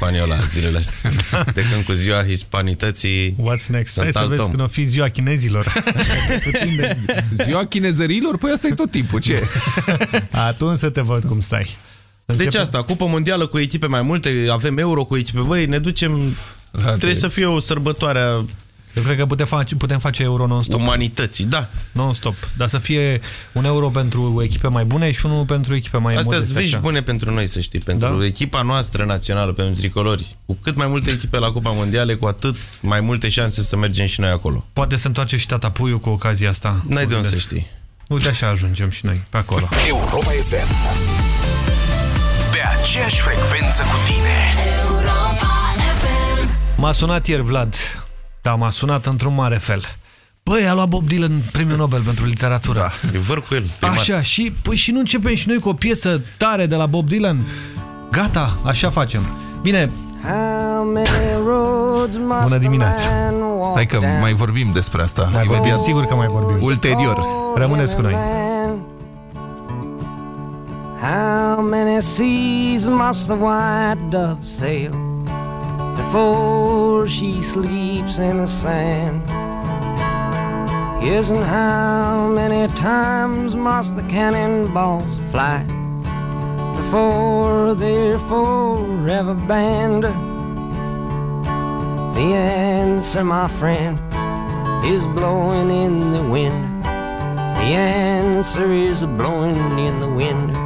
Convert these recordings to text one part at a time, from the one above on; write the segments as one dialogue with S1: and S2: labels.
S1: spaniola zilele astea. De când cu ziua hispanității
S2: What's next?
S1: sunt
S2: Hai să
S1: alt
S2: vezi
S1: om.
S2: când o fi ziua chinezilor.
S3: Ziua chinezărilor? Păi asta e tot timpul, ce?
S2: Atunci să te văd cum stai.
S1: Deci asta, Cupa Mondială cu echipe mai multe, avem Euro cu echipe, băi, ne ducem... Trebuie să fie o sărbătoare a
S2: Eu cred că putem face, putem face euro non-stop.
S1: umanității, da.
S2: Non-stop. Dar să fie un euro pentru echipe mai bune și unul pentru echipe mai
S1: Astea
S2: modeste.
S1: sunt vești
S2: așa.
S1: bune pentru noi, să știi, pentru
S2: Da?
S1: echipa noastră națională, pentru tricolori. Cu cât mai multe echipe la Cupa Mondială, cu atât mai multe șanse să mergem și noi acolo.
S2: Poate se întoarce și tata Puiu cu ocazia asta.
S1: N-ai de unde să
S2: Uite.
S1: știi.
S2: Uite așa ajungem și noi, pe acolo.
S4: Europa FM Pe aceeași frecvență cu tine
S2: M-a sunat ieri Vlad. Da, m-a sunat într-un mare fel. Băi, a luat Bob Dylan premiul Nobel pentru literatură. Da.
S1: Eu văr cu el. primar.
S2: Așa, și, păi, și nu începem și noi cu o piesă tare de la Bob Dylan? Gata, așa facem. Bine, bună dimineața.
S3: Stai că mai vorbim despre asta.
S2: Mai vorbim,
S3: Imediat.
S2: sigur că mai vorbim.
S3: Ulterior.
S2: Rămâneți cu noi.
S5: How many seas must the white dove sail before she sleeps in the sand? Yes, and how many times must the cannonballs fly before they're forever banned? The answer, my friend, is blowing in the wind. The answer is blowing in the wind.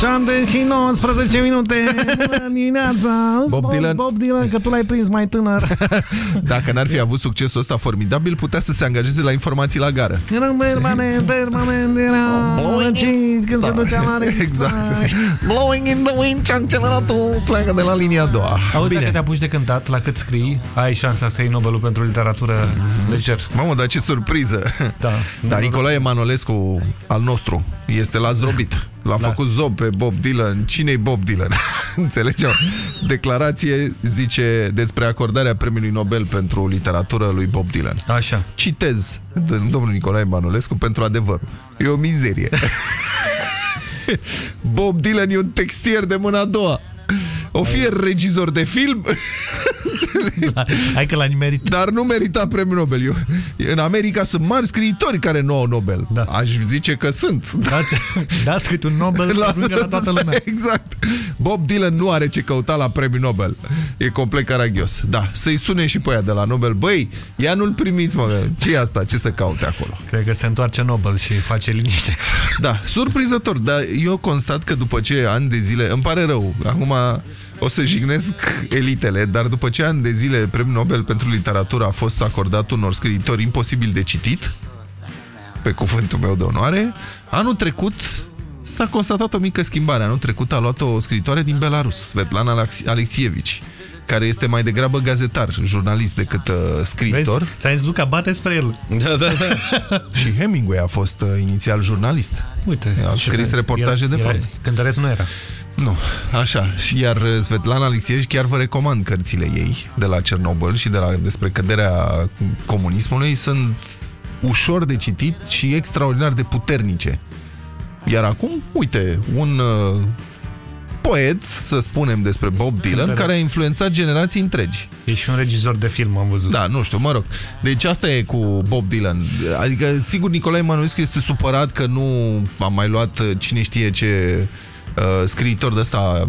S2: Șapte și 19 minute Bună dimineața
S3: Bob
S2: Bob
S3: Dylan.
S2: Bob Dylan, că tu l-ai prins mai tânăr
S3: Dacă n-ar fi avut succesul ăsta formidabil, putea să se angajeze la informații la gară.
S2: Era permanent, permanent Era răcit când se ducea la
S3: Exact. Blowing in the wind, ciancelatul pleacă de la linia a doua.
S2: Auzi,
S3: Bine.
S2: dacă te apuci de cântat, la cât scrii, ai șansa să iei Nobelul pentru literatură leger.
S3: Mamă, dar ce surpriză!
S2: Da.
S3: Da, Nicolae Manolescu, al nostru, este la zdrobit. L-a
S2: Da.
S3: făcut zob pe Bob Dylan. Cine-i Bob Dylan? Înțelegeam? Declarație zice despre acordarea premiului Nobel pentru literatură lui Bob Dylan.
S2: Așa.
S3: Citez domnul Nicolae Manolescu pentru adevăr. E o mizerie. Bob Dylan e un textier de mâna a doua. O fie regizor de film,
S2: Hai că l-a nimerit.
S3: dar nu merita premiul Nobel. Eu, în America sunt mari scriitori care nu au Nobel.
S2: Da.
S3: Aș zice că sunt.
S2: Da, dați câte un Nobel la, ajunge la toată lumea.
S3: Exact. Bob Dylan nu are ce căuta la premiul Nobel. E complet caragios. Da, să-i sune și pe aia de la Nobel. Băi, ia nu-l primiți, mă. ce e asta? Ce să caute acolo?
S2: Cred că se întoarce Nobel și face liniște.
S3: Da, surprizător, dar eu constat că după ce ani de zile, îmi pare rău, acum o să jignesc elitele, dar după ce ani de zile premiul Nobel pentru literatură a fost acordat unor scriitori imposibil de citit, pe cuvântul meu de onoare, anul trecut s-a constatat o mică schimbare. Anul trecut a luat o scriitoare din Belarus, Svetlana Alexievici, care este mai degrabă gazetar, jurnalist decât uh, scriitor.
S2: Ți-ai zis, Luca, bate spre el.
S1: Da, da.
S3: Și Hemingway a fost uh, inițial jurnalist.
S2: Uite.
S3: A scris reportaje de fapt.
S2: Cântăreț nu era.
S3: Nu, așa. Și iar uh, Svetlana Alexievici chiar vă recomand cărțile ei de la Cernobâl și de la, despre căderea comunismului. Sunt ușor de citit și extraordinar de puternice. Iar acum, uite, un uh, poet, să spunem despre Bob Dylan, Cântăre. care a influențat generații întregi.
S2: E și un regizor de film, am văzut.
S3: Da, nu știu, mă rog. Deci asta e cu Bob Dylan. Adică, sigur, Nicolae Emanuescu este supărat că nu a mai luat uh, cine știe ce uh, scriitor de ăsta,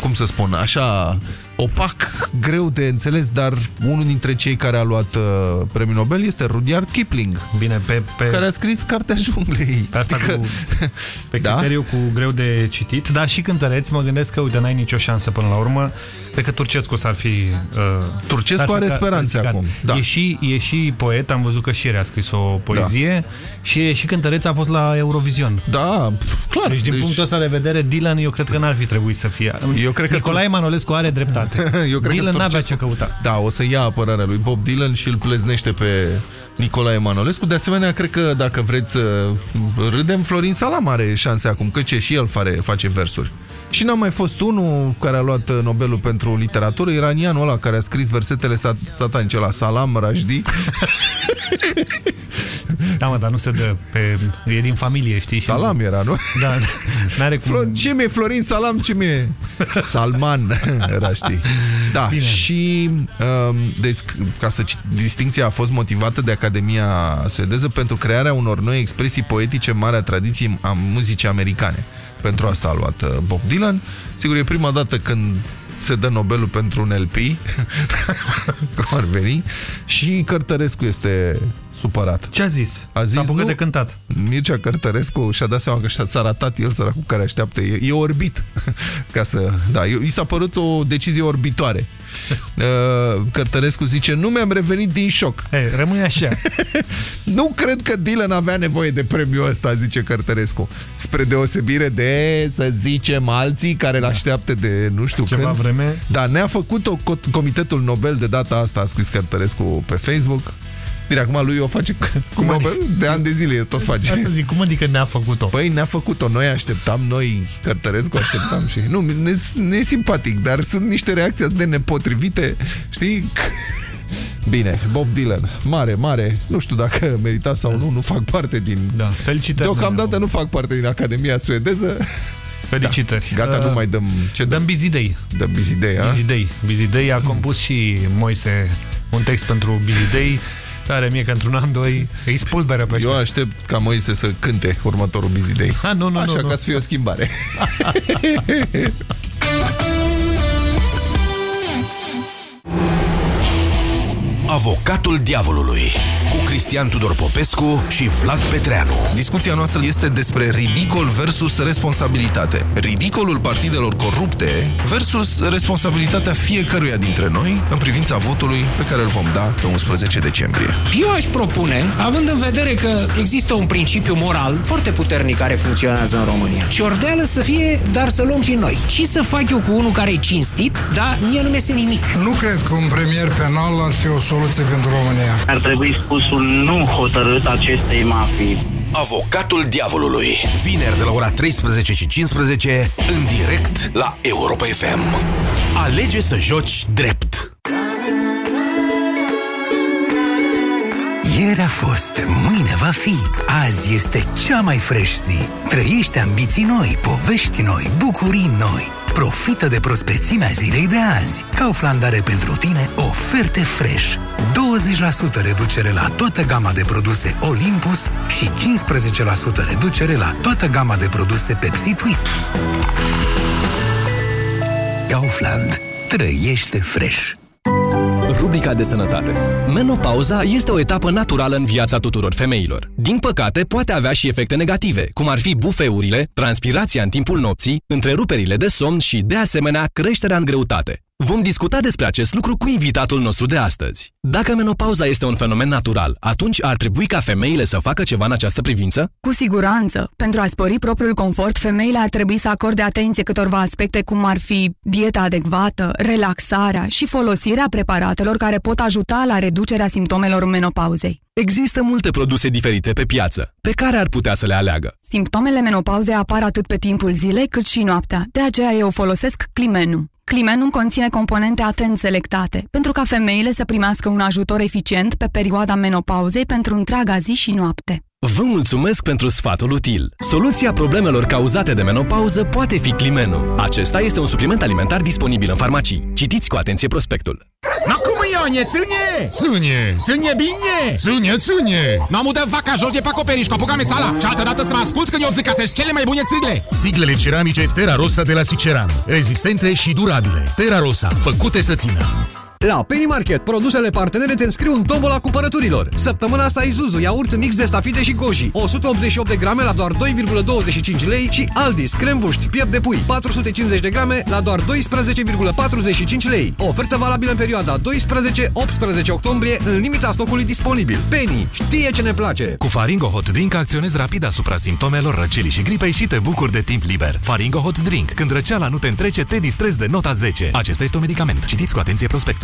S3: cum să spun, așa opac, greu de înțeles, dar unul dintre cei care a luat uh, premiul Nobel este Rudyard Kipling.
S2: Bine, pe, pe...
S3: Care a scris Cartea Junglei.
S2: Pe asta adică... cu... Pe da? criteriu cu greu de citit, dar și cântăreți, mă gândesc că, uite, n-ai nicio șansă până la urmă. Pe că Turcescu s-ar fi... Uh,
S3: Turcescu are speranțe acum. Da.
S2: E, și, e și poet, am văzut că și el a scris o poezie da. și e și cântăreț a fost la Eurovision.
S3: Da, clar.
S2: Deci, din deci... punctul ăsta de vedere, Dylan, eu cred că n-ar fi trebuit să fie.
S3: Eu cred că
S2: Nicolae tu... Manolescu are dreptate dreptate. Eu cred Dylan n-avea ce căuta.
S3: Da, o să ia apărarea lui Bob Dylan și îl pleznește pe Nicolae Manolescu. De asemenea, cred că dacă vreți să râdem, Florin Salam are șanse acum, că ce și el fare, face versuri. Și n-a mai fost unul care a luat Nobelul pentru literatură, iranianul ăla care a scris versetele satanice la Salam Rajdi.
S2: Da, mă, dar nu se dă pe... E din familie, știi?
S3: Salam era, nu?
S2: Da, n-are cum...
S3: Flor... Ce mi-e Florin Salam? Ce mi-e? Salman era, știi? Da, Bine. și um, deci, ca să distinția a fost motivată de Academia Suedeză pentru crearea unor noi expresii poetice mari a tradiției a muzicii americane. Pentru asta a luat uh, Bob Dylan. Sigur, e prima dată când se dă Nobelul pentru un LP, cum ar veni, și Cărtărescu este supărat.
S2: Ce a zis?
S3: A zis,
S2: nu, de cântat.
S3: Mircea Cărtărescu și-a dat seama că s-a ratat el, săracul care așteaptă. E, e orbit. Ca să, da, i s-a părut o decizie orbitoare. Uh, Cărtărescu zice, nu mi-am revenit din șoc.
S2: Hey, rămâi așa.
S3: nu cred că Dylan avea nevoie de premiul ăsta, zice Cărtărescu. Spre deosebire de, să zicem, alții care da. l-așteaptă de nu știu
S2: Ceva
S3: când.
S2: vreme.
S3: Da, ne-a făcut-o Comitetul Nobel de data asta, a scris Cărtărescu pe Facebook. Bine, acum lui o face cu Nobel de ani de zile, tot face.
S2: Asta zic, cum adică ne-a făcut-o?
S3: Păi ne-a făcut-o, noi așteptam, noi Cărtărescu așteptam și... Nu, ne, ne simpatic, dar sunt niște reacții atât de nepotrivite, știi? Bine, Bob Dylan, mare, mare, nu știu dacă merita sau nu, nu fac parte din...
S2: Da, felicitări.
S3: Deocamdată nu fac parte din Academia Suedeză.
S2: Felicitări.
S3: Da. Gata, uh, nu mai dăm... Ce
S2: dăm? Dăm Bizidei.
S3: Dăm Bizidei, a?
S2: Bizidei. Bizidei a compus și Moise un text pentru Bizidei. Tare mie că într-un an, doi îi spulberă pe
S3: Eu aștept ca Moise să cânte următorul Bizidei.
S2: Ha, nu, nu,
S3: Așa
S2: nu,
S3: ca să fie o schimbare.
S4: Avocatul diavolului cu Cristian Tudor Popescu și Vlad Petreanu.
S3: Discuția noastră este despre ridicol versus responsabilitate. Ridicolul partidelor corupte versus responsabilitatea fiecăruia dintre noi în privința votului pe care îl vom da pe 11 decembrie.
S6: Eu aș propune, având în vedere că există un principiu moral foarte puternic care funcționează în România. Ciordeală să fie, dar să luăm și noi. Ce să fac eu cu unul care e cinstit, dar mie nu mi nimic?
S7: Nu cred că un premier penal ar fi o soluție pentru România.
S8: Ar trebui spus un nu hotărât acestei mafii.
S4: Avocatul diavolului. Vineri de la ora 13 și 15 în direct la Europa FM. Alege să joci drept.
S9: Ieri a fost, mâine va fi. Azi este cea mai fresh zi. Trăiește ambiții noi, povești noi, bucurii noi. Profită de prospețimea zilei de azi. Kaufland are pentru tine oferte fresh. 20% reducere la toată gama de produse Olympus și 15% reducere la toată gama de produse Pepsi Twist. Kaufland. Trăiește fresh.
S10: Rubrica de sănătate. Menopauza este o etapă naturală în viața tuturor femeilor. Din păcate, poate avea și efecte negative, cum ar fi bufeurile, transpirația în timpul nopții, întreruperile de somn și, de asemenea, creșterea în greutate. Vom discuta despre acest lucru cu invitatul nostru de astăzi. Dacă menopauza este un fenomen natural, atunci ar trebui ca femeile să facă ceva în această privință?
S11: Cu siguranță. Pentru a spori propriul confort, femeile ar trebui să acorde atenție câtorva aspecte cum ar fi dieta adecvată, relaxarea și folosirea preparatelor care pot ajuta la reducerea simptomelor menopauzei.
S10: Există multe produse diferite pe piață, pe care ar putea să le aleagă.
S11: Simptomele menopauzei apar atât pe timpul zilei cât și noaptea, de aceea eu folosesc Climenum. Climenum conține componente atent selectate, pentru ca femeile să primească un ajutor eficient pe perioada menopauzei pentru întreaga zi și noapte.
S10: Vă mulțumesc pentru sfatul util. Soluția problemelor cauzate de menopauză poate fi Climenu. Acesta este un supliment alimentar disponibil în farmacii. Citiți cu atenție prospectul.
S12: No cum Ionie, ține!
S13: Ține!
S12: Ține bine!
S13: Ține, ține!
S12: Nu am udat vaca jos de pe acoperiș, cu apucame țala și altă dată să mă asculți când eu zic că sunt cele mai bune țigle!
S13: Siglele ceramice Terra Rosa de la Siceran. Rezistente și durabile. Terra Rosa, făcute să țină.
S14: La Penny Market, produsele partenere te înscriu în tombola cumpărăturilor. Săptămâna asta Isuzu, iaurt mix de stafide și goji, 188 de grame la doar 2,25 lei și Aldis, cremvuști, piept de pui, 450 de grame la doar 12,45 lei. Ofertă valabilă în perioada 12-18 octombrie în limita stocului disponibil. Penny știe ce ne place!
S15: Cu Faringo Hot Drink acționezi rapid asupra simptomelor răcelii și gripei și te bucuri de timp liber. Faringo Hot Drink. Când răceala nu te întrece, te distrezi de nota 10. Acesta este un medicament. Citiți cu atenție prospectul.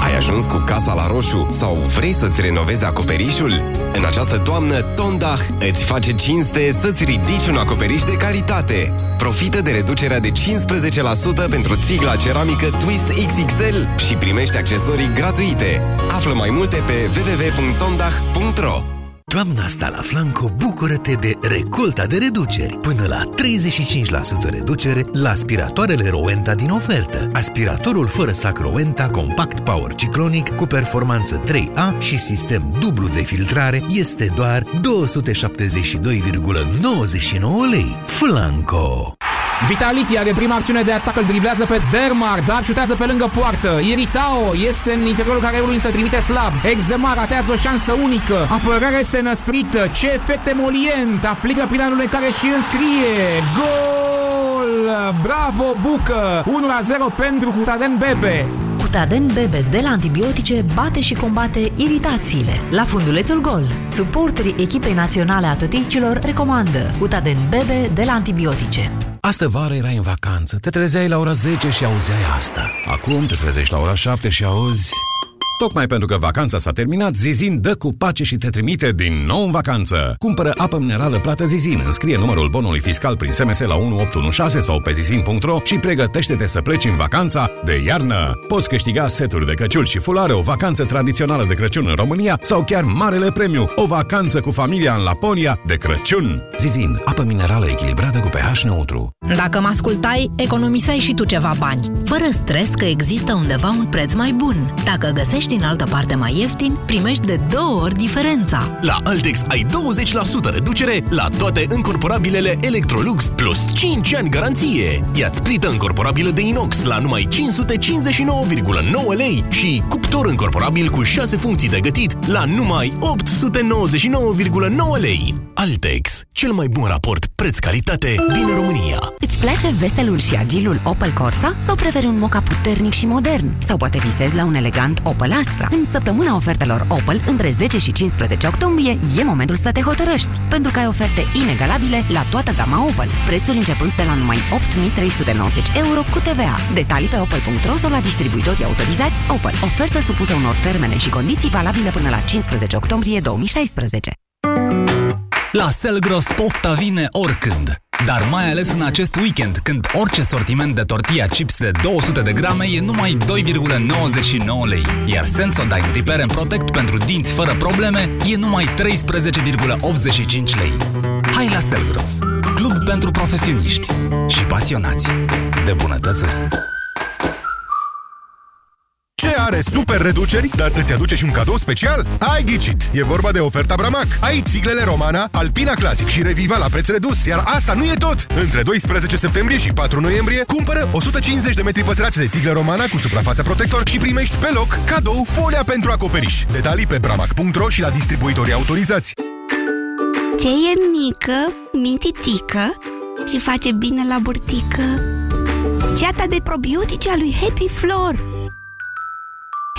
S16: Ai ajuns cu casa la roșu sau vrei să-ți renovezi acoperișul? În această toamnă, Tondach îți face cinste să-ți ridici un acoperiș de calitate. Profită de reducerea de 15% pentru țigla ceramică Twist XXL și primești accesorii gratuite. Află mai multe pe www.tondach.ro
S9: Toamna asta la Flanco, bucură-te de recolta de reduceri. Până la 35% reducere la aspiratoarele Rowenta din ofertă. Aspiratorul fără sac Rowenta Compact Power Ciclonic cu performanță 3A și sistem dublu de filtrare este doar 272,99 lei. Flanco!
S17: Vitality are prima acțiune de atac, îl driblează pe Dermar, dar șutează pe lângă poartă. Iritao este în interiorul careului, însă trimite slab. Exema ratează o șansă unică. Apărarea este năsprită. Ce efect emolient! Aplică prin care și înscrie. Gol! Bravo, Bucă! 1-0 pentru Cutaden Bebe.
S18: Cutaden Bebe de la antibiotice bate și combate iritațiile. La fundulețul gol, suporterii echipei naționale a tăticilor recomandă Cutaden Bebe de la antibiotice.
S4: Astă vară erai în vacanță, te trezeai la ora 10 și auzeai asta. Acum te trezești la ora 7 și auzi... Tocmai pentru că vacanța s-a terminat, Zizin dă cu pace și te trimite din nou în vacanță. Cumpără apă minerală plată Zizin, înscrie numărul bonului fiscal prin SMS la 1816 sau pe zizin.ro și pregătește-te să pleci în vacanța de iarnă. Poți câștiga seturi de căciul și fulare, o vacanță tradițională de Crăciun în România sau chiar marele premiu, o vacanță cu familia în Laponia de Crăciun. Zizin, apă minerală echilibrată cu pH neutru.
S18: Dacă mă ascultai, economiseai și tu ceva bani. Fără stres că există undeva un preț mai bun. Dacă găsești în altă parte mai ieftin, primești de două ori diferența.
S4: La Altex ai 20% reducere la toate încorporabilele Electrolux plus 5 ani garanție. Ia-ți plită încorporabilă de inox la numai 559,9 lei și cuptor încorporabil cu 6 funcții de gătit la numai 899,9 lei. Altex, cel mai bun raport preț-calitate din România.
S18: Îți place veselul și agilul Opel Corsa? Sau preferi un moca puternic și modern? Sau poate visezi la un elegant Opel Astra? În săptămâna ofertelor Opel, între 10 și 15 octombrie, e momentul să te hotărăști, pentru că ai oferte inegalabile la toată gama Opel. Prețuri începând de la numai 8.390 euro cu TVA. Detalii pe opel.ro sau la distribuitorii autorizați Opel. Ofertă supusă unor termene și condiții valabile până la 15 octombrie 2016.
S19: La Selgros pofta vine oricând. Dar mai ales în acest weekend, când orice sortiment de tortilla chips de 200 de grame e numai 2,99 lei, iar Sensodyne Repair and Protect pentru dinți fără probleme e numai 13,85 lei. Hai la Selgros! club pentru profesioniști și pasionați de bunătățuri.
S20: Ce are super reduceri, dar îți aduce și un cadou special? Ai ghicit! E vorba de oferta Bramac. Ai țiglele Romana, Alpina Classic și Reviva la preț redus, iar asta nu e tot! Între 12 septembrie și 4 noiembrie, cumpără 150 de metri pătrați de țiglă Romana cu suprafața protector și primești pe loc cadou folia pentru acoperiș. Detalii pe bramac.ro și la distribuitorii autorizați.
S21: Ce e mică, mintitică și face bine la burtică? Ceata de probiotice a lui Happy Flor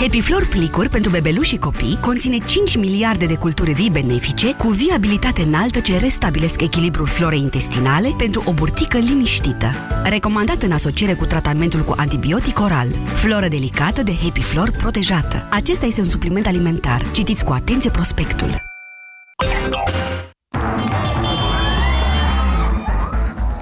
S22: Happy Flor Plicuri pentru bebeluși și copii conține 5 miliarde de culturi vii benefice cu viabilitate înaltă ce restabilesc echilibrul florei intestinale pentru o burtică liniștită. Recomandat în asociere cu tratamentul cu antibiotic oral. Floră delicată de Happy Flor protejată. Acesta este un supliment alimentar. Citiți cu atenție prospectul.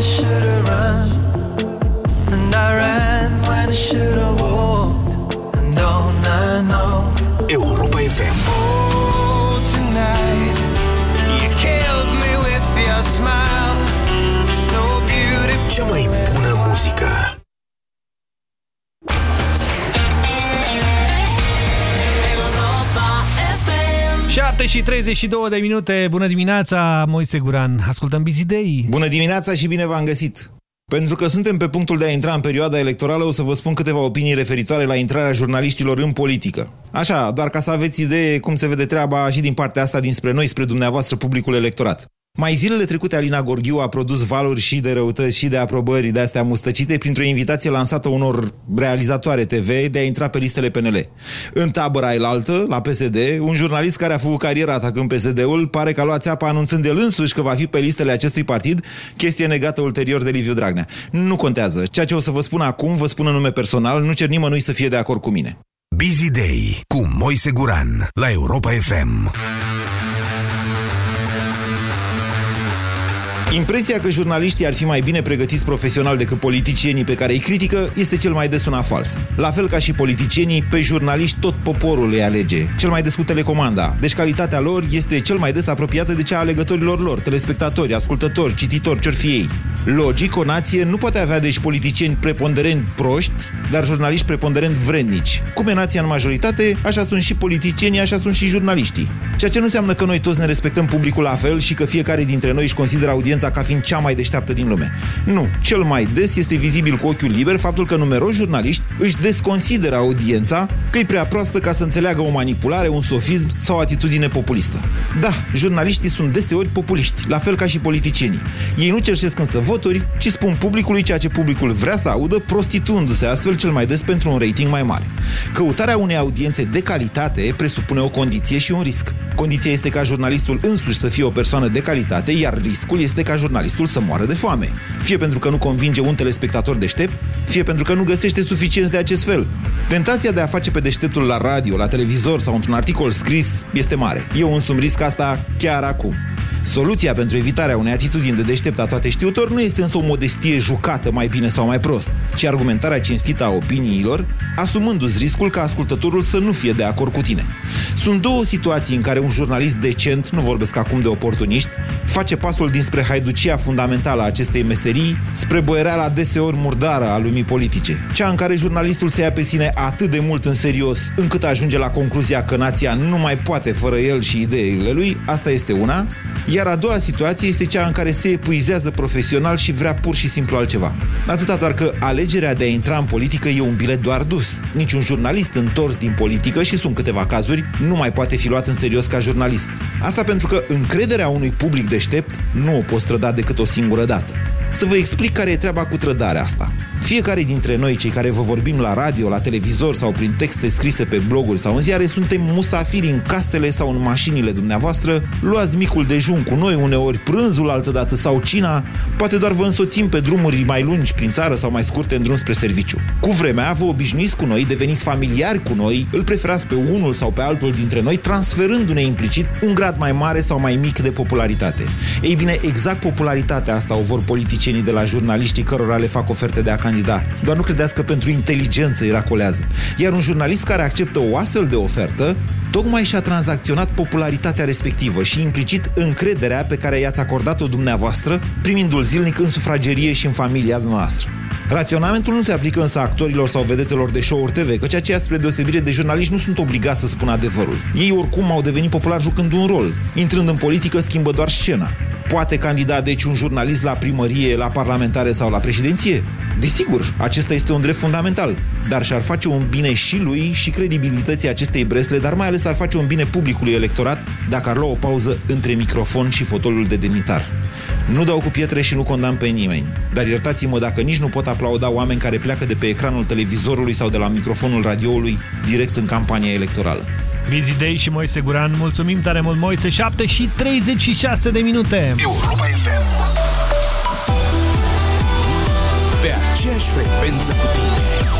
S23: I should have run. And I ran when I should have walked. And don't I know
S20: Europa FM.
S24: Oh, tonight You killed me with your smile. So beautiful.
S20: Cea mai
S2: 7 și 32 de minute, bună dimineața, Moise Guran. Ascultăm Busy Day.
S25: Bună dimineața și bine v-am găsit! Pentru că suntem pe punctul de a intra în perioada electorală, o să vă spun câteva opinii referitoare la intrarea jurnaliștilor în politică. Așa, doar ca să aveți idee cum se vede treaba și din partea asta dinspre noi, spre dumneavoastră, publicul electorat. Mai zilele trecute, Alina Gorghiu a produs valuri și de răutăți și de aprobări de astea mustăcite printr-o invitație lansată unor realizatoare TV de a intra pe listele PNL. În tabăra elaltă, la PSD, un jurnalist care a făcut carieră atacând PSD-ul pare că a luat țeapa anunțând el însuși că va fi pe listele acestui partid, chestie negată ulterior de Liviu Dragnea. Nu contează. Ceea ce o să vă spun acum, vă spun în nume personal, nu cer nimănui să fie de acord cu mine.
S20: Busy Day cu Moise Guran la Europa FM.
S25: Impresia că jurnaliștii ar fi mai bine pregătiți profesional decât politicienii pe care îi critică este cel mai des una fals. La fel ca și politicienii, pe jurnaliști tot poporul îi alege, cel mai des cu telecomanda. Deci calitatea lor este cel mai des apropiată de cea a alegătorilor lor, telespectatori, ascultători, cititori, ce fi ei. Logic, o nație nu poate avea deci politicieni preponderent proști, dar jurnaliști preponderent vrednici. Cum e nația în majoritate, așa sunt și politicienii, așa sunt și jurnaliștii. Ceea ce nu înseamnă că noi toți ne respectăm publicul la fel și că fiecare dintre noi își consideră audiența ca fiind cea mai deșteaptă din lume. Nu, cel mai des este vizibil cu ochiul liber faptul că numeroși jurnaliști își desconsideră audiența că e prea proastă ca să înțeleagă o manipulare, un sofism sau o atitudine populistă. Da, jurnaliștii sunt deseori populiști, la fel ca și politicienii. Ei nu cerșesc însă voturi, ci spun publicului ceea ce publicul vrea să audă, prostituându-se astfel cel mai des pentru un rating mai mare. Căutarea unei audiențe de calitate presupune o condiție și un risc. Condiția este ca jurnalistul însuși să fie o persoană de calitate, iar riscul este ca jurnalistul să moară de foame. Fie pentru că nu convinge un telespectator deștept, fie pentru că nu găsește suficienți de acest fel. Tentația de a face pe deșteptul la radio, la televizor sau într-un articol scris este mare. Eu însumi risc asta chiar acum. Soluția pentru evitarea unei atitudini de deștept a toate știutor nu este însă o modestie jucată mai bine sau mai prost, ci argumentarea cinstită a opiniilor, asumându-ți riscul ca ascultătorul să nu fie de acord cu tine. Sunt două situații în care un jurnalist decent, nu vorbesc acum de oportuniști, face pasul dinspre haiducia fundamentală a acestei meserii spre boiereala deseori murdară a lumii politice. Cea în care jurnalistul se ia pe sine atât de mult în serios încât ajunge la concluzia că nația nu mai poate fără el și ideile lui, asta este una, iar a doua situație este cea în care se epuizează profesional și vrea pur și simplu altceva. Atâta doar că alegerea de a intra în politică e un bilet doar dus. Niciun jurnalist întors din politică, și sunt câteva cazuri, nu mai poate fi luat în serios ca jurnalist. Asta pentru că încrederea unui public deștept nu o poți trăda decât o singură dată. Să vă explic care e treaba cu trădarea asta. Fiecare dintre noi, cei care vă vorbim la radio, la televizor sau prin texte scrise pe bloguri sau în ziare, suntem musafiri în casele sau în mașinile dumneavoastră, luați micul dejun cu noi, uneori prânzul, altădată sau cina, poate doar vă însoțim pe drumuri mai lungi prin țară sau mai scurte în drum spre serviciu. Cu vremea vă obișnuiți cu noi, deveniți familiari cu noi, îl preferați pe unul sau pe altul dintre noi, transferându-ne implicit un grad mai mare sau mai mic de popularitate. Ei bine, exact popularitatea asta o vor politicienii de la jurnaliștii cărora le fac oferte de a candida. Doar nu credeți că pentru inteligență îi racolează. Iar un jurnalist care acceptă o astfel de ofertă, tocmai și-a tranzacționat popularitatea respectivă și implicit încrederea pe care i-ați acordat-o dumneavoastră, primindu-l zilnic în sufragerie și în familia noastră. Raționamentul nu se aplică însă actorilor sau vedetelor de show-uri TV, căci aceia, spre deosebire de jurnaliști, nu sunt obligați să spună adevărul. Ei oricum au devenit populari jucând un rol. Intrând în politică, schimbă doar scena. Poate candida deci un jurnalist la primărie, la parlamentare sau la președinție? Desigur, acesta este un drept fundamental, dar și-ar face un bine și lui și credibilității acestei bresle, dar mai ales ar face un bine publicului electorat dacă ar lua o pauză între microfon și fotolul de demnitar. Nu dau cu pietre și nu condamn pe nimeni, dar iertați-mă dacă nici nu pot aplauda oameni care pleacă de pe ecranul televizorului sau de la microfonul radioului direct în campania electorală.
S26: Busy Day și Moise Guran, mulțumim tare mult Moise, 7 și 36 de minute.
S27: Europa FM Pe aceeași frecvență cu tine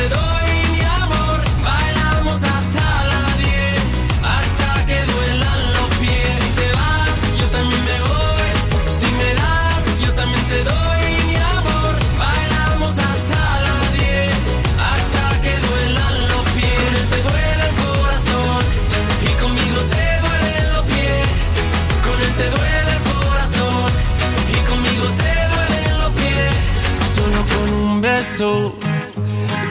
S24: yo también te doy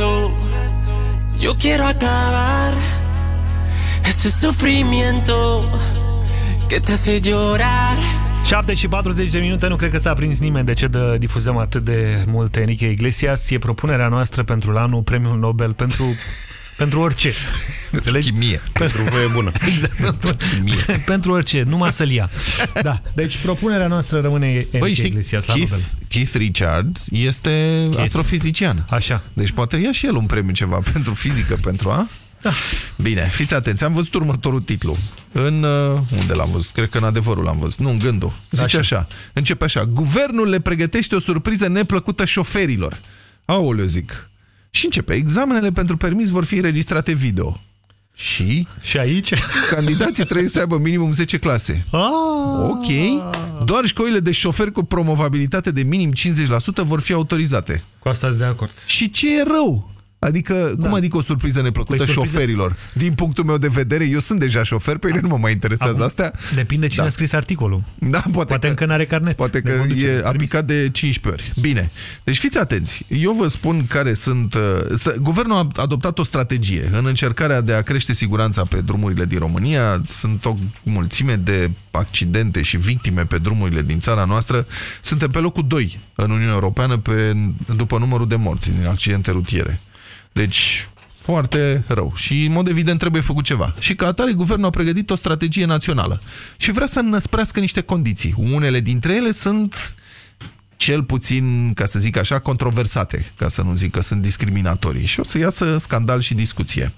S28: Un
S24: beso. Yo quiero acabar ese sufrimiento que te hace llorar.
S2: 7 și 40 de minute, nu cred că s-a prins nimeni de ce dă, difuzăm atât de multe Enrique Iglesias. E propunerea noastră pentru anul premiul Nobel pentru pentru orice.
S3: Înțelegi? Chimie. Pentru voie bună.
S2: Exact. Chimie. pentru orice, numai să-l ia. Da. Deci propunerea noastră rămâne Enrique
S3: Băi, știi,
S2: Iglesias la
S3: Keith,
S2: Nobel.
S3: Keith Richards este Keith. astrofizician.
S2: Așa.
S3: Deci poate ia și el un premiu ceva pentru fizică, pentru a... Da. Bine, fiți atenți, am văzut următorul titlu. În, uh, unde l-am văzut? Cred că în adevărul l-am văzut. Nu, în gândul. Zice așa. așa. Începe așa. Guvernul le pregătește o surpriză neplăcută șoferilor. Aoleu, zic. Și începe. Examenele pentru permis vor fi înregistrate video. Și?
S2: Și aici?
S3: Candidații trebuie să aibă minimum 10 clase.
S2: Ah!
S3: Ok. Doar școlile de șoferi cu promovabilitate de minim 50% vor fi autorizate.
S2: Cu asta de acord.
S3: Și ce e rău? Adică, da. cum adică o surpriză neplăcută păi, surpriză... șoferilor? Din punctul meu de vedere, eu sunt deja șofer, pe ele nu mă mai interesează Acum, astea.
S2: Depinde cine
S3: da.
S2: a scris articolul.
S3: Da, poate,
S2: poate
S3: că,
S2: încă n-are carnet.
S3: Poate că e aplicat de 15 ori. Bine. Deci fiți atenți. Eu vă spun care sunt... Uh, guvernul a adoptat o strategie în încercarea de a crește siguranța pe drumurile din România. Sunt o mulțime de accidente și victime pe drumurile din țara noastră. Suntem pe locul 2 în Uniunea Europeană pe, după numărul de morți din accidente rutiere. Deci, foarte rău. Și, în mod evident, trebuie făcut ceva. Și ca atare, guvernul a pregătit o strategie națională. Și vrea să năsprească niște condiții. Unele dintre ele sunt cel puțin, ca să zic așa, controversate, ca să nu zic că sunt discriminatorii. Și o să iasă scandal și discuție.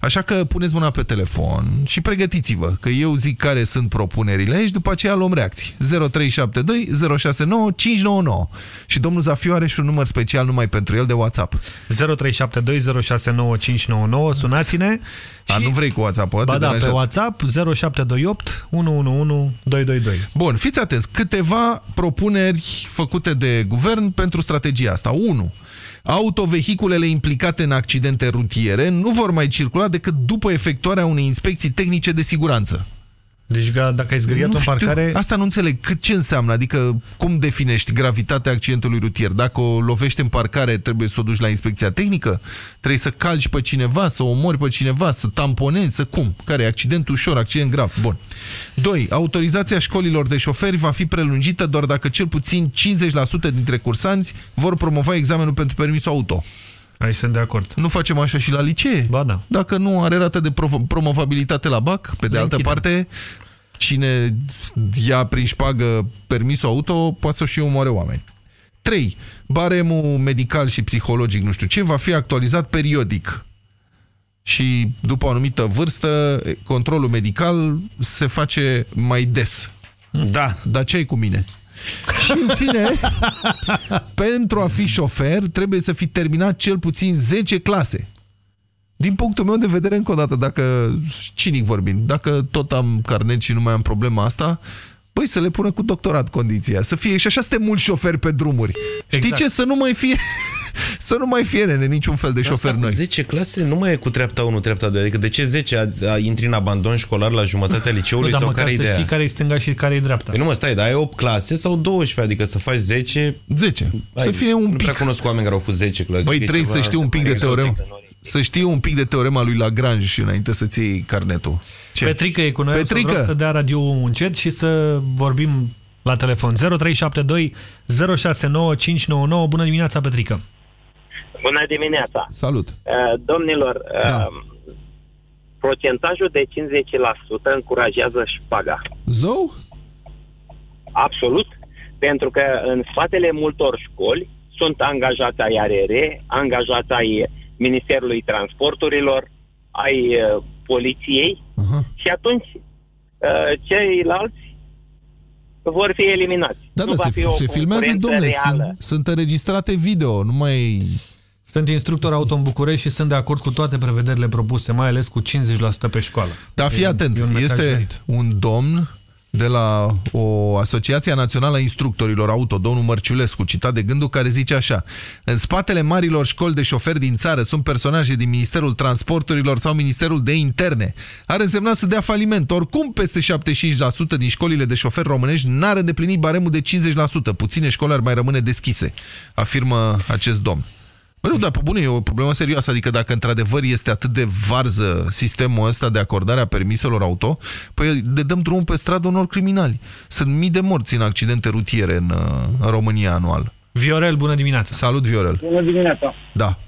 S3: Așa că puneți mâna pe telefon și pregătiți-vă, că eu zic care sunt propunerile și după aceea luăm reacții. 0372 069 599. Și domnul Zafiu are și un număr special numai pentru el de WhatsApp.
S2: 0372 069 599. Sunați-ne.
S3: A, nu vrei cu WhatsApp, poate?
S2: Ba da, pe WhatsApp 0728 111 222.
S3: Bun, fiți atenți. Câteva propuneri făcute de guvern pentru strategia asta. 1 autovehiculele implicate în accidente rutiere nu vor mai circula decât după efectuarea unei inspecții tehnice de siguranță.
S2: Deci dacă ai zgâriat o parcare...
S3: Asta nu înțeleg. Cât ce înseamnă? Adică cum definești gravitatea accidentului rutier? Dacă o lovești în parcare, trebuie să o duci la inspecția tehnică? Trebuie să calci pe cineva, să omori pe cineva, să tamponezi, să cum? Care e accident ușor, accident grav? Bun. 2. Autorizația școlilor de șoferi va fi prelungită doar dacă cel puțin 50% dintre cursanți vor promova examenul pentru permisul auto.
S2: Aici sunt de acord.
S3: Nu facem așa și la licee?
S2: Ba da.
S3: Dacă nu are rată de promovabilitate la BAC, pe de Le altă închidem. parte, cine ia prin șpagă permisul auto, poate să și omoare oameni. 3. Baremul medical și psihologic, nu știu ce, va fi actualizat periodic. Și după o anumită vârstă, controlul medical se face mai des.
S2: Da.
S3: Dar ce ai cu mine? Și în fine, pentru a fi șofer, trebuie să fi terminat cel puțin 10 clase. Din punctul meu de vedere, încă o dată, dacă, cinic vorbind, dacă tot am carnet și nu mai am problema asta, Păi să le pună cu doctorat condiția, să fie și așa suntem mulți șoferi pe drumuri. Exact. Știi ce? Să nu mai fie să nu mai fie nene, niciun fel de de șofer noi.
S1: 10 clase nu mai e cu treapta 1, treapta 2. Adică de ce 10 a, a, intri în abandon școlar la jumătatea liceului
S2: nu,
S1: sau care e
S2: ideea?
S1: știi
S2: care e stânga și care e dreapta.
S1: Păi nu mă, stai, dar ai 8 clase sau 12, adică să faci 10...
S3: 10.
S1: Ai,
S3: să fie un
S1: nu
S3: pic.
S1: prea cunosc oameni care au fost 10 clase.
S3: Băi, trebuie să știi un pic de teorem. Să știi un pic de teorema lui Lagrange și înainte să-ți iei carnetul.
S2: Ce? Petrică e cu noi,
S3: Petrică.
S2: să, să dea radio încet și să vorbim la telefon 0372 069599. Bună dimineața, Petrică!
S29: Bună dimineața!
S3: Salut!
S29: Uh, domnilor,
S3: da.
S29: uh, procentajul de 50% încurajează șpaga.
S3: Zău?
S29: Absolut, pentru că în spatele multor școli sunt angajați ai ARR, angajați ai Ministerului Transporturilor, ai uh, poliției
S3: uh-huh.
S29: și atunci uh, ceilalți vor fi eliminați.
S3: Da,
S29: nu
S3: da,
S29: va
S3: se,
S29: fi o
S3: se filmează, domnule, sunt, sunt înregistrate video, nu mai...
S2: Sunt instructor auto în București și sunt de acord cu toate prevederile propuse, mai ales cu 50% pe școală.
S3: Da, fii
S2: e
S3: atent,
S2: un,
S3: este
S2: venit.
S3: un domn de la o Asociația Națională a Instructorilor Auto, domnul Mărciulescu, citat de gândul, care zice așa În spatele marilor școli de șoferi din țară sunt personaje din Ministerul Transporturilor sau Ministerul de Interne. Ar însemna să dea faliment. Oricum, peste 75% din școlile de șoferi românești n-ar îndeplini baremul de 50%. Puține școli ar mai rămâne deschise, afirmă acest domn. Bă, nu, dar pe bune, e o problemă serioasă. Adică dacă într-adevăr este atât de varză sistemul ăsta de acordare a permiselor auto, păi de dăm drumul pe stradă unor criminali. Sunt mii de morți în accidente rutiere în, uh, în România anual.
S2: Viorel, bună dimineața!
S3: Salut, Viorel!
S30: Bună dimineața!
S3: Da.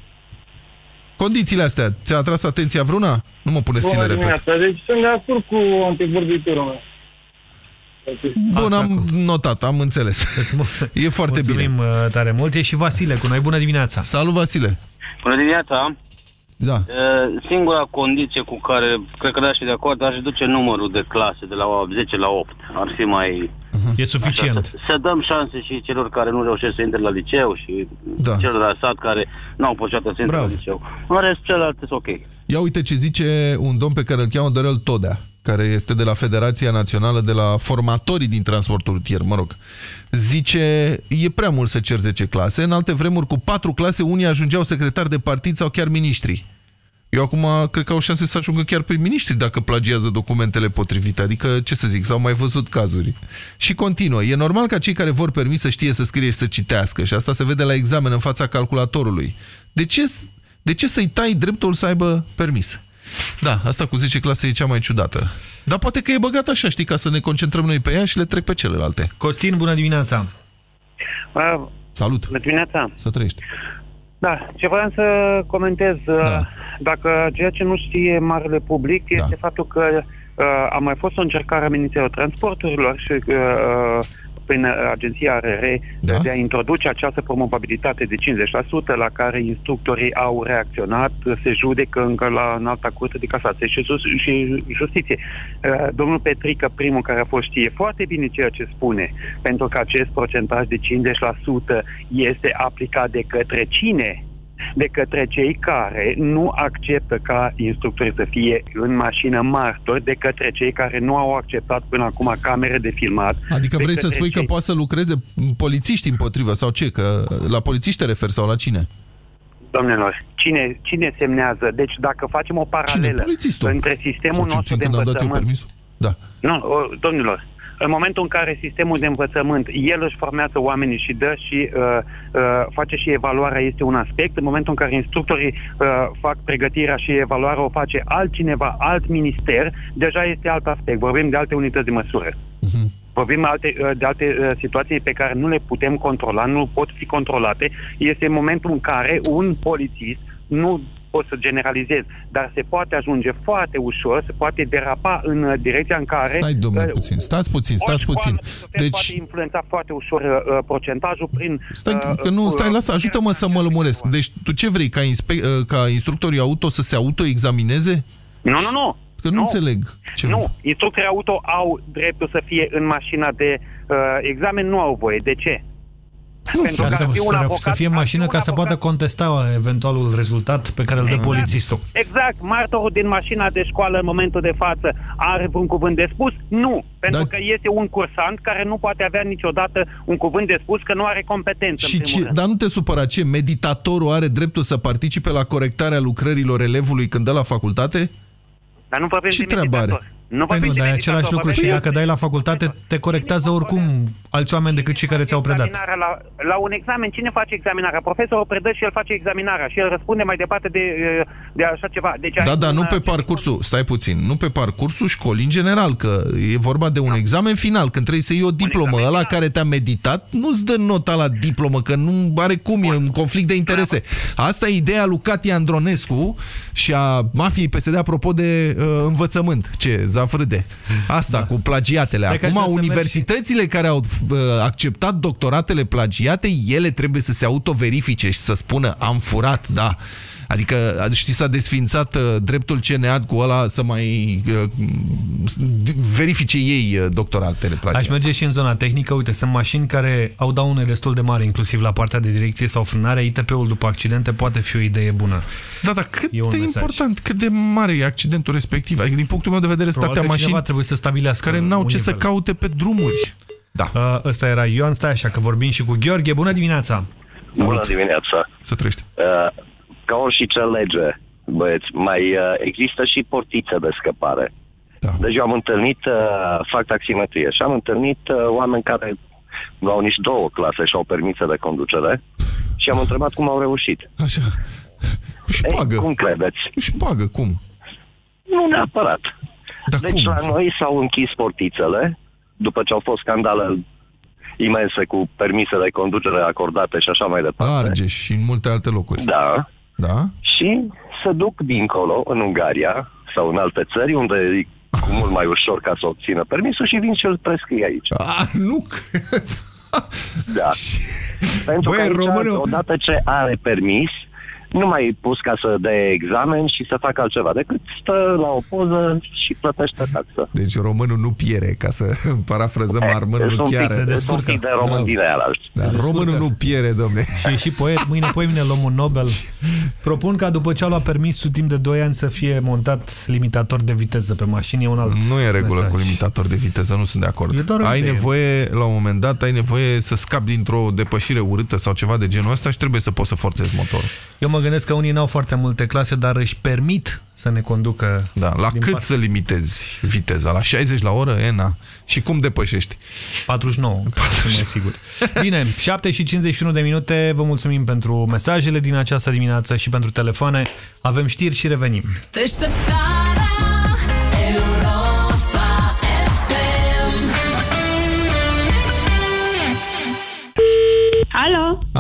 S3: Condițiile astea, ți-a atras atenția vreuna? Nu mă pune să
S30: Bună
S3: le repet.
S30: dimineața! Deci sunt de acord cu antevorbitorul meu.
S3: Bun, am notat, am înțeles. E foarte bine.
S2: Mulțumim uh, tare mult. E și Vasile cu noi. Bună dimineața!
S3: Salut, Vasile!
S31: Bună dimineața!
S3: Da.
S31: Uh, Singura condiție cu care cred că aș fi de acord aș reduce numărul de clase de la 10 la 8. Ar fi mai...
S2: E suficient.
S31: Așa, să, să dăm șanse și celor care nu reușesc să intre la liceu și
S3: Da.
S31: celor de la sat care n-au putut să intre la liceu. În rest, celelalte sunt ok.
S3: Ia uite ce zice un domn pe care îl cheamă Dorel Todea, care este de la Federația Națională de la Formatorii din Transportul Rutier, mă rog. Zice, e prea mult să cer 10 clase, în alte vremuri cu 4 clase unii ajungeau secretari de partid sau chiar miniștri. Eu acum cred că au șanse să ajungă chiar prim-ministri dacă plagiază documentele potrivite. Adică, ce să zic, s-au mai văzut cazuri. Și continuă. E normal ca cei care vor permis să știe să scrie și să citească. Și asta se vede la examen în fața calculatorului. De ce, de ce să-i tai dreptul să aibă permis? Da, asta cu 10 clase e cea mai ciudată. Dar poate că e băgat așa, știi, ca să ne concentrăm noi pe ea și le trec pe celelalte.
S2: Costin, bună dimineața!
S3: Salut!
S32: Bună dimineața!
S3: Să trăiești!
S32: Da, ce vreau să comentez, da. dacă ceea ce nu știe marele public este faptul că uh, a mai fost o încercare a Ministerului Transporturilor și uh, prin agenția RR da. de a introduce această promovabilitate de 50% la care instructorii au reacționat, se judecă încă la înalta curte de casație și, sus- și justiție. Uh, Domnul Petrică, primul care a fost, știe foarte bine ceea ce spune, pentru că acest procentaj de 50% este aplicat de către cine? De către cei care nu acceptă ca instructorii să fie în mașină martori, de către cei care nu au acceptat până acum camere de filmat.
S3: Adică
S32: de
S3: vrei să
S32: către
S3: spui că
S32: cei-
S3: poate să lucreze polițiști împotrivă sau ce? Că la polițiști te referi sau la cine?
S32: Domnilor, cine, cine semnează? Deci dacă facem o paralelă între sistemul
S3: Sau ce
S32: nostru
S3: țin
S32: de
S3: când am dat eu
S32: învățământ...
S3: permisul? Da.
S32: Nu, o, domnilor, în momentul în care sistemul de învățământ, el își formează oamenii și dă și uh, uh, face și evaluarea este un aspect, în momentul în care instructorii uh, fac pregătirea și evaluarea o face altcineva, alt minister, deja este alt aspect. Vorbim de alte unități de măsură. Vorbim alte, uh, de alte uh, situații pe care nu le putem controla, nu pot fi controlate. Este momentul în care un polițist, nu pot să generalizez, dar se poate ajunge foarte ușor, se poate derapa în uh, direcția în care...
S3: Stai, domnule,
S32: uh,
S3: puțin. Stați puțin,
S32: o
S3: stați
S32: școală
S3: puțin.
S32: de șoferi
S3: Deci,
S32: poate influența foarte ușor uh, procentajul prin...
S3: stai,
S32: uh,
S3: că nu,
S32: uh,
S3: stai, lasă, ajută-mă să mă lămuresc. Deci, tu ce vrei, ca, inspe, uh, ca instructorii auto să se autoexamineze?
S32: Nu, nu, nu.
S3: Că nu, înțeleg. Ce
S32: Nu, instructorii auto au dreptul să fie în mașina de uh, examen, nu au voie. De ce? Pentru că
S2: Ca
S32: ar
S2: să,
S32: fi un
S2: să,
S32: avocat,
S2: să fie în mașină ca să poată contesta eventualul rezultat pe care îl dă polițistul.
S32: Exact, martorul din mașina de școală în momentul de față are vreun cuvânt de spus? Nu, pentru că este un cursant care nu poate avea niciodată un cuvânt de spus că nu are competență
S3: Și
S32: în
S3: ce,
S32: primul rând.
S3: dar nu te supăra ce? Meditatorul are dreptul să participe la corectarea lucrărilor elevului când dă la facultate?
S32: Dar nu vorbim
S3: Ce
S32: de
S3: treabă are?
S32: meditator. Nu
S2: Păi
S32: vorbim
S2: nu,
S32: de
S2: dar e
S32: meditator,
S2: același lucru și
S32: vorbim de
S2: dacă dai la facultate, te corectează oricum alți oameni decât cei care ți-au predat.
S32: examinarea la, la un examen, cine face examinarea? Profesorul predă și el face examinarea și el răspunde mai departe de, de așa ceva. Deci
S3: Da,
S32: ai
S3: dar
S32: un-
S3: nu pe parcursul, stai puțin, nu pe parcursul școlii în general, că e vorba de un examen final, când trebuie să iei o diplomă. Ăla care te-a meditat nu-ți dă nota la diplomă, că nu are cum, e un conflict de interese. Asta e ideea lui Cati Andronescu și a mafiei PSD apropo de uh, învățământ. Ce, zafrâde. Asta, cu plagiatele.
S2: Hai că
S3: Acum,
S2: trebuie să
S3: universitățile care au uh, acceptat doctoratele plagiate, ele trebuie să se autoverifice și să spună am furat, da. Adică, știi, s-a desfințat uh, dreptul CNEAD cu ăla să mai uh, verifice ei uh, doctoratele
S2: Aș
S3: plagiate.
S2: merge și în zona tehnică. Uite, sunt mașini care au daune destul de mari, inclusiv la partea de direcție sau frânare. ITP-ul după accidente poate fi o idee bună.
S3: Da, dar cât
S2: e un
S3: de
S2: mesaj.
S3: important, cât de mare e accidentul respectiv. Adică, din punctul meu de vedere,
S2: Probabil
S3: statea
S2: că cineva
S3: mașini
S2: trebuie să stabilească
S3: care n-au
S2: un
S3: ce să
S2: nivel.
S3: caute pe drumuri. Da.
S2: Uh, ăsta era Ioan, stai așa că vorbim și cu Gheorghe. Bună dimineața!
S33: Bună dimineața!
S3: Să trăiești!
S33: Uh, ca orice lege, băieți, mai uh, există și portițe de scăpare.
S3: Da.
S33: Deci eu am întâlnit, uh, fac taximetrie și am întâlnit uh, oameni care au nici două clase și au permise de conducere și și am întrebat cum au reușit.
S3: Așa. Și
S33: Ei,
S3: pagă.
S33: cum credeți?
S3: Și șpagă, cum?
S33: Nu neapărat.
S3: Dar
S33: deci
S3: cum?
S33: la noi s-au închis portițele, după ce au fost scandale imense cu permise de conducere acordate și așa mai departe.
S3: Argeș și în multe alte locuri.
S33: Da.
S3: Da?
S33: Și se duc dincolo, în Ungaria sau în alte țări, unde e cu mult mai ușor ca să obțină permisul și vin și îl prescrie aici.
S3: Ah, nu cred.
S33: Da. Pentru
S3: Băi,
S33: că aici,
S3: românul-
S33: odată ce are permis, nu mai e pus ca să dea examen și să facă altceva, decât stă la o poză și plătește taxă.
S3: Deci românul nu piere, ca să parafrazăm armânul
S33: Sunt un
S3: chiar.
S33: pic- sunt un pic de român din aia alți.
S3: Da, românul nu piere, domne.
S2: Și și poet, mâine, poimine luăm un Nobel. Propun ca după ce a luat permisul timp de 2 ani să fie montat limitator de viteză pe mașini, e un alt
S3: Nu e în regulă
S2: mesaj.
S3: cu limitator de viteză, nu sunt de acord.
S2: E doar o
S3: ai
S2: idee.
S3: nevoie, la un moment dat, ai nevoie să scapi dintr-o depășire urâtă sau ceva de genul ăsta și trebuie să poți să forțezi motorul.
S2: Eu mă gândesc că unii n-au foarte multe clase, dar își permit să ne conducă.
S3: Da, la
S2: din
S3: cât
S2: partea-
S3: să limitezi viteza? La 60 la oră? Ena. Și cum depășești?
S2: 49, ca să fim mai sigur. Bine, 7 și 51 de minute. Vă mulțumim pentru mesajele din această dimineață și pentru telefoane. Avem știri și revenim.
S20: Deșteptarea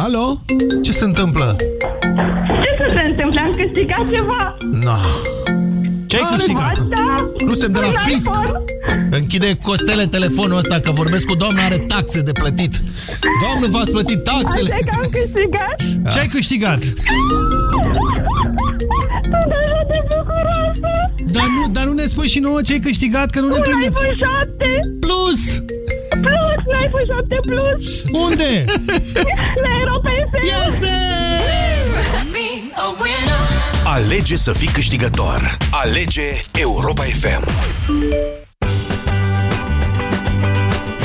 S34: Alo?
S3: Alo? Ce se întâmplă?
S34: Ce să se întâmple? Am câștigat ceva?
S3: No.
S34: Ce ai câștigat? Da.
S35: Nu suntem de la
S34: Un
S35: fisc.
S34: iPhone.
S35: Închide Costele telefonul ăsta că vorbesc cu doamna, are taxe de plătit. Doamnă, v-ați plătit taxele?
S34: Așa că am câștigat?
S2: Ce ai câștigat?
S34: Sunt așa de bucuroasă!
S35: Dar nu, dar nu ne spui și nouă ce ai câștigat, că nu ne
S34: Un
S35: prinde.
S34: iPhone 7!
S35: Plus!
S34: Plus! Un iPhone 7 Plus!
S35: Unde?
S34: La Europa FM!
S35: Este!
S36: Alege să fii câștigător. Alege Europa FM.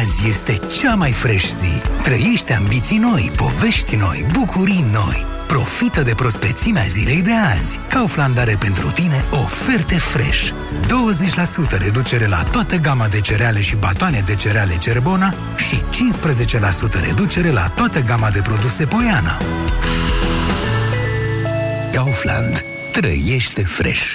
S9: Azi este cea mai fresh zi. Trăiește ambiții noi, povești noi, bucurii noi. Profită de prospețimea zilei de azi. Kaufland are pentru tine oferte fresh. 20% reducere la toată gama de cereale și batoane de cereale Cerbona și 15% reducere la toată gama de produse Poiana. Kaufland. Trăiește fresh.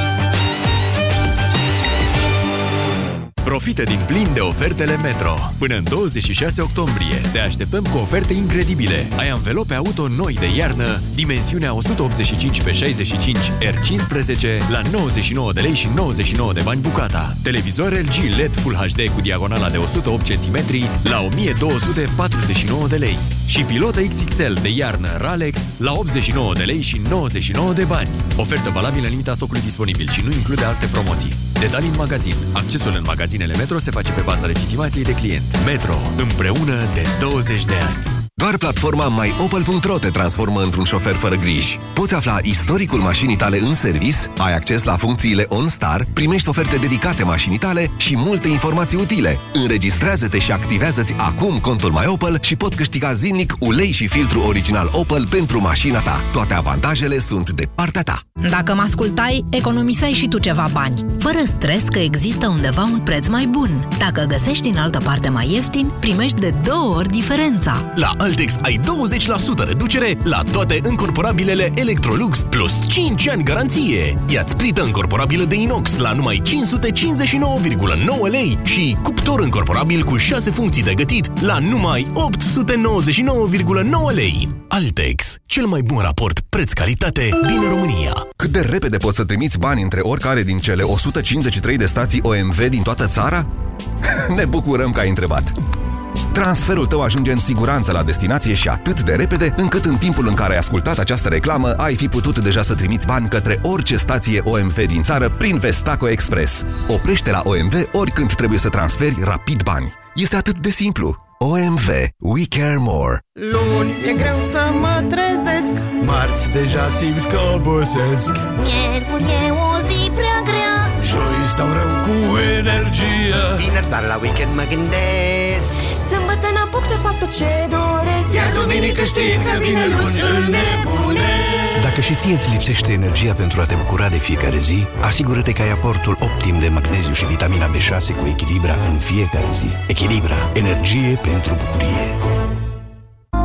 S4: Profită din plin de ofertele Metro. Până în 26 octombrie te așteptăm cu oferte incredibile. Ai anvelope auto noi de iarnă, dimensiunea 185 pe 65 R15 la 99 de lei și 99 de bani bucata. Televizor LG LED Full HD cu diagonala de 108 cm la 1249 de lei. Și pilotă XXL de iarnă Ralex la 89 de lei și 99 de bani. Ofertă valabilă în limita stocului disponibil și nu include alte promoții. Detalii în magazin. Accesul în magazinele Metro se face pe baza legitimației de client. Metro. Împreună de 20 de ani.
S37: Doar platforma myopel.ro te transformă într-un șofer fără griji. Poți afla istoricul mașinii tale în servis, ai acces la funcțiile OnStar, primești oferte dedicate mașinii tale și multe informații utile. Înregistrează-te și activează-ți acum contul MyOpel și poți câștiga zilnic ulei și filtru original Opel pentru mașina ta. Toate avantajele sunt de partea ta.
S22: Dacă mă ascultai, economiseai și tu ceva bani, fără stres că există undeva un preț mai bun. Dacă găsești în altă parte mai ieftin, primești de două ori diferența.
S4: La Altex ai 20% reducere la toate încorporabilele Electrolux plus 5 ani garanție. Ia-ți plită încorporabilă de inox la numai 559,9 lei și cuptor încorporabil cu 6 funcții de gătit la numai 899,9 lei. Altex, cel mai bun raport
S38: preț-calitate din România.
S37: Cât de repede poți să trimiți bani între oricare din cele 153 de stații OMV din toată țara? Ne bucurăm că ai întrebat! Transferul tău ajunge în siguranță la destinație și atât de repede, încât în timpul în care ai ascultat această reclamă, ai fi putut deja să trimiți bani către orice stație OMV din țară prin Vestaco Express. Oprește la OMV oricând trebuie să transferi rapid bani. Este atât de simplu. OMV. We care more.
S20: Luni e greu să mă trezesc
S39: Marți deja simt că obosesc
S20: Miercuri e o zi prea grea
S39: Joi stau rău cu energie
S20: Vineri doar la weekend mă gândesc Sâmbătă n-apuc să fac tot ce doresc
S39: Iar duminică știi că vine luni în nebune
S38: Dacă și ție îți lipsește energia pentru a te bucura de fiecare zi, asigură-te că ai aportul optim de magneziu și vitamina B6 cu Echilibra în fiecare zi. Echilibra. Energie pentru bucurie.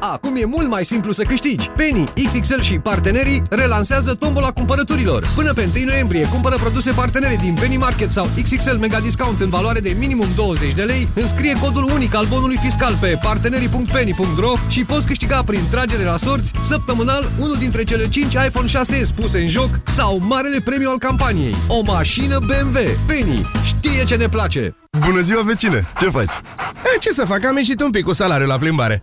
S40: Acum e mult mai simplu să câștigi. Penny, XXL și partenerii relansează tombola cumpărăturilor. Până pe 1 noiembrie cumpără produse partenere din Penny Market sau XXL Mega Discount în valoare de minimum 20 de lei, înscrie codul unic al bonului fiscal pe partenerii.penny.ro și poți câștiga prin tragere la sorți săptămânal unul dintre cele 5 iPhone 6s puse în joc sau marele premiu al campaniei. O mașină BMW. Penny știe ce ne place.
S41: Bună ziua, vecine! Ce faci?
S42: E, ce să fac? Am ieșit un pic cu salariul la plimbare.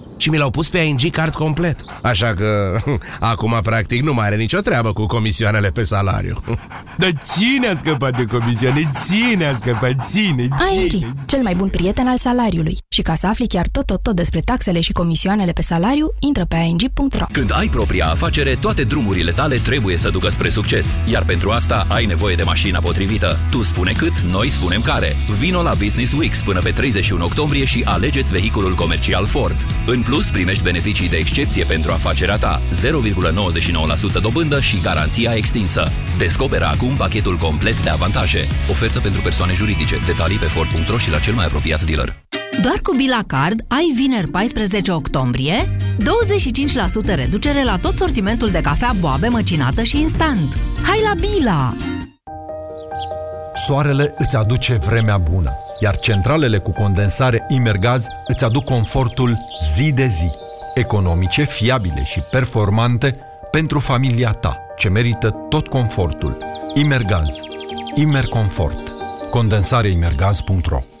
S42: Și mi l-au pus pe ING card complet. Așa că acum practic nu mai are nicio treabă cu comisioanele pe salariu. Dar cine a scăpat de comisioane? Ține a scăpat, ține, ține.
S11: ING, cel mai bun prieten al salariului. Și ca să afli chiar tot, tot, tot despre taxele și comisioanele pe salariu, intră pe ing.ro.
S38: Când ai propria afacere, toate drumurile tale trebuie să ducă spre succes. Iar pentru asta ai nevoie de mașina potrivită. Tu spune cât, noi spunem care. Vino la Business Weeks până pe 31 octombrie și alegeți vehiculul comercial Ford. În plus, primești beneficii de excepție pentru afacerea ta, 0,99% dobândă și garanția extinsă. Descoperă acum pachetul complet de avantaje. Ofertă pentru persoane juridice. Detalii pe Ford.ro și la cel mai apropiat dealer.
S22: Doar cu Bila Card ai vineri 14 octombrie 25% reducere la tot sortimentul de cafea boabe măcinată și instant. Hai la Bila!
S43: Soarele îți aduce vremea bună, iar centralele cu condensare Imergaz îți aduc confortul zi de zi, economice, fiabile și performante pentru familia ta, ce merită tot confortul. Imergaz. Imerconfort. Condensareimergaz.ro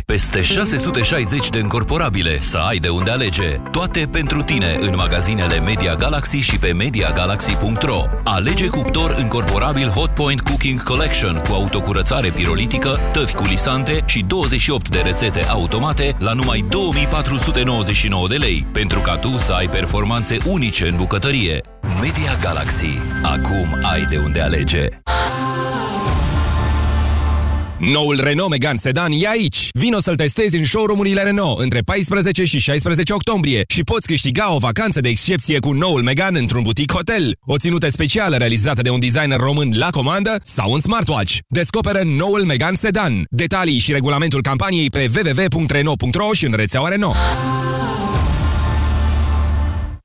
S38: Peste 660 de încorporabile să ai de unde alege. Toate pentru tine în magazinele Media Galaxy și pe MediaGalaxy.ro. Alege cuptor încorporabil Hotpoint Cooking Collection cu autocurățare pirolitică, tăvi culisante și 28 de rețete automate la numai 2499 de lei, pentru ca tu să ai performanțe unice în bucătărie. Media Galaxy. Acum ai de unde alege.
S44: Noul Renault Megane Sedan e aici! Vino să-l testezi în showroom-urile Renault între 14 și 16 octombrie și poți câștiga o vacanță de excepție cu noul Megane într-un butic hotel, o ținută specială realizată de un designer român la comandă sau un smartwatch. Descoperă noul Megane Sedan. Detalii și regulamentul campaniei pe www.renault.ro și în rețeaua Renault.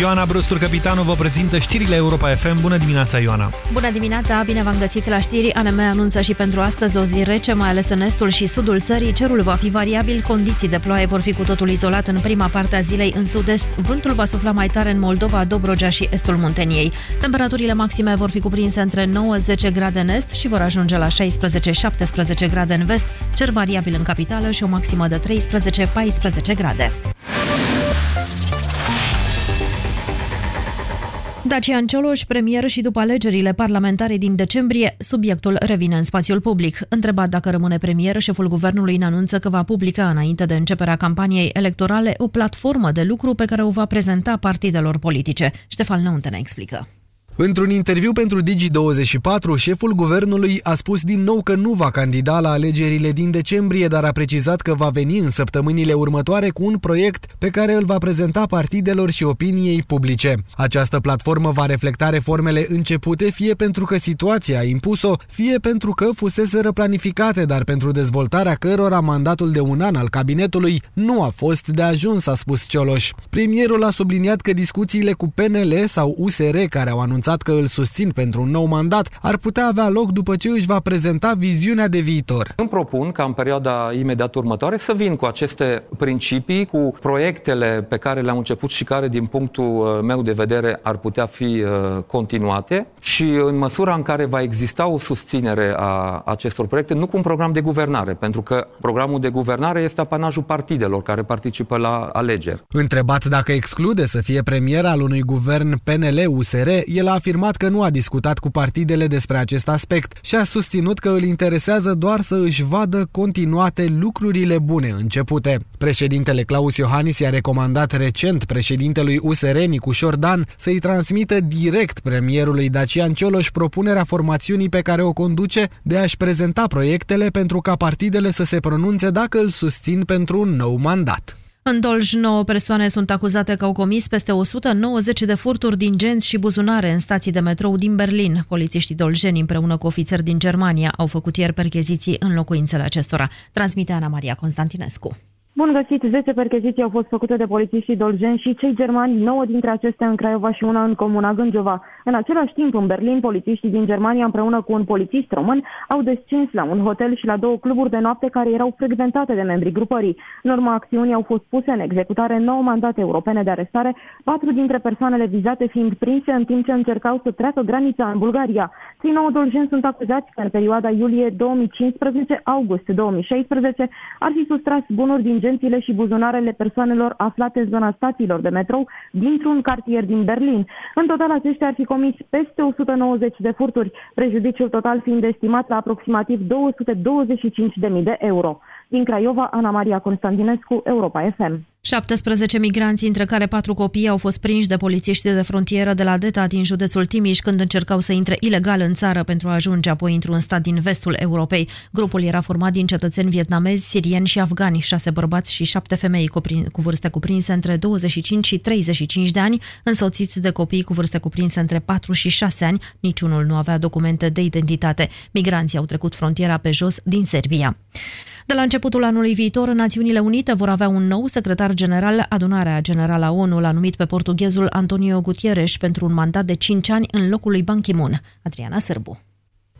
S2: Ioana Brustur, capitanul, vă prezintă știrile Europa FM. Bună dimineața, Ioana!
S45: Bună dimineața, bine v-am găsit la știri. ANM anunță și pentru astăzi o zi rece, mai ales în estul și sudul țării. Cerul va fi variabil, condiții de ploaie vor fi cu totul izolat în prima parte a zilei în sud-est. Vântul va sufla mai tare în Moldova, Dobrogea și estul Munteniei. Temperaturile maxime vor fi cuprinse între 9-10 grade în est și vor ajunge la 16-17 grade în vest, cer variabil în capitală și o maximă de 13-14 grade. Dacian Cioloș, premier și după alegerile parlamentare din decembrie, subiectul revine în spațiul public. Întrebat dacă rămâne premier, șeful guvernului ne anunță că va publica înainte de începerea campaniei electorale o platformă de lucru pe care o va prezenta partidelor politice. Ștefan Neunte ne explică.
S46: Într-un interviu pentru Digi24, șeful guvernului a spus din nou că nu va candida la alegerile din decembrie, dar a precizat că va veni în săptămânile următoare cu un proiect pe care îl va prezenta partidelor și opiniei publice. Această platformă va reflecta reformele începute fie pentru că situația a impus-o, fie pentru că fuseseră planificate, dar pentru dezvoltarea cărora mandatul de un an al cabinetului nu a fost de ajuns, a spus Cioloș. Premierul a subliniat că discuțiile cu PNL sau USR care au anunțat anunțat că îl susțin pentru un nou mandat, ar putea avea loc după ce își va prezenta viziunea de viitor.
S47: Îmi propun ca în perioada imediat următoare să vin cu aceste principii, cu proiectele pe care le-am început și care, din punctul uh, meu de vedere, ar putea fi uh, continuate și în măsura în care va exista o susținere a acestor proiecte, nu cu un program de guvernare, pentru că programul de guvernare este apanajul partidelor care participă la alegeri.
S46: Întrebat dacă exclude să fie premier al unui guvern PNL-USR, el a afirmat că nu a discutat cu partidele despre acest aspect și a susținut că îl interesează doar să își vadă continuate lucrurile bune începute. Președintele Claus Iohannis i-a recomandat recent președintelui USR Nicu Șordan să-i transmită direct premierului Dacian Cioloș propunerea formațiunii pe care o conduce de a-și prezenta proiectele pentru ca partidele să se pronunțe dacă îl susțin pentru un nou mandat.
S45: În Dolj, 9 persoane sunt acuzate că au comis peste 190 de furturi din genți și buzunare în stații de metrou din Berlin. Polițiștii dolgeni împreună cu ofițeri din Germania au făcut ieri percheziții în locuințele acestora. Transmite Ana Maria Constantinescu.
S48: Bun găsit, 10 percheziții au fost făcute de polițiștii dolgeni și cei germani, 9 dintre acestea în Craiova și una în comuna Gângeva. În același timp, în Berlin, polițiștii din Germania împreună cu un polițist român au descins la un hotel și la două cluburi de noapte care erau frecventate de membrii grupării. În urma acțiunii au fost puse în executare 9 mandate europene de arestare, patru dintre persoanele vizate fiind prinse în timp ce încercau să treacă granița în Bulgaria. Cei 9 dolgeni sunt acuzați că în perioada iulie 2015-august 2016 ar fi sustras bunuri din gențile și buzunarele persoanelor aflate în zona stațiilor de metrou dintr-un cartier din Berlin. În total, aceștia ar fi comis peste 190 de furturi, prejudiciul total fiind estimat la aproximativ 225.000 de euro. Din Craiova, Ana Maria Constantinescu, Europa FM.
S45: 17 migranți, între care patru copii, au fost prinși de polițiști de frontieră de la Deta din județul Timiș când încercau să intre ilegal în țară pentru a ajunge apoi într-un stat din vestul Europei. Grupul era format din cetățeni vietnamezi, sirieni și afgani, șase bărbați și șapte femei cu vârste cuprinse între 25 și 35 de ani, însoțiți de copii cu vârste cuprinse între 4 și 6 ani. Niciunul nu avea documente de identitate. Migranții au trecut frontiera pe jos din Serbia. De la începutul anului viitor, Națiunile Unite vor avea un nou secretar general. Adunarea Generală a ONU l-a numit pe portughezul Antonio Gutierrez pentru un mandat de 5 ani în locul lui Ban Ki-moon. Adriana Sârbu.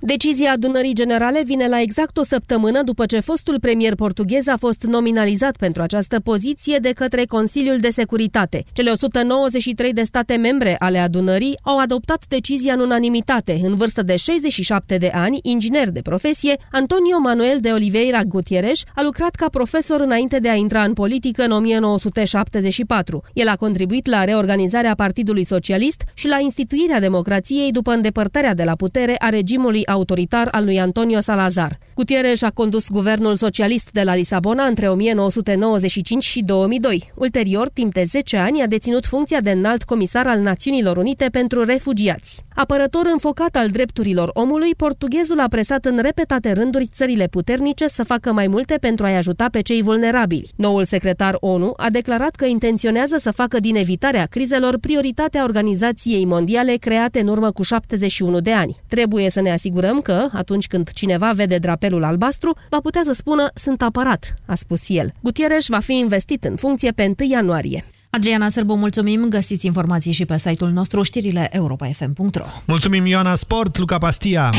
S49: Decizia adunării generale vine la exact o săptămână după ce fostul premier portughez a fost nominalizat pentru această poziție de către Consiliul de Securitate. Cele 193 de state membre ale adunării au adoptat decizia în unanimitate. În vârstă de 67 de ani, inginer de profesie, Antonio Manuel de Oliveira Gutierrez a lucrat ca profesor înainte de a intra în politică în 1974. El a contribuit la reorganizarea Partidului Socialist și la instituirea democrației după îndepărtarea de la putere a regimului autoritar al lui Antonio Salazar. Gutierrez a condus guvernul socialist de la Lisabona între 1995 și 2002. Ulterior, timp de 10 ani, a deținut funcția de înalt comisar al Națiunilor Unite pentru refugiați. Apărător înfocat al drepturilor omului, portughezul a presat în repetate rânduri țările puternice să facă mai multe pentru a-i ajuta pe cei vulnerabili. Noul secretar ONU a declarat că intenționează să facă din evitarea crizelor prioritatea Organizației Mondiale create în urmă cu 71 de ani. Trebuie să ne asigurăm că, atunci când cineva vede drapelul albastru, va putea să spună sunt apărat, a spus el. Gutierrez va fi investit în funcție pe 1 ianuarie.
S45: Adriana Sârbu, mulțumim. Găsiți informații și pe site-ul nostru știrile europa.fm.ro
S2: Mulțumim Ioana Sport, Luca Pastia.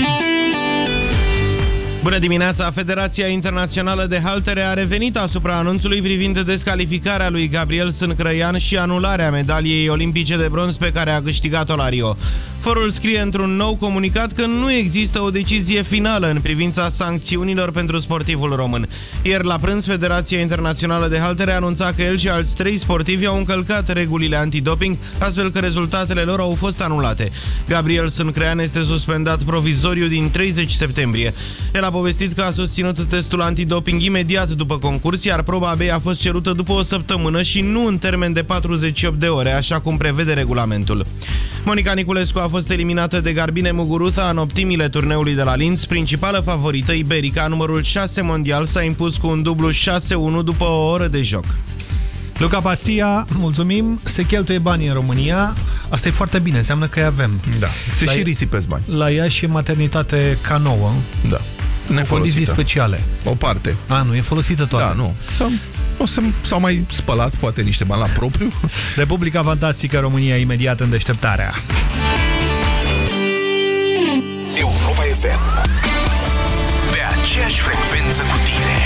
S1: Bună dimineața! Federația Internațională de Haltere a revenit asupra anunțului privind descalificarea lui Gabriel Sâncrăian și anularea medaliei olimpice de bronz pe care a câștigat-o la Rio. Forul scrie într-un nou comunicat că nu există o decizie finală în privința sancțiunilor pentru sportivul român. Ieri la prânz, Federația Internațională de Haltere a anunțat că el și alți trei sportivi au încălcat regulile antidoping, astfel că rezultatele lor au fost anulate. Gabriel Sâncrăian este suspendat provizoriu din 30 septembrie. El a povestit că a susținut testul antidoping imediat după concurs, iar proba AB a fost cerută după o săptămână și nu în termen de 48 de ore, așa cum prevede regulamentul. Monica Niculescu a fost eliminată de Garbine Muguruza în optimile turneului de la Linz, principală favorită iberica, numărul 6 mondial, s-a impus cu un dublu 6-1 după o oră de joc.
S2: Luca Pastia, mulțumim, se cheltuie banii în România, asta e foarte bine, înseamnă că îi avem.
S3: Da, se
S2: la
S3: și risipesc bani.
S2: La ea și maternitate ca nouă.
S3: Da.
S2: Cu condiții speciale.
S3: O parte.
S2: A, nu, e folosită toată.
S3: Da, nu. S-au mai spălat poate niște bani la propriu.
S2: Republica Fantastică România imediat în deșteptarea.
S4: Europa FM Pe aceeași frecvență cu tine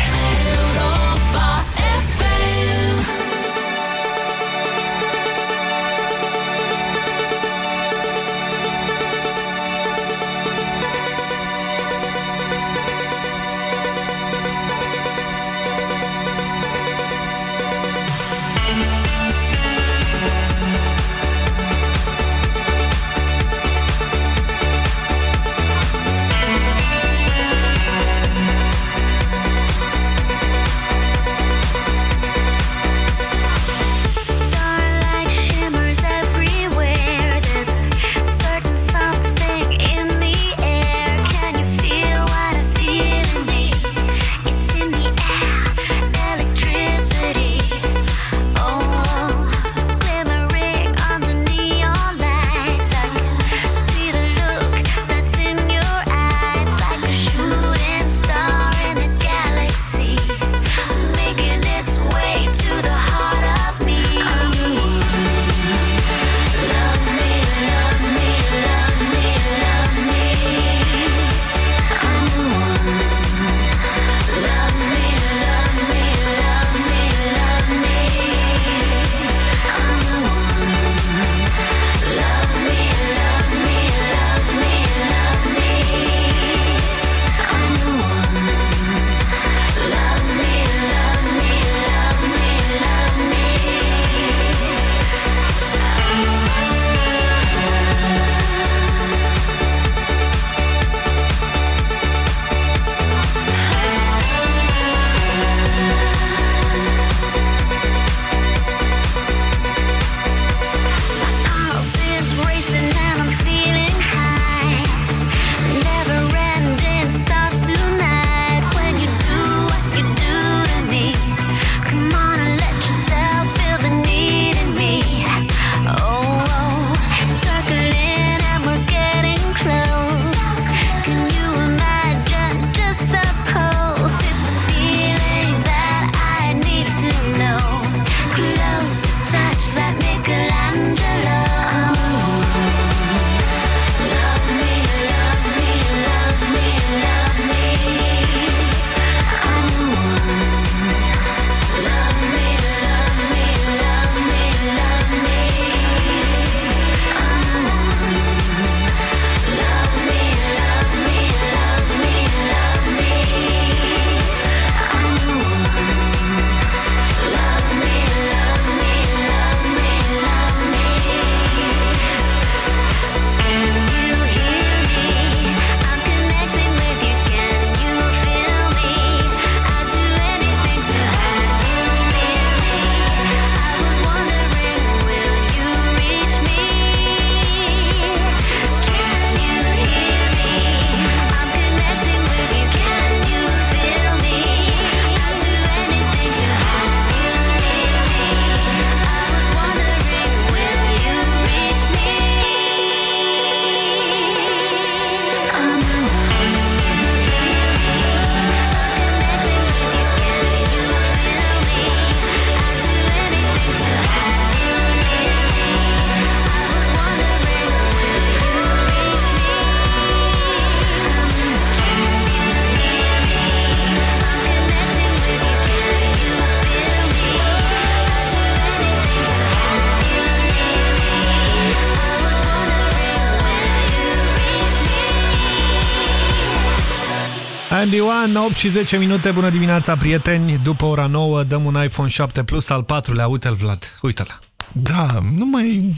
S2: Andy One, 8 și 10 minute, bună dimineața, prieteni. După ora 9 dăm un iPhone 7 Plus al patrulea. Uite-l, Vlad, uite-l.
S3: Da, nu mai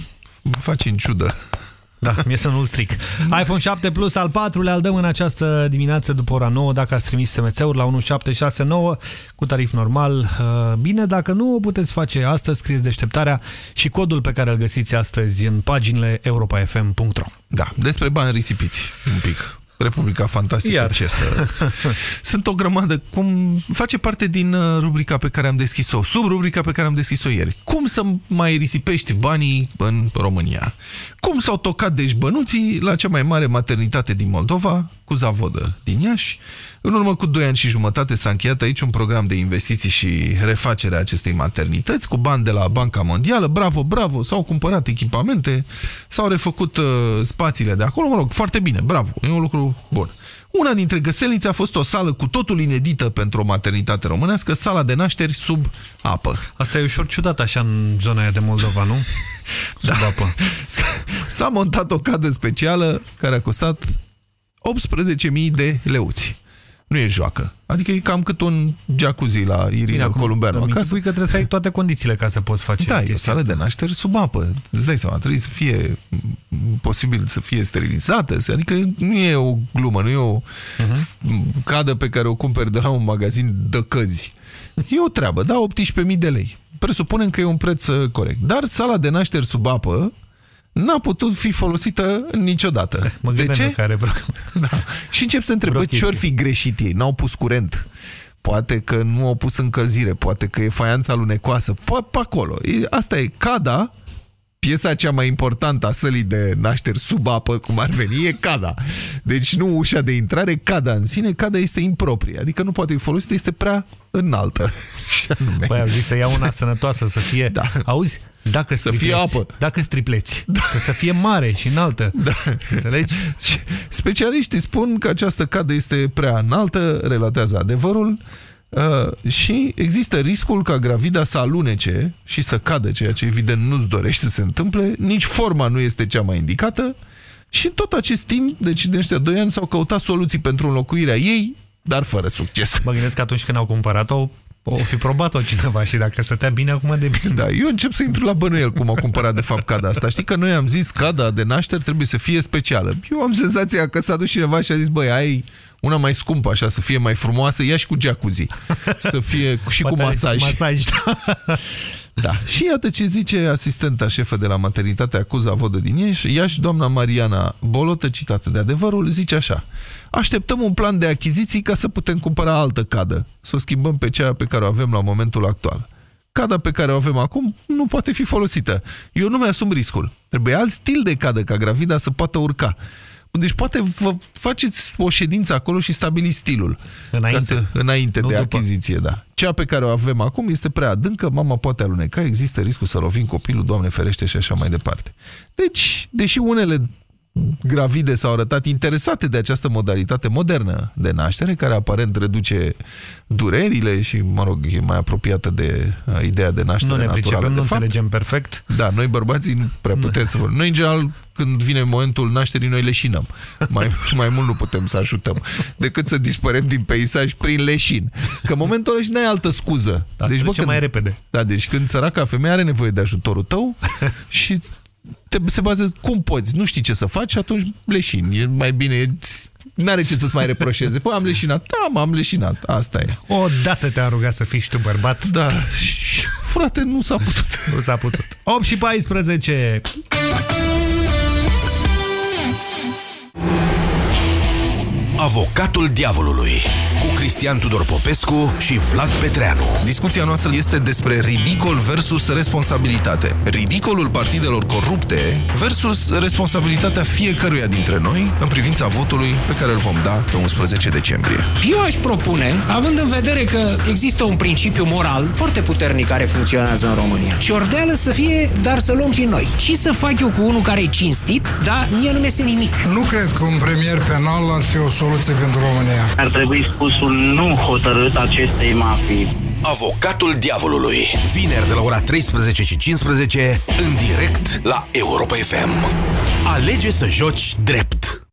S3: faci în ciudă.
S2: Da, mie să nu-l stric. iPhone 7 Plus al patrulea îl dăm în această dimineață după ora 9 dacă ați trimis SMS-uri la 1769 cu tarif normal. Uh, bine, dacă nu o puteți face astăzi, scrieți deșteptarea și codul pe care îl găsiți astăzi în paginile europafm.ro
S3: Da, despre bani risipiți un pic. Republica Fantastică
S2: Iar.
S3: ce să... Sunt o grămadă, cum face parte din uh, rubrica pe care am deschis-o, sub rubrica pe care am deschis-o ieri. Cum să mai risipești banii în România? Cum s-au tocat deci bănuții la cea mai mare maternitate din Moldova, cu Zavodă din Iași? În urmă cu 2 ani și jumătate s-a încheiat aici un program de investiții și refacere a acestei maternități cu bani de la Banca Mondială. Bravo, bravo! S-au cumpărat echipamente, s-au refăcut uh, spațiile de acolo. Mă rog, foarte bine, bravo! E un lucru bun. Una dintre găselnițe a fost o sală cu totul inedită pentru o maternitate românească, sala de nașteri sub apă.
S2: Asta e ușor ciudat așa în zona aia de Moldova, nu? Sub
S3: Da.
S2: apă.
S3: S-a montat o cadă specială care a costat 18.000 de leuți. Nu e joacă. Adică e cam cât un jacuzzi la Irina Columbeanu
S2: îmi
S3: acasă.
S2: închipui că trebuie să ai toate condițiile ca să poți face
S3: Da, e o
S2: chestia
S3: sală
S2: asta.
S3: de nașteri sub apă. Îți dai seama, trebuie să fie m, posibil să fie sterilizată. să- Adică nu e o glumă, nu e o uh-huh. cadă pe care o cumperi de la un magazin de căzi. E o treabă, da, 18.000 de lei. Presupunem că e un preț uh, corect. Dar sala de nașteri sub apă n-a putut fi folosită niciodată.
S2: Mă
S3: de
S2: gândeam
S3: ce?
S2: eu Care vreo...
S3: Da. Și încep să întreb, bă, ce ori fi greșit ei? N-au pus curent. Poate că nu au pus încălzire, poate că e faianța lunecoasă. Pe, pe acolo. E, asta e cada, piesa cea mai importantă a sălii de nașteri sub apă, cum ar veni, e cada. Deci nu ușa de intrare, cada în sine, cada este improprie. Adică nu poate fi folosită, este prea înaltă. Și anume.
S2: Păi au zis să ia una sănătoasă, să fie... Da. Auzi? Dacă
S3: Să fie
S2: stripleți,
S3: apă.
S2: Dacă stripleți. Da. Să fie mare și înaltă.
S3: Da.
S2: Înțelegi?
S3: Și Specialiștii spun că această cadă este prea înaltă, relatează adevărul, uh, și există riscul ca gravida să alunece și să cadă, ceea ce evident nu-ți dorești să se întâmple, nici forma nu este cea mai indicată și în tot acest timp, deci din ăștia 2 ani, s-au căutat soluții pentru înlocuirea ei, dar fără succes.
S2: Mă gândesc că atunci când au cumpărat-o, o fi probat-o cineva și dacă stătea bine, acum de bine.
S3: Da, eu încep să intru la bănuiel cum au cumpărat de fapt cada asta. Știi că noi am zis cada de nașteri trebuie să fie specială. Eu am senzația că s-a dus cineva și a zis, băi, ai una mai scumpă așa, să fie mai frumoasă, ia și cu jacuzzi. Să fie și cu
S2: Poate are
S3: masaj.
S2: masaj.
S3: Da. Și iată ce zice asistenta șefă de la maternitatea Cuza Vodă din Iași, Iași, doamna Mariana Bolotă, citată de adevărul, zice așa. Așteptăm un plan de achiziții ca să putem cumpăra altă cadă, să o schimbăm pe cea pe care o avem la momentul actual. Cada pe care o avem acum nu poate fi folosită. Eu nu mi-asum riscul. Trebuie alt stil de cadă ca gravida să poată urca. Deci poate vă faceți o ședință acolo și stabiliți stilul.
S2: Înainte.
S3: Ca să, înainte
S2: Nu
S3: de
S2: după.
S3: achiziție, da. Cea pe care o avem acum este prea adâncă, mama poate aluneca, există riscul să lovim copilul, Doamne ferește și așa mai departe. Deci, deși unele gravide s-au arătat interesate de această modalitate modernă de naștere, care aparent reduce durerile și, mă rog, e mai apropiată de uh, ideea de naștere
S2: Nu ne
S3: naturală.
S2: pricepem,
S3: de
S2: nu
S3: fapt.
S2: înțelegem perfect.
S3: Da, noi bărbații nu prea putem să vorbim. Noi, în general, când vine momentul nașterii, noi leșinăm. Mai, mai mult nu putem să ajutăm decât să dispărem din peisaj prin leșin. Că în momentul ăla și n-ai altă scuză.
S2: Da, trece mai repede.
S3: Da, deci când săraca femeie are nevoie de ajutorul tău și te, se bazează cum poți, nu știi ce să faci, atunci leșin. E mai bine, e, n-are ce să-ți mai reproșeze. Păi am leșinat. Da, m-am leșinat. Asta e.
S2: O dată te-a rugat să fii și tu bărbat.
S3: Da, și, frate, nu s-a putut.
S2: Nu s-a putut. 8 și 14.
S4: Avocatul diavolului cu Cristian Tudor Popescu și Vlad Petreanu.
S50: Discuția noastră este despre ridicol versus responsabilitate. Ridicolul partidelor corupte versus responsabilitatea fiecăruia dintre noi în privința votului pe care îl vom da pe 11 decembrie.
S6: Eu aș propune, având în vedere că există un principiu moral foarte puternic care funcționează în România, ciordeală să fie, dar să luăm și noi. Și să fac eu cu unul care e cinstit, dar mie nu mi nimic.
S51: Nu cred că un premier penal ar fi o soluție pentru România.
S52: Ar trebui spus un nu hotărât acestei mafii.
S4: Avocatul diavolului. Vineri de la ora 13 și 15 în direct la Europa FM. Alege să joci drept.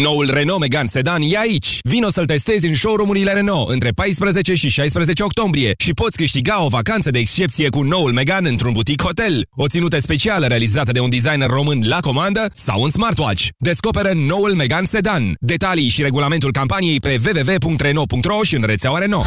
S44: Noul Renault Megane Sedan e aici! Vino să-l testezi în showroom-urile Renault între 14 și 16 octombrie și poți câștiga o vacanță de excepție cu noul Megane într-un butic hotel, o ținută specială realizată de un designer român la comandă sau un smartwatch. Descoperă noul Megane Sedan. Detalii și regulamentul campaniei pe www.renault.ro și în rețeaua Renault.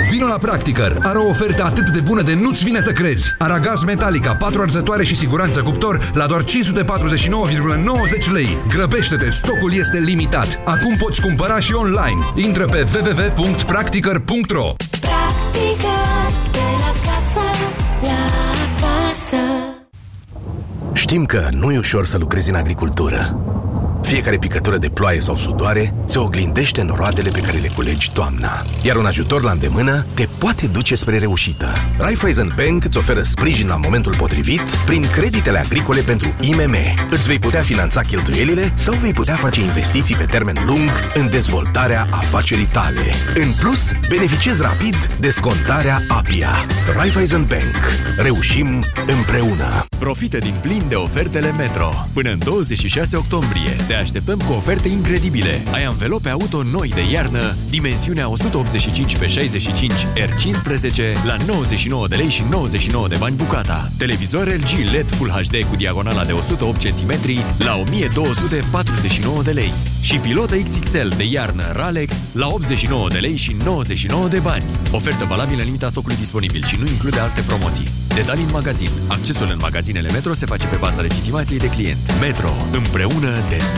S53: Vino la Practicăr! Are o ofertă atât de bună de nu-ți vine să crezi! Aragaz Metallica, 4 arzătoare și siguranță cuptor la doar 549,90 lei. Grăbește-te, stocul este limitat. Acum poți cumpăra și online. Intră pe www.practicăr.ro
S20: Practică de la casă, la casă.
S4: Știm că nu e ușor să lucrezi în agricultură. Fiecare picătură de ploaie sau sudoare se oglindește în roadele pe care le culegi toamna. Iar un ajutor la îndemână te poate duce spre reușită. Raiffeisen Bank îți oferă sprijin la momentul potrivit prin creditele agricole pentru IMM. Îți vei putea finanța cheltuielile sau vei putea face investiții pe termen lung în dezvoltarea afacerii tale. În plus, beneficiezi rapid de scontarea APIA. Raiffeisen Bank. Reușim împreună!
S54: Profită din plin de ofertele Metro. Până în 26 octombrie te așteptăm cu oferte incredibile. Ai anvelope auto noi de iarnă, dimensiunea 185 pe 65 R15 la 99 de lei și 99 de bani bucata. Televizor LG LED Full HD cu diagonala de 108 cm la 1249 de lei. Și pilotă XXL de iarnă Ralex la 89 de lei și 99 de bani. Ofertă valabilă în limita stocului disponibil și nu include alte promoții. Detalii în magazin. Accesul în magazinele Metro se face pe baza legitimației de client. Metro. Împreună de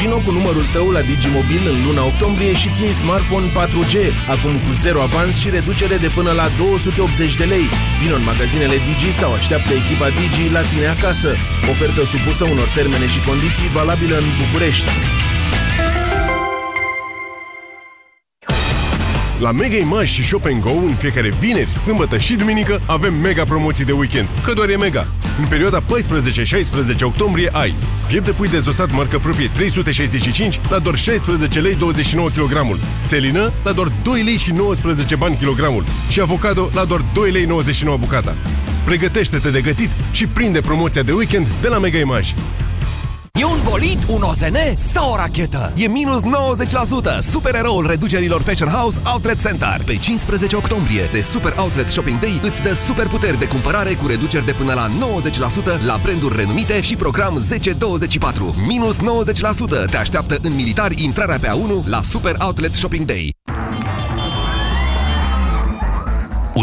S55: Vino cu numărul tău la Digimobil în luna octombrie și țin smartphone 4G, acum cu zero avans și reducere de până la 280 de lei. Vino în magazinele Digi sau așteaptă echipa Digi la tine acasă. Ofertă supusă unor termene și condiții valabilă în București.
S53: La Mega Image și Shop Go în fiecare vineri, sâmbătă și duminică avem mega promoții de weekend, că doar e mega.
S40: În perioada 14-16 octombrie ai piept de pui dezosat marcă proprie 365 la doar 16 lei 29 kg, țelină la doar 2 lei și 19 bani kilogramul și avocado la doar 2 lei 99 bucata. Pregătește-te de gătit și prinde promoția de weekend de la Mega Image.
S37: E un bolid, un OZN sau o rachetă? E minus 90%! Supereroul reducerilor Fashion House Outlet Center. Pe 15 octombrie de Super Outlet Shopping Day îți dă super puteri de cumpărare cu reduceri de până la 90% la branduri renumite și program 1024. Minus 90% te așteaptă în militari intrarea pe A1 la Super Outlet Shopping Day.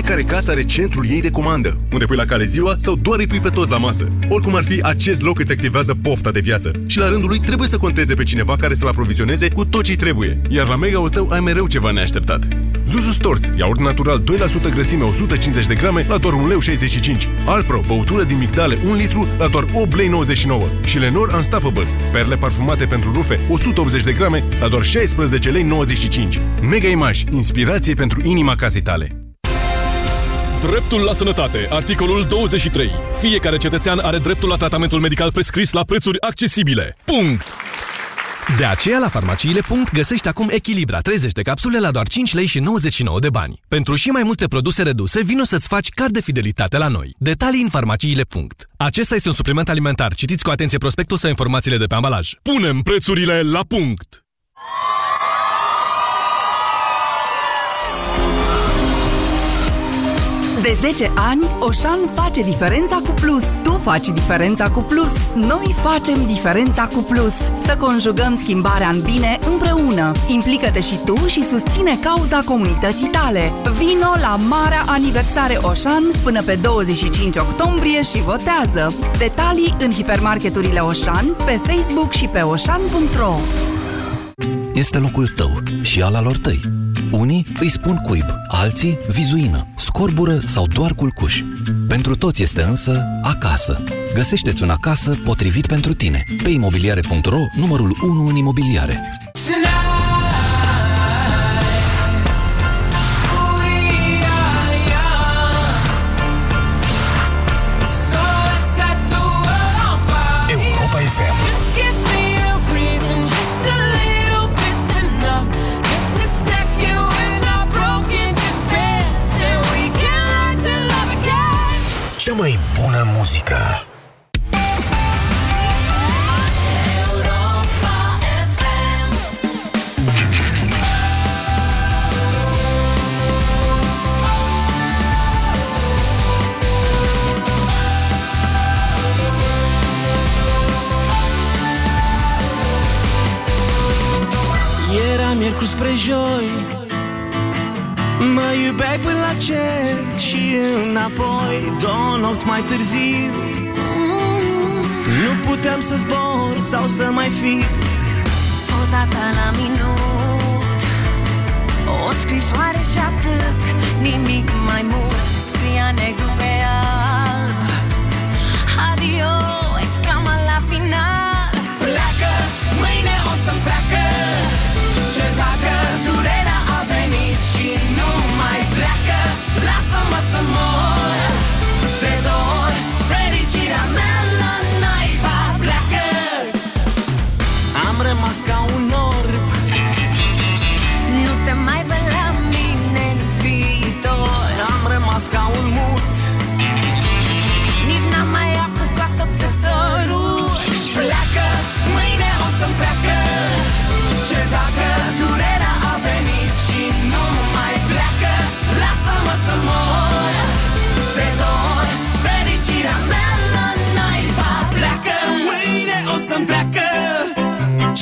S40: Fiecare casă are centrul ei de comandă, unde pui la cale ziua sau doar îi pui pe toți la masă. Oricum ar fi, acest loc îți activează pofta de viață și la rândul lui trebuie să conteze pe cineva care să-l aprovizioneze cu tot ce trebuie. Iar la mega-ul tău ai mereu ceva neașteptat. Zuzu Storz, iaurt natural 2% grăsime 150 de grame la doar 1,65 lei. Alpro, băutură din migdale 1 litru la doar 8,99 lei. Și Lenor Unstoppables, perle parfumate pentru rufe 180 de grame la doar 16,95 lei. Mega Image, inspirație pentru inima casei tale.
S56: Dreptul la sănătate. Articolul 23. Fiecare cetățean are dreptul la tratamentul medical prescris la prețuri accesibile. Punct! De aceea, la farmaciile. Punct, găsești acum Echilibra 30 de capsule la doar 5 lei și 99 de bani. Pentru și mai multe produse reduse, vino să-ți faci card de fidelitate la noi. Detalii în farmaciile. Punct. Acesta este un supliment alimentar. Citiți cu atenție prospectul sau informațiile de pe ambalaj. Punem prețurile la punct!
S57: De 10 ani, Oșan face diferența cu plus. Tu faci diferența cu plus. Noi facem diferența cu plus. Să conjugăm schimbarea în bine împreună. Implică-te și tu și susține cauza comunității tale. Vino la Marea Aniversare Oșan până pe 25 octombrie și votează. Detalii în hipermarketurile Oșan, pe Facebook și pe oșan.ro
S58: Este locul tău și al alor tăi. Unii îi spun cuib, alții vizuină, scorbură sau doar culcuș. Pentru toți este însă acasă. Găsește-ți un acasă potrivit pentru tine. Pe imobiliare.ro, numărul 1 în imobiliare.
S59: Europa bună muzică.
S60: Era miercuri spre joi Mă iubeai până la cer și înapoi Două nopți mai târziu. Nu putem să zbor sau să mai fi.
S20: Poza ta la minut O scrisoare și atât Nimic mai mult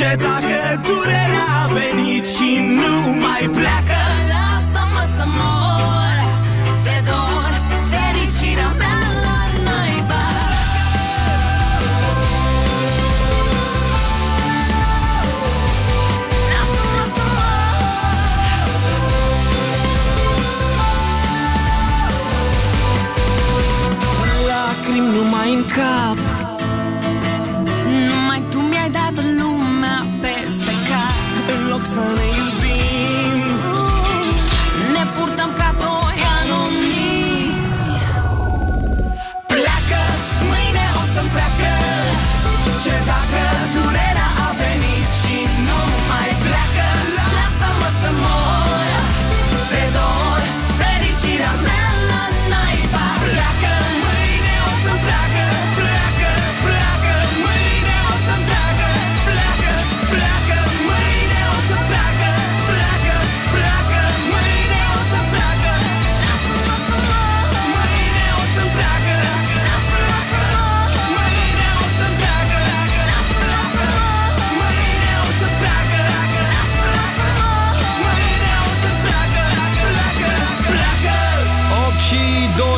S61: Înceta că durerea a venit și nu mai pleacă Lasă-mă să mor. De dor Fericirea mea la naiba. Lasă-mă să mor.
S20: Lacrimi numai în
S62: cap ne iubim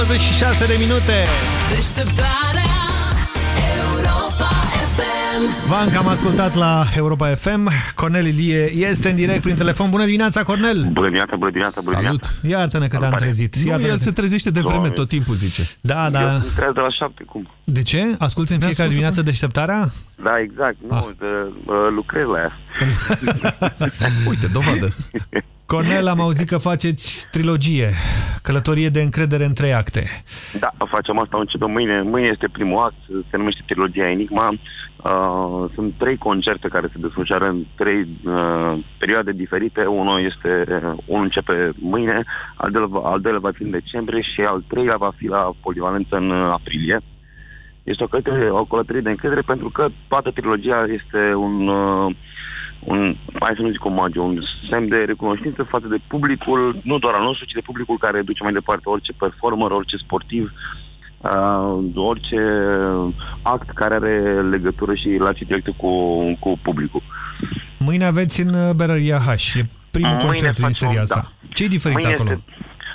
S2: 26 de minute.
S20: Deșteptarea Europa FM
S2: Vanca am ascultat la Europa FM. Cornel Ilie este în direct prin telefon. Bună dimineața, Cornel!
S63: Bună dimineața, bună dimineața, bună dimineața.
S2: Iartă-ne că te-am trezit.
S63: Nu,
S2: Iartă-ne
S63: el
S2: că-
S63: se trezește de vreme Doamne. tot timpul, zice.
S2: Da, da.
S63: Eu sunt treaz de la șapte, cum?
S2: De ce? Asculți în fiecare dimineață deșteptarea?
S63: Da, exact. Nu,
S2: Ah.
S63: de, uh, lucrez la ea.
S2: Uite, dovadă. Cornel, am auzit că faceți trilogie, călătorie de încredere în trei acte.
S63: Da, facem asta, începem mâine. Mâine este primul act, se numește Trilogia Enigma. Uh, sunt trei concerte care se desfășoară în trei uh, perioade diferite. Unul este, uh, unul începe mâine, al doilea, va- al doilea va fi în decembrie și al treilea va fi la polivalență în uh, aprilie. Este o călătorie, o călătorie de încredere pentru că toată trilogia este un, uh, un hai să nu zic omagiu, un semn de recunoștință față de publicul, nu doar al nostru, ci de publicul care duce mai departe orice performer, orice sportiv, uh, orice act care are legătură și relații directe cu, cu publicul.
S2: Mâine aveți în uh, Berăria H. E primul
S63: Mâine
S2: concert din
S63: facem-
S2: seria asta.
S63: da.
S2: Ce-i diferit
S63: Mâine
S2: acolo?
S63: Este,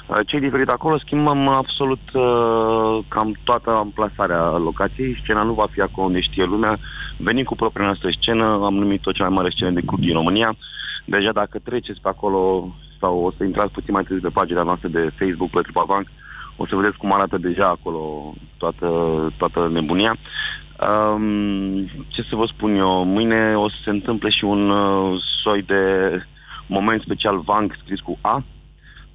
S63: uh, ce-i diferit acolo? Schimbăm absolut uh, cam toată amplasarea locației. Scena nu va fi acolo unde știe lumea. Venim cu propria noastră scenă. Am numit-o cea mai mare scenă de club din România. Deja dacă treceți pe acolo sau o să intrați puțin mai târziu pe pagina noastră de Facebook pe Trupavank, o să vedeți cum arată deja acolo toată, toată nebunia. Um, ce să vă spun eu, mâine o să se întâmple și un uh, soi de moment special Vank scris cu A,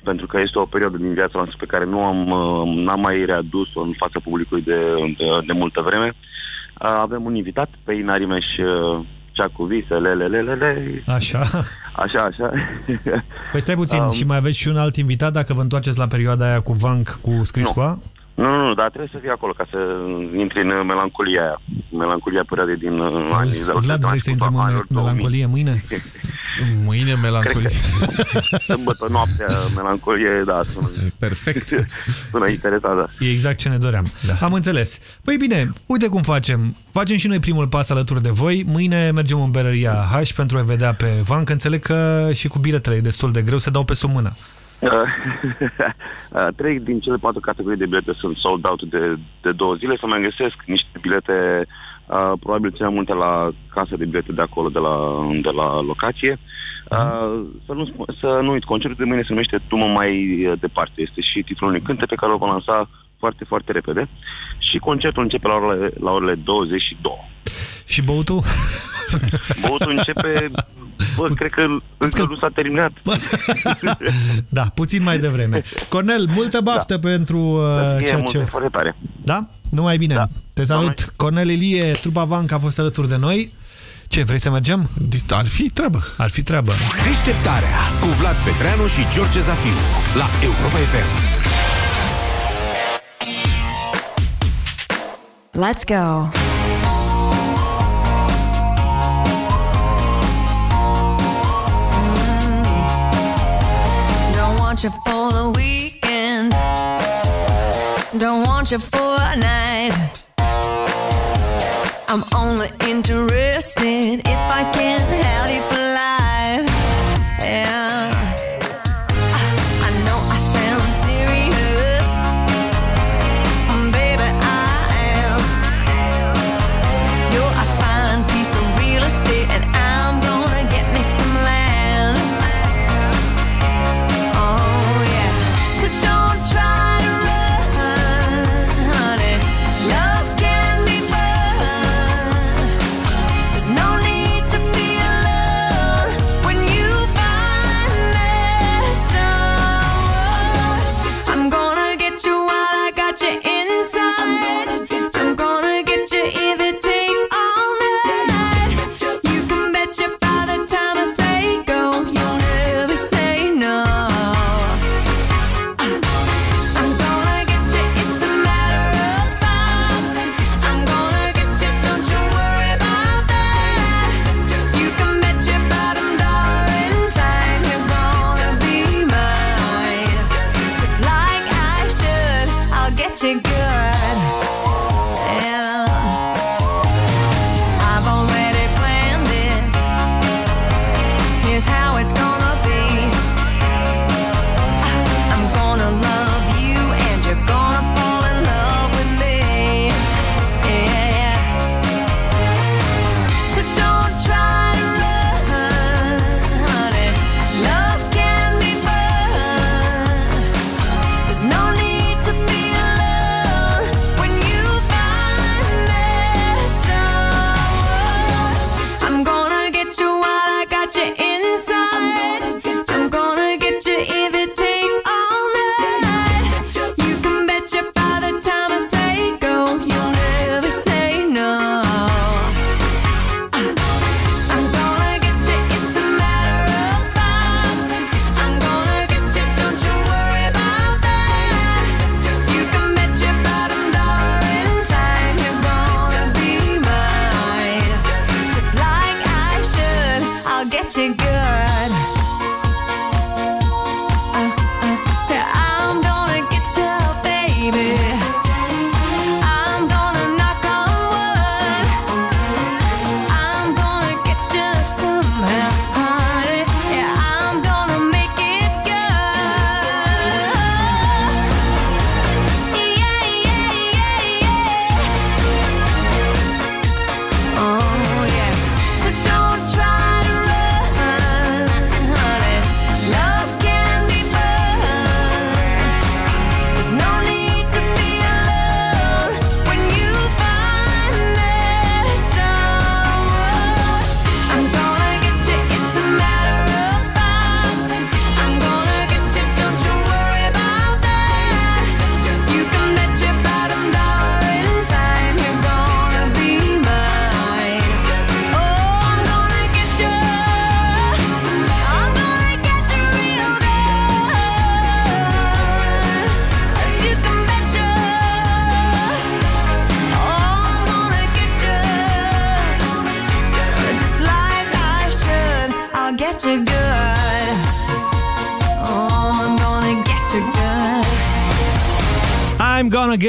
S63: pentru că este o perioadă din viața noastră pe care nu am, uh, n-am mai readus-o în fața publicului de, de, de multă vreme. Uh, avem un invitat pe Ina Rimeș, uh, cea cu vise, lelelelele,
S2: Așa.
S63: așa, așa.
S2: Păi stai puțin,
S63: Um,
S2: și mai aveți și un alt invitat dacă vă întoarceți la perioada aia cu Vanc cu scris
S63: Nu.
S2: Cu A?
S63: Nu, nu, nu, dar trebuie să fii acolo ca să intri în melancolia aia. Melancolia perioadei din uh, anii
S2: Auzi,
S63: de
S2: Vlad, vrei să intrăm în melancolie mâine?
S63: Mâine melancolie. Sâmbătă noaptea, melancolie, da, sună.
S3: Perfect.
S63: sună interesant, da.
S2: E exact ce ne doream. Da. Am înțeles. Păi bine, uite cum facem. Facem și noi primul pas alături de voi. Mâine mergem în berăria H pentru a vedea pe Vanc. Înțeleg că și cu biletele e destul de greu, se dau pe sub mână.
S63: Uh, uh, Trei din cele patru categorii de bilete sunt sold out de, de două zile. Să mai găsesc niște bilete, uh, probabil cele mai multe la casa de bilete de acolo, de la, de la locație. Uh, să, nu, spun- să nu uit, concertul de mâine se numește Tu mă mai uh, departe. Este și titlul unui cântec pe care o vom lansa foarte, foarte repede. Și concertul începe la orele, la orele 22.
S2: Și băutul?
S63: Băutul începe, bă, cred că încă nu s-a terminat.
S2: Da, puțin mai devreme. Cornel, multă baftă da. pentru uh,
S63: fie
S2: ceea
S63: multe,
S2: ce...
S63: foarte tare.
S2: Da? Numai bine. Da. Te salut. Cornel Ilie, trupa Vanc a fost alături de noi. Ce, vrei să mergem?
S3: Ar fi treabă.
S2: Ar fi treabă.
S4: Deșteptarea cu Vlad Petreanu și George Zafiu la Europa FM.
S64: Let's go.
S20: Want you for the weekend. Don't want you for a night. I'm only interested if I can have you I'll get you good.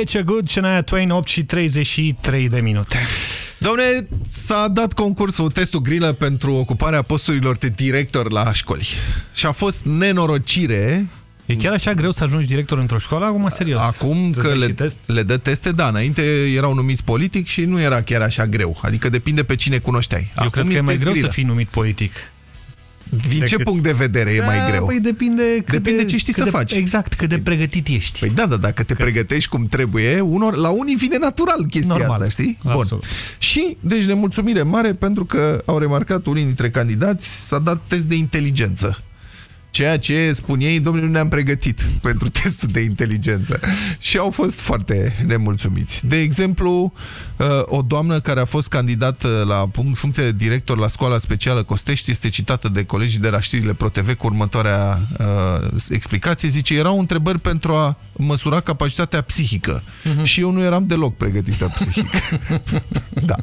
S20: I'm gonna get you good,
S2: Shania Twain, 8 și 33 de minute.
S3: Domne, s-a dat concursul, testul grilă pentru ocuparea posturilor de director la școli. Și a fost nenorocire
S2: E chiar așa greu să ajungi director într-o școală? Acum, serios.
S3: Acum că le, le dă teste, da, înainte erau numiți politic și nu era chiar așa greu. Adică depinde pe cine cunoșteai.
S2: Eu
S3: Acum
S2: cred că e mai
S3: test
S2: greu
S3: grilă.
S2: să fii numit politic.
S3: Din ce punct de vedere e
S2: Da,
S3: mai greu?
S2: Păi depinde, cât
S3: Depinde
S2: de,
S3: ce știi
S2: cât
S3: să
S2: de,
S3: faci.
S2: Exact, cât de pregătit ești.
S3: Păi da, da, dacă te pregătești cum trebuie, unor, la unii vine natural chestia
S2: Normal.
S3: asta, știi? Bun.
S2: Absolut.
S3: Și, deci, de mulțumire mare pentru că au remarcat unii dintre candidați, s-a dat test de inteligență. Ceea ce spun ei, domnule, nu ne-am pregătit pentru testul de inteligență. Și au fost foarte nemulțumiți. De exemplu, uh, o doamnă care a fost candidată la punct- funcție de director la școala specială Costești este citată de colegii de la știrile ProTV cu următoarea uh, explicație. Zice, erau întrebări pentru a măsura capacitatea psihică. Și eu nu eram deloc pregătită psihic. da.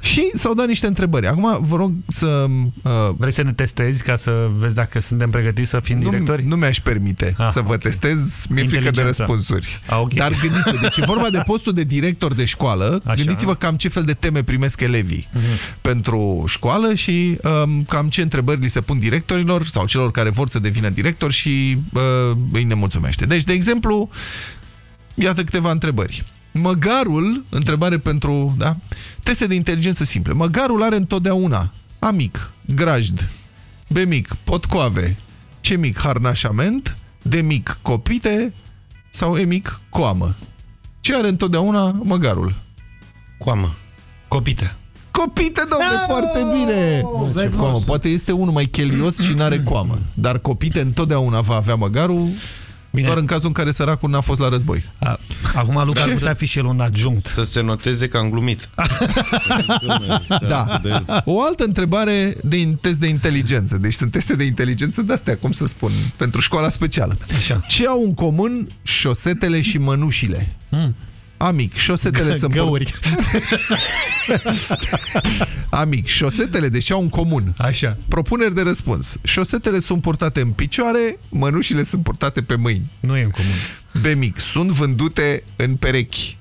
S3: Și s-au dat niște întrebări. Acum vă rog să... Uh,
S2: Vrei să ne testezi ca să vezi dacă suntem pregătiți să fim directori?
S3: nu, nu mi-aș permite
S2: Ah,
S3: să vă
S2: ok.
S3: testez, mi-e frică de
S2: Inteligența.
S3: răspunsuri.
S2: Ah, ok.
S3: Dar gândiți-vă, deci e vorba de postul de director de școală,
S2: Așa.
S3: gândiți-vă cam ce fel de teme primesc elevii
S2: Mhm.
S3: pentru școală și um, cam ce întrebări li se pun directorilor sau celor care vor să devină director și uh, îi nemulțumește. Deci, de exemplu, iată câteva întrebări. Măgarul, întrebare pentru, da, teste de inteligență simple. Măgarul are întotdeauna A mic, grajd, B mic, potcoave, C mic, harnașament, D mic, copite sau E mic, coamă. Ce are întotdeauna măgarul?
S1: Coamă.
S2: Copite.
S3: Copite, domnule, foarte bine!
S2: Vezi,
S3: Coamă.
S2: mă.
S3: Poate este unul mai chelios și n-are coamă. Dar copite întotdeauna va avea măgarul,
S2: Bine.
S3: doar în cazul în care săracul n-a fost la război.
S2: A, acum Luca ar
S3: Ce?
S2: putea fi și el un adjunct.
S1: Să se noteze că am glumit.
S3: Da. O altă întrebare de in- test de inteligență. Deci sunt teste de inteligență de-astea, cum să spun, pentru școala specială.
S2: Așa.
S3: Ce au în comun șosetele și mănușile?
S2: Mm.
S3: Amic, șosetele sunt...
S2: Găuri.
S3: Amic, șosetele, deși au în comun.
S2: Așa.
S3: Propuneri de răspuns. Șosetele sunt purtate în picioare, mănușile sunt purtate pe mâini.
S2: Nu e în comun.
S3: B mic. Sunt vândute în perechi.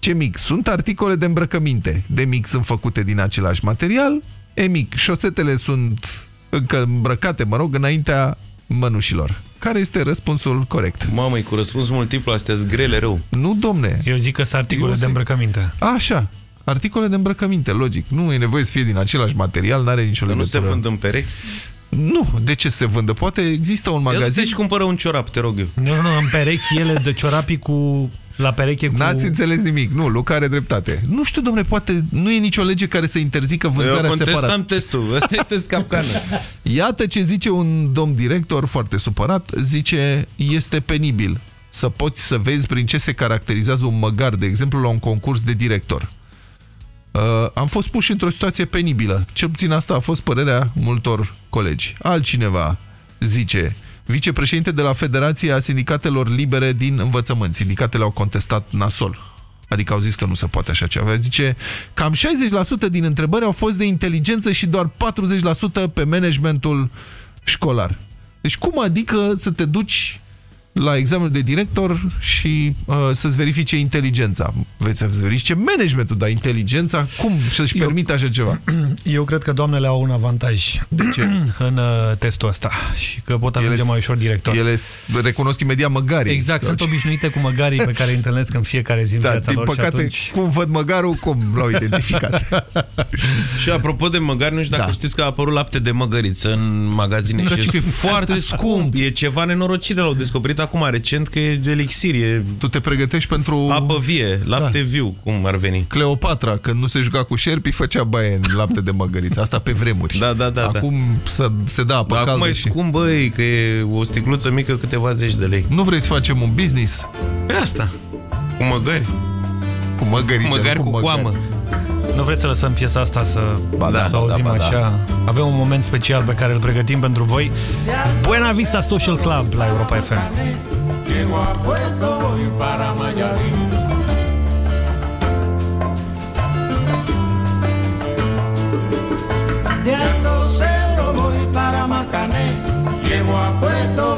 S3: C mic. Sunt articole de îmbrăcăminte. D mic. Sunt făcute din același material. E mic. Șosetele sunt încă îmbrăcate, mă rog, înaintea mănușilor. Care este răspunsul corect?
S1: Mamă, cu răspuns multiplu, astea sunt grele rău.
S3: Nu, domne.
S2: Eu zic că sunt articole de îmbrăcăminte.
S3: Așa. Articole de îmbrăcăminte, logic. Nu e nevoie să fie din același material, n-are nicio
S1: Că nu
S3: legătură.
S1: se vând în perechi?
S3: Nu, de ce se vândă? Poate există un magazin...
S1: Deci cumpără un ciorap, te rog eu.
S2: Nu, nu, în perechi ele de ciorapii cu... La pereche cu...
S3: N-ați înțeles nimic. Nu, Luca are dreptate. Nu știu, domnule, poate nu e nicio lege care să interzică vânzarea
S1: eu contestam
S3: separat.
S1: testul. Ăsta e test capcană.
S3: Iată ce zice un domn director foarte supărat. Zice, este penibil să poți să vezi prin ce se caracterizează un măgar, de exemplu, la un concurs de director. Uh, am fost puși într-o situație penibilă. Cel puțin asta a fost părerea multor colegi. Altcineva zice, vicepreședinte de la Federația Sindicatelor Libere din Învățământ. Sindicatele au contestat nasol. Adică au zis că nu se poate așa ceva. Zice, cam 60% din întrebări au fost de inteligență și doar 40% pe managementul școlar. Deci cum adică să te duci la examenul de director și uh, să-ți verifice inteligența? Veți să-ți verifice managementul, dar inteligența, cum să-și permite așa ceva?
S2: Eu cred că doamnele au un avantaj
S3: de ce?
S2: în uh, testul ăsta și că pot ajunge mai ușor director.
S3: Ele s- recunosc imediat măgarii.
S2: Exact, sunt obișnuite cu măgarii pe care îi întâlnesc în fiecare zi în
S3: Da,
S2: viața
S3: din
S2: lor
S3: păcate,
S2: și atunci...
S3: cum văd măgarul, cum l-au identificat.
S1: Și apropo de măgari, nu știu dacă
S3: Da.
S1: știți că a apărut lapte de măgăriță în magazine
S3: Nu,
S1: și
S3: ce
S1: e
S3: e
S1: foarte scump. E ceva nenorocire, l-au descoperit acum recent că e de elixir, e
S3: Tu te pregătești pentru...
S1: apă vie, lapte
S3: Da.
S1: viu, cum ar veni.
S3: Cleopatra, când nu se juca cu șerpi, făcea baie în lapte de măgăriță. Asta pe vremuri.
S1: Da, da, da.
S3: Acum să, se dă apă
S1: Dar acum
S3: caldă
S1: e
S3: și...
S1: scump, băi, că e o sticluță mică câteva zeci de lei.
S3: Nu vrei să facem un business?
S1: Pe asta, cu măgări.
S3: Cu măgărițe,
S1: Cu măgari
S3: nu
S1: cu
S3: măgari.
S1: coamă.
S2: Nu vreți să lăsăm piesa asta să,
S3: Ba da,
S2: să
S3: ba
S2: auzim
S3: da, ba da.
S2: așa? Avem un moment special pe care îl pregătim pentru voi. Buena Vista Social Club la Europa FM.
S65: Llego a Puerto,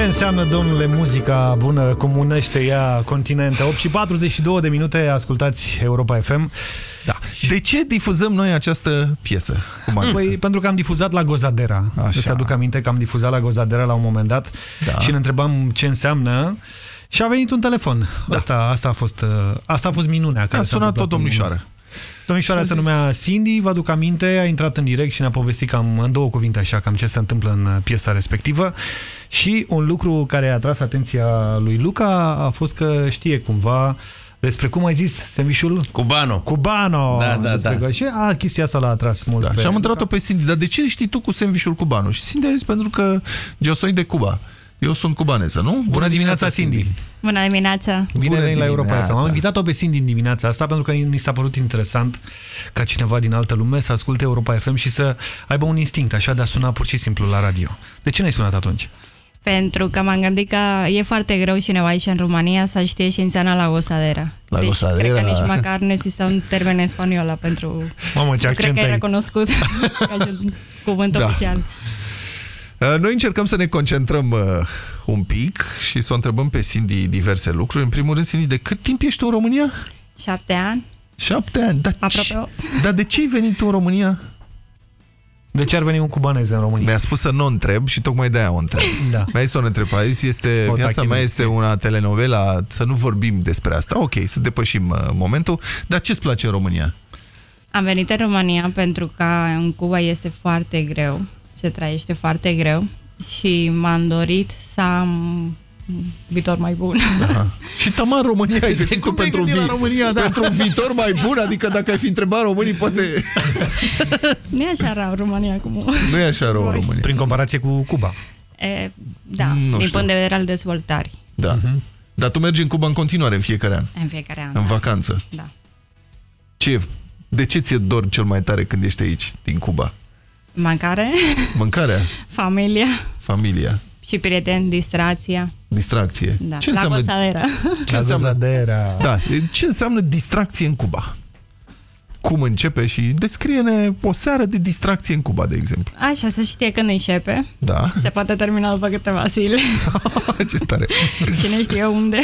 S2: Ce înseamnă, domnule, muzica bună? Cum unește ea continente? 8 și 42 de minute, ascultați Europa FM.
S3: Da. De ce difuzăm noi această piesă? Cum am
S2: Păi,
S3: zis?
S2: pentru că am difuzat la Gozadera.
S3: Așa.
S2: Îți aduc aminte că am difuzat la Gozadera la un moment dat
S3: Da.
S2: și ne întrebam ce înseamnă și a venit un telefon. Da. Asta, asta, a fost, uh, asta a fost minunea. care
S3: A
S2: s-a
S3: sunat
S2: întâmplat
S3: tot
S2: în-
S3: domnișoară.
S2: Domnișoara
S3: Și
S2: se
S3: a zis-
S2: numea Cindy, vă aduc aminte, a intrat în direct și ne-a povestit cam în două cuvinte așa, cam ce se întâmplă în uh, piesa respectivă. Și un lucru care a atras atenția lui Luca a fost că știe cumva despre cum ai zis, Semișul?
S1: Cubano.
S2: Cubano!
S1: Da, da,
S2: Despre
S1: da.
S2: că- Și a, chestia asta l-a atras mult.
S3: Da,
S2: pe
S3: și am întrebat-o pe Cindy, dar de ce știi tu cu sandvișul cubano? Și Cindy a zis, pentru că eu sunt de Cuba. Eu sunt cubanesă, nu?
S2: Bună dimineața, Cindy!
S66: Bună dimineața!
S2: Bine
S3: Bună
S2: venit la Europa
S3: dimineața.
S2: FM. Am invitat-o pe Cindy în dimineața asta pentru că ni s-a părut interesant ca cineva din altă lume să asculte Europa FM și să aibă un instinct așa de a suna pur și simplu la radio. De ce n-ai sunat atunci?
S66: Pentru că m-am gândit că e foarte greu cineva aici în România să știe și înseamnă la gozadera.
S3: La
S66: deci
S3: gozadera.
S66: cred că nici măcar nu există un termen în spaniolă pentru...
S2: Mamă, ce
S66: Nu cred
S2: accent
S66: că e
S2: ai.
S66: recunoscut ca și un cuvânt
S3: Da.
S66: oficial.
S3: Uh, Noi încercăm să ne concentrăm uh, un pic și să o întrebăm pe Cindy diverse lucruri. În primul rând, Cindy, de cât timp ești tu în România?
S66: Șapte ani.
S3: Șapte ani. Dar,
S66: Aproape
S3: ce,
S66: opt.
S3: dar de ce ai venit tu în România?
S2: De ce ar veni un cubanez în România?
S3: Mi-a spus să nu o întreb și tocmai de-aia o întreb.
S2: Da.
S3: Mi-a zis să o întreb. A zis, este,
S2: O
S3: viața mea
S2: tachimezi.
S3: este una telenovela, să nu vorbim despre asta. Ok, să depășim uh, momentul. Dar ce-ți place în România?
S66: Am venit în România pentru că în Cuba este foarte greu, se trăiește foarte greu și m-am dorit să am un viitor mai bun.
S3: Aha. Și tama România ai găsit tu pentru, un
S2: gândit la
S3: vi-
S2: România, da.
S3: pentru un viitor mai bun? Adică dacă ai fi întrebat românii, poate...
S66: nu e așa rău România acum.
S3: Nu e așa rău în România.
S2: Prin comparație cu Cuba.
S66: E, da,
S3: Nu
S66: din
S3: știu.
S66: punct de vedere al dezvoltării.
S3: Da. Dar tu mergi în Cuba în continuare în fiecare an,
S66: În fiecare an.
S3: în
S66: da.
S3: vacanță.
S66: Da.
S3: Ce, de ce ți-e dor cel mai tare când ești aici, din Cuba?
S66: Mâncare,
S3: Mâncarea,
S66: familia
S3: familia,
S66: și prieteni, distracția.
S3: distracție.
S66: Da.
S3: Ce
S66: La
S3: înseamnă,
S66: gozadera.
S3: ce
S2: La
S3: înseamnă,
S2: Gozadera.
S3: da, ce înseamnă distracție în Cuba? Cum începe și descrie-ne o seară de distracție în Cuba, de exemplu.
S66: Așa, să știe când începe.
S3: Da?
S66: Se poate termina după câteva zile.
S3: Ce tare!
S66: Cine știe unde.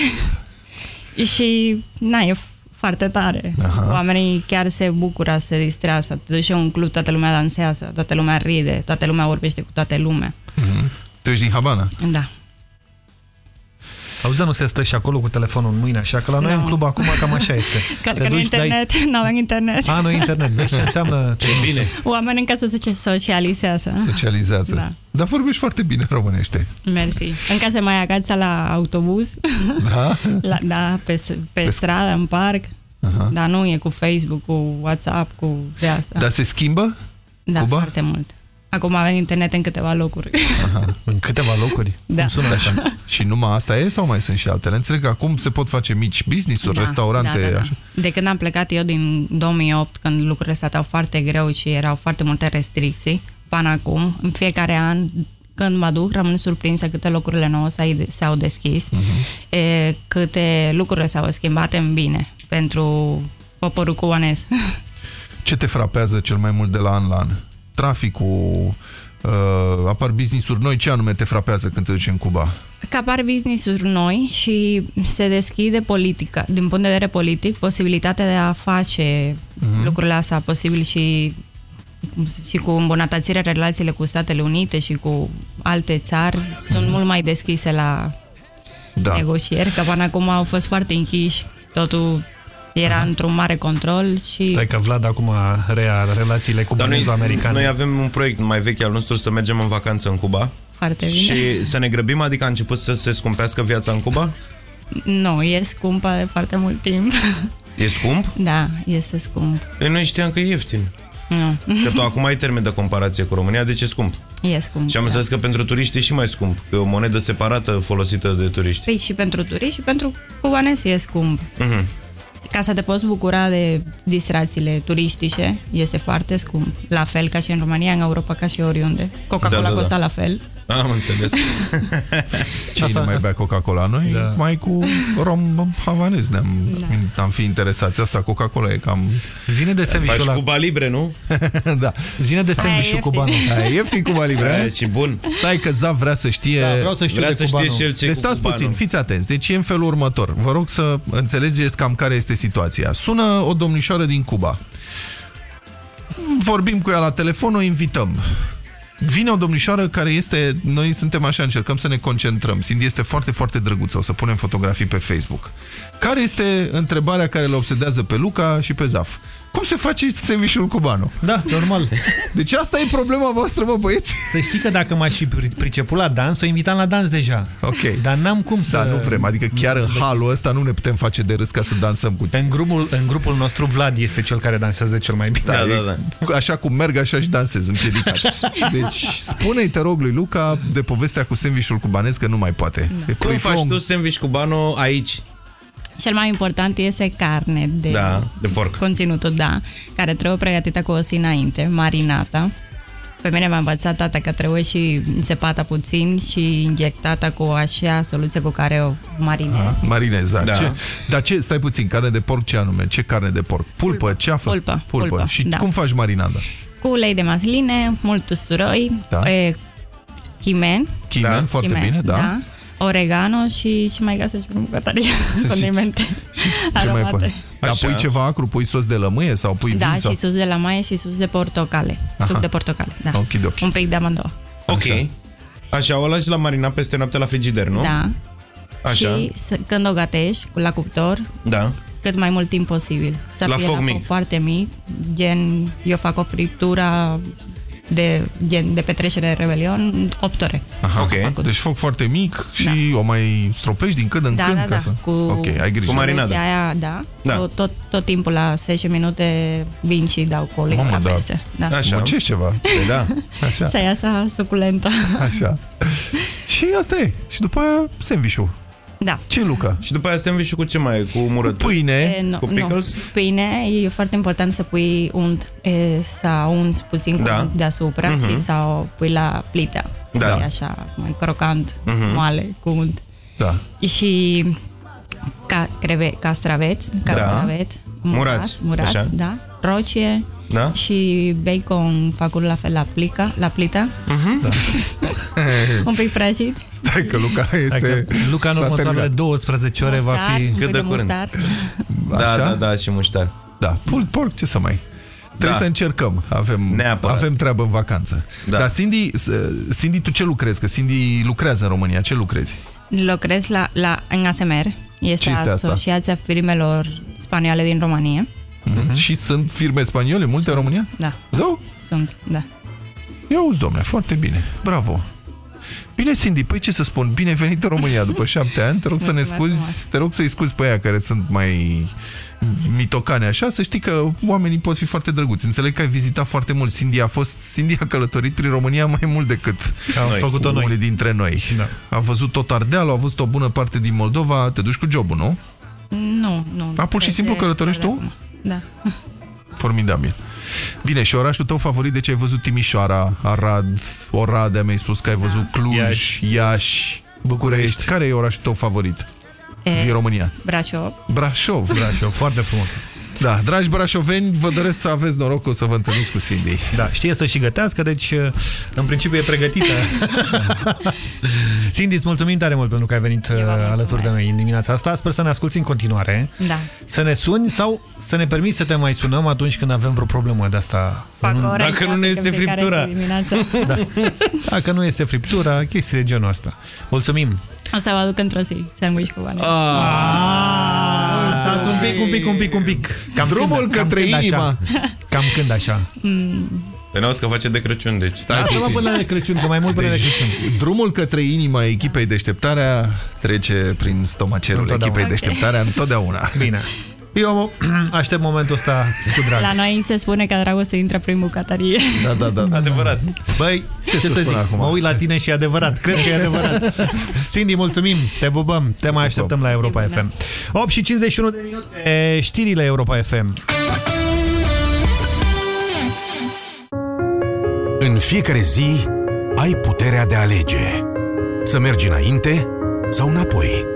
S66: și, na, e foarte tare.
S3: Aha.
S66: Oamenii chiar se bucură să se distrează. Te duci la un club, toată lumea dansează, toată lumea ride, toată lumea vorbește cu toată lumea.
S3: Tu ești din Havana?
S66: Da.
S2: Auzi, nu se stă și acolo cu telefonul în mâine, așa că la noi
S66: Nu.
S2: în club acum cam așa este.
S66: Că,
S2: Te
S66: că nu
S2: duci,
S66: internet, nu avem internet.
S2: A, nu internet. Vezi ce înseamnă? Ce
S1: bine.
S66: Oamenii în casă se socializează.
S3: Socializează.
S66: Da.
S3: Dar vorbești foarte bine românește.
S66: Mersi. Încă se mai agață la autobuz,
S3: Da?
S66: la, da, pe, pe, pe stradă, în parc.
S3: Aha.
S66: Dar nu e cu Facebook, cu WhatsApp, cu de asta.
S3: Dar se schimbă?
S66: da,
S3: Cuba?
S66: foarte mult. Acum avem internet în câteva locuri.
S2: În câteva locuri?
S66: Da.
S2: Cum sună așa?
S3: Și numai asta e sau mai sunt și altele? Înțeleg că acum se pot face mici business-uri,
S66: Da,
S3: restaurante,
S66: da, da, da.
S3: așa.
S66: De când am plecat eu din 2008, când lucrurile stăteau foarte greu și erau foarte multe restricții, până acum, în fiecare an, când mă duc, rămân surprinsă câte locurile nouă s-au- s-au deschis,
S3: Mhm.
S66: e, câte lucrurile s-au schimbat în bine pentru poporul cubanez.
S3: Ce te frapează cel mai mult de la an la an? Traficul, uh, apar business-uri noi, ce anume te frapează când te duci în Cuba?
S66: Că apar business-uri noi și se deschide politica, din punct de vedere politic, posibilitatea de a face
S3: Mhm.
S66: lucrurile astea posibil și și cu îmbunătățirea relațiile cu Statele Unite și cu alte țări sunt mult mai deschise la
S3: Da.
S66: negocieri, că până acum au fost foarte închiși, totul Era într-un mare control și...
S2: Stai că Vlad acum rea relațiile cu
S1: Dar noi,
S2: americane.
S1: noi avem un proiect mai vechi al nostru să mergem în vacanță în Cuba.
S66: Foarte bine.
S1: Și să ne grăbim, adică a început să se scumpească viața în Cuba?
S66: Nu, e scumpă de foarte mult timp.
S1: E scump?
S66: Da, este scump.
S1: Eu noi știam că e ieftin.
S66: Nu.
S1: Că tu acum ai termen de comparație cu România, de ce scump?
S66: E scump.
S1: Și am
S66: da.
S1: înțeles că pentru turiști e și mai scump, că e o monedă separată folosită de turiști.
S66: Păi și pentru turiști și pentru cubanezi e scump.
S1: Mhm.
S66: Ca să te poți bucura de distracțiile turistice, este foarte scump. La fel ca și în România, în Europa, ca și oriunde. Coca-Cola
S3: Da, da, da.
S66: costă la fel.
S1: Am înțeles.
S3: Cine Asta, mai bea Coca-Cola? Noi da. mai cu rom havanez ne-am da. am fi interesați. Asta Coca-Cola e cam...
S2: Zine de sandwich-ul
S1: Faci
S2: ăla.
S1: Cuba Libre, nu?
S3: da.
S2: Zine de sandwich-ul cubanul.
S3: Aia e ieftin Cuba Libre.
S1: Aia
S3: eh?
S1: e și bun.
S3: Stai că Zav vrea să știe...
S2: Da, vreau să știu
S1: Vrea
S2: de
S1: să știe
S2: cubanul.
S1: și el ce
S3: Deci
S1: cu
S3: stați
S1: cubanul.
S3: puțin, fiți atenți. Deci e în felul următor. Vă rog să înțelegeți cam care este situația. Sună o domnișoară din Cuba. Vorbim cu ea la telefon, o invităm. Vine o domnișoară care este... Noi suntem așa, încercăm să ne concentrăm. Cindy este foarte, foarte drăguță. O să punem fotografii pe Facebook. Care este întrebarea care le obsedează pe Luca și pe Zaf? Cum se face sandvișul cubano?
S2: Da, normal.
S3: Deci asta e problema voastră, mă, băieți?
S2: Să știi că dacă m-aș fi pri- priceput la dans, o invitam la dans deja.
S3: Ok.
S2: Dar n-am cum să...
S3: Da, nu vrem. Adică chiar în halul ăsta nu ne putem face de râs ca să dansăm cu tine.
S2: În grupul, în grupul nostru Vlad este cel care dansează cel mai bine.
S1: Da, da, da.
S3: Așa cum merg, așa și dansez, împiedicat. Deci, spune-i, te rog, lui Luca de povestea cu sandvișul cubanez, că nu mai poate. E
S1: Cum faci
S3: proiflong.
S1: tu sandwich cubano aici?
S66: Cel mai important este carne de
S1: Da, de porc.
S66: conținutul, da, care trebuie pregătită cu o zi înainte, marinată. Pe mine m-a învățat tata că trebuie și înțepată puțin și injectată cu așa soluție cu care o marinezi.
S3: Ah, Marinez, da.
S1: Da.
S3: Ce, dar ce, stai puțin, carne de porc ce anume? Ce carne de porc? Pulpă, ceafă?
S66: Pulpă,
S3: Pulpă.
S66: pulpă,
S3: Și
S66: da.
S3: cum faci marinada?
S66: Cu ulei de masline, mult usturoi,
S3: Da.
S66: e, chimen,
S3: Chimen,
S1: Da.
S3: foarte
S66: chimen,
S3: bine, da.
S66: Oregano și ce mai găsești în bucătărie, condimente
S3: Ce mai
S66: aromate.
S3: pui? Dar
S1: Așa.
S3: pui ceva acru? Pui sos de lămâie sau pui
S66: Da,
S3: vin? Sau...
S66: și sus de la maie și sus de portocale.
S3: Aha.
S66: Suc de portocale, da.
S3: Okidoki.
S66: Un pic de amândouă.
S1: Ok. Așa, o lași la marinat peste noapte la frigider, nu?
S66: Da.
S1: Așa.
S66: Și să, când o gătești cu la cuptor,
S1: Da.
S66: cât mai mult timp posibil. Să
S1: La
S66: fie
S1: foc
S66: la
S1: mic.
S66: foc foarte mic. Gen, eu fac o friptură de, gen, de petrecere Revelion, 8 ore.
S3: Aha,
S1: Ok.
S3: Deci foc foarte mic și o mai stropești din când în
S66: Da,
S3: când?
S66: da,
S3: ca
S66: da.
S3: Să...
S66: Cu,
S3: ok, ai grijă.
S1: Cu marinadă.
S66: soluția Aia, da.
S1: Da.
S66: Tot, tot, tot timpul la 10 minute vin și dau cu ulei
S3: Mamă,
S66: la
S3: da.
S66: peste. Da.
S1: Așa.
S3: Muncești ceva.
S1: Păi da.
S3: Așa.
S66: Să iasă suculentă.
S3: Așa. Și asta e. Și după aia sandwich-ul.
S66: Da.
S3: Ce, Luca?
S1: Și după aia sandwich cu ce mai e? Cu murături?
S3: Pâine.
S66: E, nu,
S1: Cu pickles?
S66: Nu. Pâine, e foarte important să pui unt, e, să unzi puțin cu
S1: Da.
S66: unt deasupra
S1: Mhm.
S66: și să o pui la plită.
S1: Da.
S66: E așa, mai crocant,
S1: Mhm.
S66: moale, cu unt.
S3: Da.
S66: Și ca, creve, castraveți, castraveți,
S1: Murați,
S66: murați,
S1: așa.
S66: da, rocie
S1: Da?
S66: și bacon făcut la fel la plica, la plită,
S1: Mhm.
S3: Da.
S66: un pic prăjit.
S3: Stai că Luca este...
S2: Dacă Luca în
S3: s-a
S2: următoarele
S3: terminat.
S2: 12 ore va
S66: Mustard,
S2: fi...
S66: un
S1: Cât
S66: pic
S1: de
S66: de
S1: curând.
S66: mustard.
S1: Da,
S3: Așa?
S1: da, da, și muștar.
S3: Da, pul porc, ce să mai... Trebuie
S1: Da.
S3: să încercăm. Avem,
S1: Neapărat.
S3: avem treabă în vacanță.
S1: Da.
S3: Dar Cindy, Cindy, tu ce lucrezi? Că Cindy lucrează în România. Ce lucrezi?
S66: Lucrez la, la, în ASMR, este,
S3: Ce este asta?
S66: Asociația Firmelor Spaniole din România.
S3: Mhm. Și sunt firme spaniole multe în România?
S66: Da,
S3: Zău?
S66: sunt, da.
S3: Ia uzi, domne, foarte bine. Bravo. Bine, Cindy, păi ce să spun, bine ai venit în România după șapte ani, te rog să ne
S66: Mulțumesc
S3: scuzi,
S66: frumos.
S3: te rog să-i scuzi pe aia care sunt mai mitocane așa, să știi că oamenii pot fi foarte drăguți. Înțeleg că ai vizitat foarte mult. Cindy a fost, Cindy a călătorit prin România mai mult decât
S2: Am
S1: Noi.
S2: făcut-o noi.
S3: unii dintre noi.
S2: Da.
S3: A văzut tot Ardealul, a văzut o bună parte din Moldova, te duci cu jobul, nu?
S66: Nu, nu.
S3: A, pur și
S66: de-
S3: simplu
S66: de-
S3: călătorești
S66: de
S3: tu?
S66: acum. Da.
S3: Formidabil. Bine, și orașul tău favorit, de ce ai văzut Timișoara, Arad, Oradea, mi-ai spus că ai văzut Cluj, Iași,
S2: Iași.
S3: București. Care e orașul tău favorit
S66: E,
S3: din România?
S66: Brașov.
S3: Brașov.
S2: Brașov, foarte frumos.
S3: Da, dragi brașoveni, vă doresc să aveți norocul să vă întâlniți cu Cindy.
S2: Da, știe să și gătească, deci în principiu e pregătită. Cindy, îți mulțumim tare mult pentru că ai venit uh, alături de noi în dimineața asta. Sper să ne asculti în continuare.
S66: Da.
S2: Să ne suni sau să ne permiți să te mai sunăm atunci când avem vreo problemă de asta.
S66: Fac
S2: Nu-
S66: o oră
S1: Dacă nu ne
S66: în
S1: este
S66: fiecare
S1: friptura.
S66: zi dimineața.
S2: Da. Dacă nu este friptura, chestii de genul ăsta. Mulțumim!
S66: O să vă aduc într-o zi sandwich cu bani.
S2: Ah, un pic, un pic, un pic, un pic. Cam
S3: Drumul
S2: când,
S3: către
S2: cam când
S3: inima.
S2: Așa. Cam când așa.
S1: Pe n că face de Crăciun, deci...
S3: Stai
S2: Lasă-mă
S3: puțin.
S2: până de Crăciun, că mai mult până de Crăciun.
S3: Drumul către inima echipei deșteptarea trece prin stomacerul
S2: Întotdeauna.
S3: echipei deșteptarea întotdeauna.
S2: Bine. Eu aștept momentul ăsta cu drag.
S66: La noi se spune că dragoste intră prin bucătărie.
S3: Da, da, da.
S1: Adevărat.
S2: Băi, ce, ce
S3: să
S2: să
S3: spun
S2: zic?
S3: acum?
S2: Mă uit la tine și e adevărat. Cred că e adevărat. Cindy, mulțumim. Te bubăm. Te mai așteptăm la Europa FM. 8 și 51 de minute. Știrile Europa FM.
S4: În fiecare zi ai puterea de a alege. Să mergi înainte sau înapoi.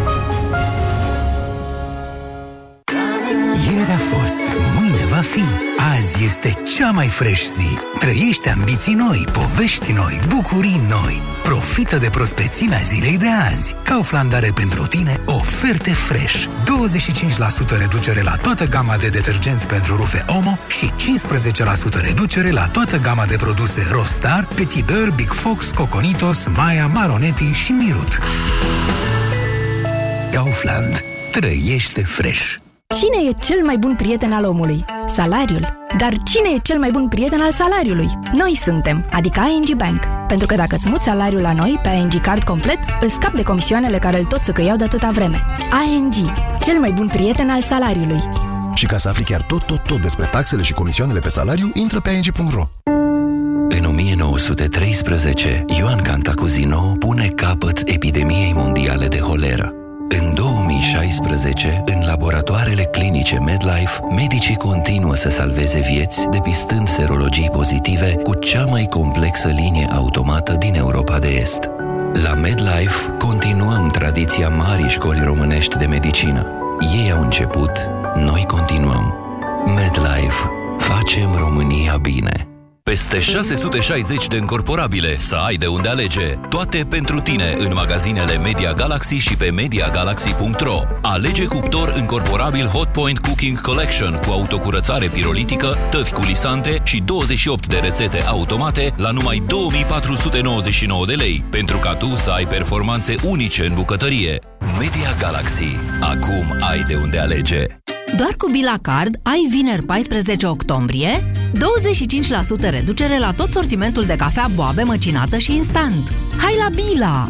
S9: Ieri a fost, mâine va fi. Azi este cea mai fresh zi. Trăiește ambiții noi, povești noi, bucurii noi. Profită de prospețimea zilei de azi. Kaufland are pentru tine oferte fresh. 25% reducere la toată gama de detergenți pentru rufe Omo și 15% reducere la toată gama de produse Rostar, Petit Beurre, Big Fox, Coconitos, Maya, Maronetti și Mirut. Kaufland. Trăiește fresh.
S11: Cine e cel mai bun prieten al omului? Salariul. Dar cine e cel mai bun prieten al salariului? Noi suntem, adică ING Bank. Pentru că dacă îți muți salariul la noi, pe ING Card complet, îl scap de comisioanele care îl tot săcăiau de atâta vreme. ING, cel mai bun prieten al salariului.
S37: Și ca să afli chiar tot, tot, tot despre taxele și comisioanele pe salariu, intră pe ing.ro.
S38: În 1913, Ioan Cantacuzino pune capăt epidemiei mondiale de holeră. În 2016, în laboratoarele clinice MedLife, medicii continuă să salveze vieți, depistând serologii pozitive cu cea mai complexă linie automată din Europa de Est. La MedLife continuăm tradiția marii școli românești de medicină. Ei au început, noi continuăm. MedLife. Facem România bine. Peste 660 de încorporabile să ai de unde alege. Toate pentru tine în magazinele Media Galaxy și pe MediaGalaxy.ro. Alege cuptor încorporabil Hotpoint Cooking Collection cu autocurățare pirolitică, tăvi culisante și 28 de rețete automate la numai 2499 de lei, pentru ca tu să ai performanțe unice în bucătărie. Media Galaxy. Acum ai de unde alege.
S67: Doar cu Bila Card ai vineri 14 octombrie 25% reducere la tot sortimentul de cafea boabe măcinată și instant. Hai la Bila!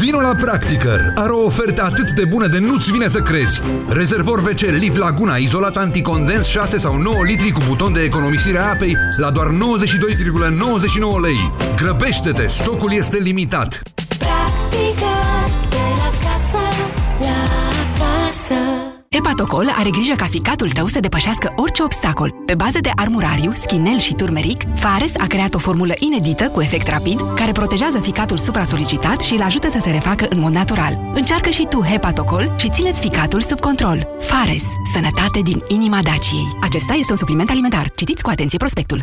S20: Vino la Practicăr! Are o ofertă atât de bună de nu-ți vine să crezi! Rezervor WC Liv Laguna, izolat anticondens 6 sau 9 litri cu buton de economisire a apei la doar 92,99 lei. Grăbește-te, stocul este limitat!
S22: Hepatocol are grijă ca ficatul tău să depășească orice obstacol. Pe bază de armurariu, schinel și turmeric, Fares a creat o formulă inedită cu efect rapid care protejează ficatul supra-solicitat și îl ajută să se refacă în mod natural. Încearcă și tu Hepatocol și țineți ficatul sub control. Fares. Sănătate din inima Daciei. Acesta este un supliment alimentar. Citiți cu atenție prospectul.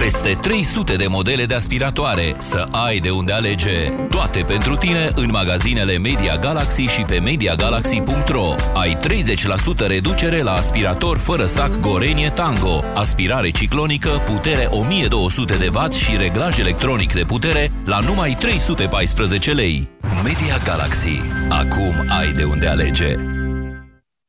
S68: Peste 300 de modele de aspiratoare să ai de unde alege. Toate pentru tine în magazinele Media Galaxy și pe MediaGalaxy.ro. Ai 30% reducere la aspirator fără sac Gorenie Tango, aspirare ciclonică, putere 1200 de W și reglaj electronic de putere la numai 314 lei. Media Galaxy. Acum ai de unde alege.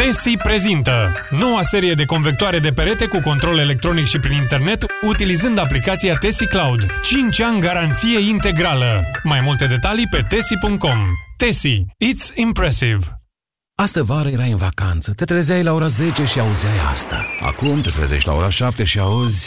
S69: Tesi prezintă noua serie de convectoare de perete cu control electronic și prin internet utilizând aplicația Tesi Cloud. 5 ani garanție integrală. Mai multe detalii pe tesi.com. Tesi. It's impressive.
S4: Astă vară erai în vacanță, te trezeai la ora 10 și auzeai asta. Acum te trezești la ora 7 și auzi...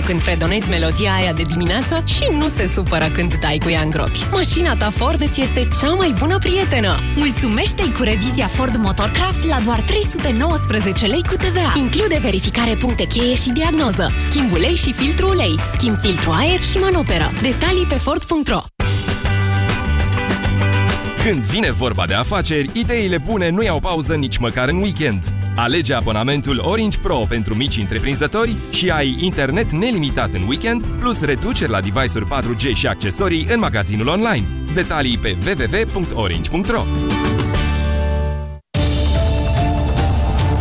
S18: când fredonezi melodia aia de dimineață și nu se supără când dai cu ea în gropi. Mașina ta Ford îți este cea mai bună prietenă. Mulțumește-i cu revizia Ford Motorcraft la doar 319 lei cu TVA. Include verificare puncte cheie și diagnoză, schimb ulei și filtru ulei, schimb filtru aer și manoperă. Detalii pe Ford.ro
S70: Când vine vorba de afaceri, ideile bune nu iau pauză nici măcar în weekend. Alege abonamentul Orange Pro pentru mici întreprinzători și ai internet nelimitat în weekend, plus reduceri la device-uri 4G și accesorii în magazinul online. Detalii pe www.orange.ro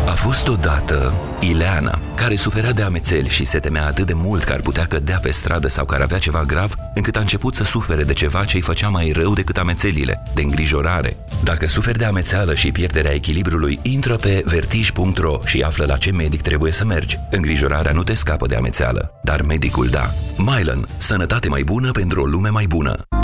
S38: A fost odată Ileana, care suferea de amețeli și se temea atât de mult că ar putea cădea pe stradă sau că ar avea ceva grav, încât a început să sufere de ceva ce îi făcea mai rău decât amețelile, de îngrijorare. Dacă suferi de amețeală și pierderea echilibrului, intră pe vertij.ro și află la ce medic trebuie să mergi. Îngrijorarea nu te scapă de amețeală, dar medicul da. Mylan. Sănătate mai bună pentru o lume mai bună.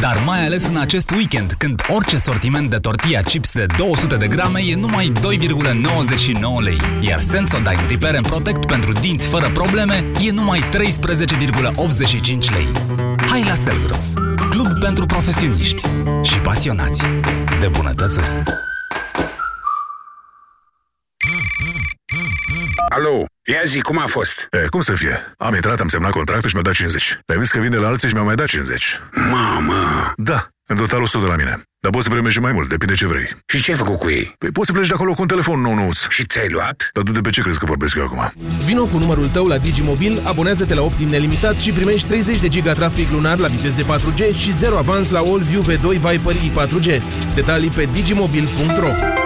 S71: Dar mai ales în acest weekend, când orice sortiment de tortilla chips de 200 de grame e numai 2,99 lei, iar Sensodyne Repair and Protect pentru dinți fără probleme e numai 13,85 lei. Hai la Selgros, club pentru profesioniști și pasionați de bunătățuri.
S72: Alo, ia zi, cum a fost?
S73: E, cum să fie? Am intrat, am semnat contractul și mi-au dat 50. Le-am zis că vin de la alții și mi-au mai dat 50.
S72: Mamă!
S73: Da, în total 100 de la mine. Dar poți să primești și mai mult, depinde ce vrei.
S72: Și ce ai făcut cu ei?
S73: Păi poți să pleci de acolo cu un telefon nou nouț.
S72: Și ți-ai luat?
S73: Dar tu de pe ce crezi că vorbesc eu acum?
S40: Vino cu numărul tău la Digimobil, abonează-te la Optim nelimitat și primești 30 de giga trafic lunar la viteze 4G și 0 avans la Allview V2 Viper i4G. Detalii pe digimobil.ro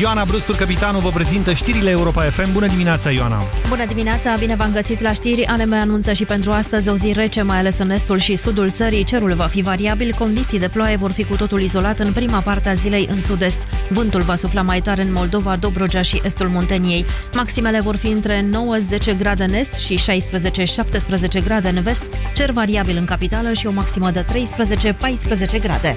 S2: Ioana Brustur, capitanul, vă prezintă știrile Europa FM. Bună dimineața, Ioana!
S45: Bună dimineața, bine v-am găsit la știri. ANM anunță și pentru astăzi o zi rece, mai ales în estul și sudul țării. Cerul va fi variabil, condiții de ploaie vor fi cu totul izolat în prima parte a zilei în sud-est. Vântul va sufla mai tare în Moldova, Dobrogea și estul Munteniei. Maximele vor fi între 9-10 grade în est și 16-17 grade în vest, cer variabil în capitală și o maximă de 13-14 grade.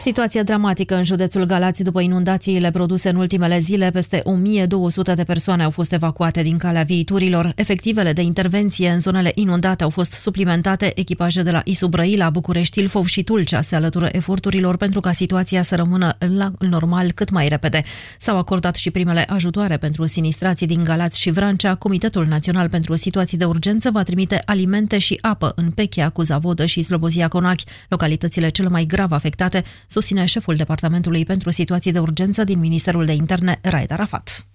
S45: Situația dramatică în județul Galați după inundațiile produse în ultimele zile, peste 1200 de persoane au fost evacuate din calea viiturilor. Efectivele de intervenție în zonele inundate au fost suplimentate. Echipaje de la Isu Brăila, București, Ilfov și Tulcea se alătură eforturilor pentru ca situația să rămână la normal cât mai repede. S-au acordat și primele ajutoare pentru sinistrații din Galați și Vrancea. Comitetul Național pentru Situații de Urgență va trimite alimente și apă în Pechea, Cuzavodă și Slobozia Conachi, localitățile cele mai grav afectate, susține șeful Departamentului pentru Situații de Urgență din Ministerul de Interne, Raed Arafat.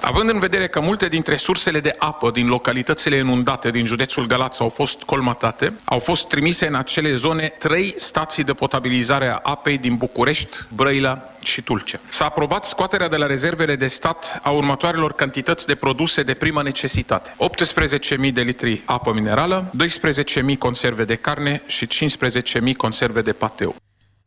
S74: Având în vedere că multe dintre sursele de apă din localitățile inundate din județul Galați au fost colmatate, au fost trimise în acele zone trei stații de potabilizare a apei din București, Brăila și Tulcea. S-a aprobat scoaterea de la rezervele de stat a următoarelor cantități de produse de primă necesitate. 18.000 de litri apă minerală, 12.000 conserve de carne și 15.000 conserve de pateu.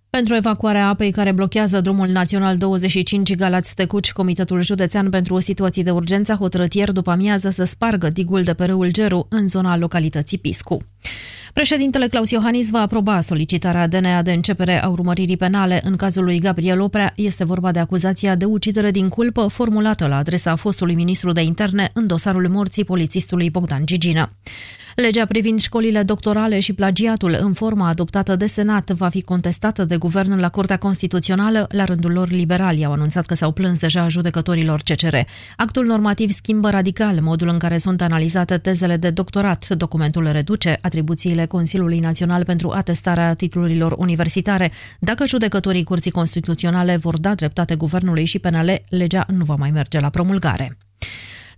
S45: Pentru evacuarea apei care blochează drumul național 25 Galați-Tecuci, Comitetul Județean pentru Situații de Urgență a hotărât ieri după amiază să spargă digul de pe râul Geru în zona localității Piscu. Președintele Claus Iohannis va aproba solicitarea DNA de începere a urmăririi penale în cazul lui Gabriel Oprea. Este vorba de acuzația de ucidere din culpă formulată la adresa fostului ministru de interne în dosarul morții polițistului Bogdan Gigină. Legea privind școlile doctorale și plagiatul în forma adoptată de Senat va fi contestată de guvern la Curtea Constituțională. La rândul lor liberali au anunțat că s-au plâns deja judecătorilor CCR. Actul normativ schimbă radical modul în care sunt analizate tezele de doctorat. Documentul reduce atribuțiile Consiliului Național pentru atestarea titlurilor universitare. Dacă judecătorii Curții Constituționale vor da dreptate guvernului și PNL, legea nu va mai merge la promulgare.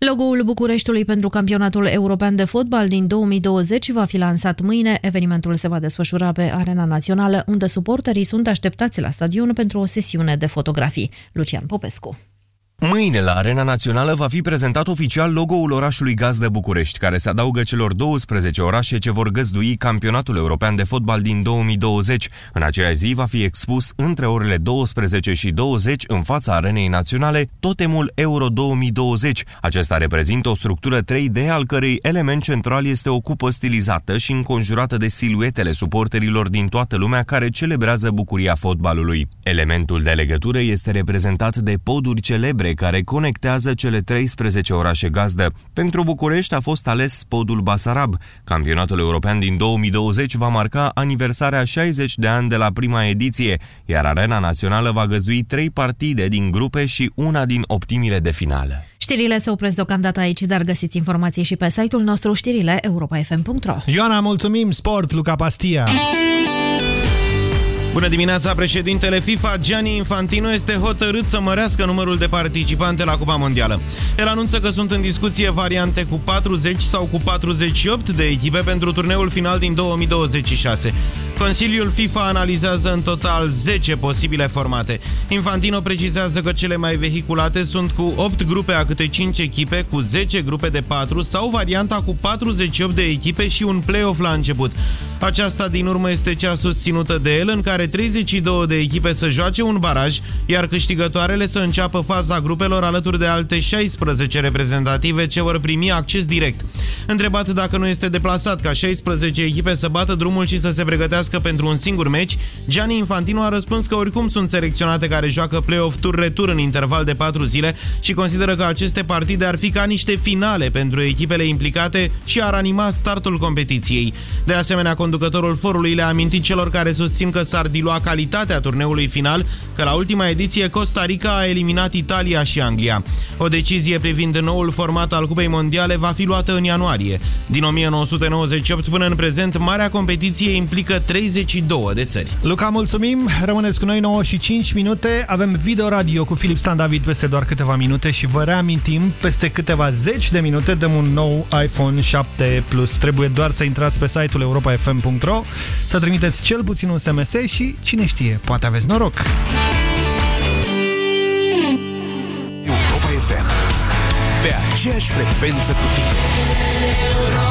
S45: Logo-ul Bucureștiului pentru campionatul european de fotbal din 2020 va fi lansat mâine. Evenimentul se va desfășura pe Arena Națională, unde suporterii sunt așteptați la stadion pentru o sesiune de fotografii. Lucian Popescu.
S75: Mâine, la Arena Națională, va fi prezentat oficial logo-ul orașului gazdă București, care se adaugă celor 12 orașe ce vor găzdui campionatul european de fotbal din 2020. În aceea zi va fi expus între orele 12 și 20 în fața Arenei Naționale totemul Euro 2020. Acesta reprezintă o structură 3D al cărei element central este o cupă stilizată și înconjurată de siluetele suporterilor din toată lumea care celebrează bucuria fotbalului. Elementul de legătură este reprezentat de poduri celebre care conectează cele 13 orașe gazdă. Pentru București a fost ales podul Basarab. Campionatul european din 2020 va marca aniversarea 60 de ani de la prima ediție, iar Arena Națională va găzdui trei partide din grupe și una din optimile de finală.
S45: Știrile se opresc deocamdată aici, dar găsiți informații și pe site-ul nostru știrile europa.fm.ro
S2: Ioana, mulțumim! Sport, Luca Pastia!
S1: Bună dimineața, președintele FIFA Gianni Infantino este hotărât să mărească numărul de participante la Cupa Mondială. El anunță că sunt în discuție variante cu 40 sau cu 48 de echipe pentru turneul final din 2026. Consiliul FIFA analizează în total 10 posibile formate. Infantino precizează că cele mai vehiculate sunt cu 8 grupe a câte 5 echipe, cu 10 grupe de 4 sau varianta cu 48 de echipe și un play-off la început. Aceasta din urmă este cea susținută de el, în care 32 de echipe să joace un baraj, iar câștigătoarele să înceapă faza grupelor alături de alte 16 reprezentative ce vor primi acces direct. Întrebat dacă nu este deplasat ca 16 echipe să bată drumul și să se pregătească pentru un singur meci, Gianni Infantino a răspuns că oricum sunt selecționate care joacă play-off tur-retur în interval de 4 zile și consideră că aceste partide ar fi ca niște finale pentru echipele implicate și ar anima startul competiției. De asemenea, conducătorul forului le-a amintit celor care susțin că s-ar dilua calitatea turneului final, că la ultima ediție Costa Rica a eliminat Italia și Anglia. O decizie privind noul format al Cupei Mondiale va fi luată în ianuarie. Din 1998 până în prezent, marea competiție implică 32 de țări.
S2: Luca, mulțumim! Rămâneți cu noi 9 și 5 minute. Avem video radio cu Filip Stan David peste doar câteva minute și vă reamintim, peste câteva zeci de minute dăm un nou iPhone 7 Plus. Trebuie doar să intrați pe site-ul europa.fm.ro, să trimiteți cel puțin un SMS și, cine știe, poate aveți noroc!
S4: Europa FM. Pe aceeași frecvență cu tine.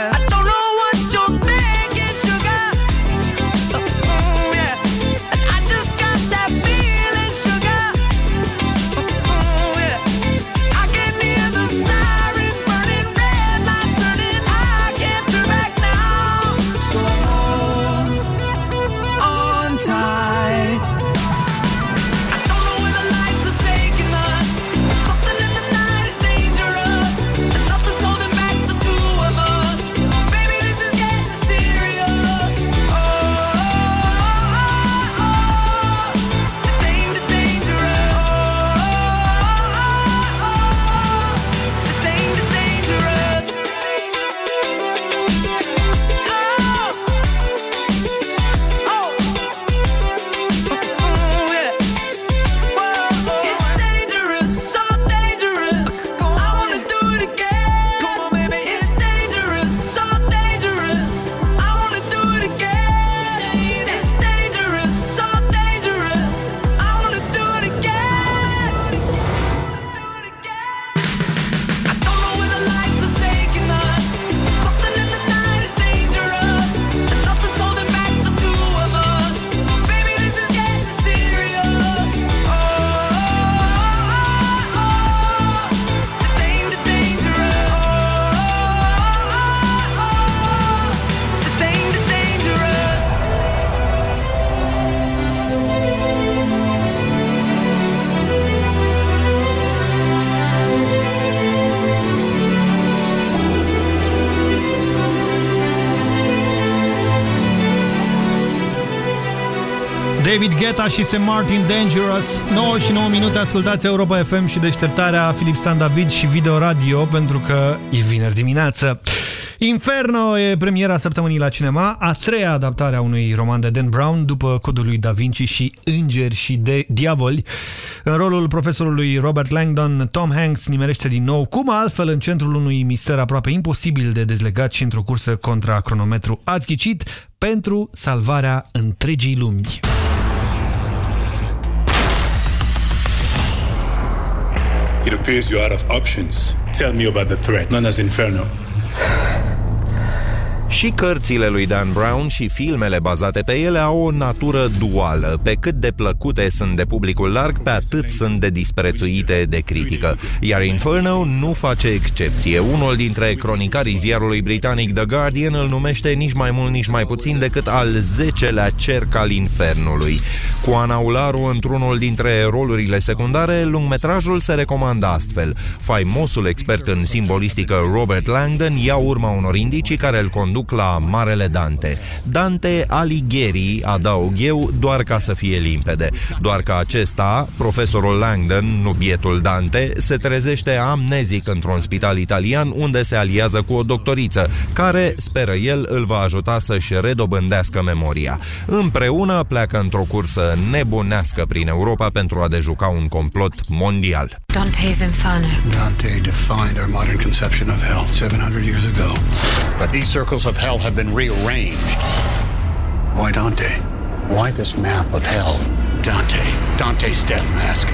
S2: David Guetta și St. Martin Dangerous 9 și 9 minute ascultați Europa FM și deșteptarea Filip Stan David și Video Radio pentru că e vineri dimineață Inferno e premiera săptămânii la cinema, a treia adaptare a unui roman de Dan Brown după Codul lui Da Vinci și Îngeri și de Diavoli. În rolul profesorului Robert Langdon, Tom Hanks nimerește din nou, cum altfel, în centrul unui mister aproape imposibil de dezlegat și într-o cursă contra cronometru. Ați ghicit pentru salvarea întregii lumi.
S76: It appears you're out of options. Tell me about the threat known as Inferno.
S75: Și cărțile lui Dan Brown și filmele bazate pe ele au o natură duală. Pe cât de plăcute sunt de publicul larg, pe atât sunt de disprețuite de critică. Iar Inferno nu face excepție. Unul dintre cronicarii ziarului britanic The Guardian îl numește nici mai mult, nici mai puțin decât al zecelea cerc al infernului. Cu Anaularu într-unul dintre rolurile secundare, lungmetrajul se recomandă astfel. Faimosul expert în simbolistică Robert Langdon ia urma unor indicii care îl conduc la Marele Dante. Dante Alighieri, adaug eu, doar ca să fie limpede. Doar că acesta, profesorul Langdon, nu bietul Dante, se trezește amnezic într-un spital italian unde se aliază cu o doctoriță, care, speră el, îl va ajuta să-și redobândească memoria. Împreună pleacă într-o cursă nebunească prin Europa pentru a dejuca un complot mondial.
S22: Dante's Inferno.
S77: Dante defined our modern conception of hell 700 years ago. But these circles of hell have been rearranged. Why Dante? Why this map of hell? Dante. Dante's death mask.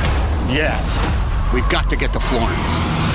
S77: Yes. We've got to get to Florence.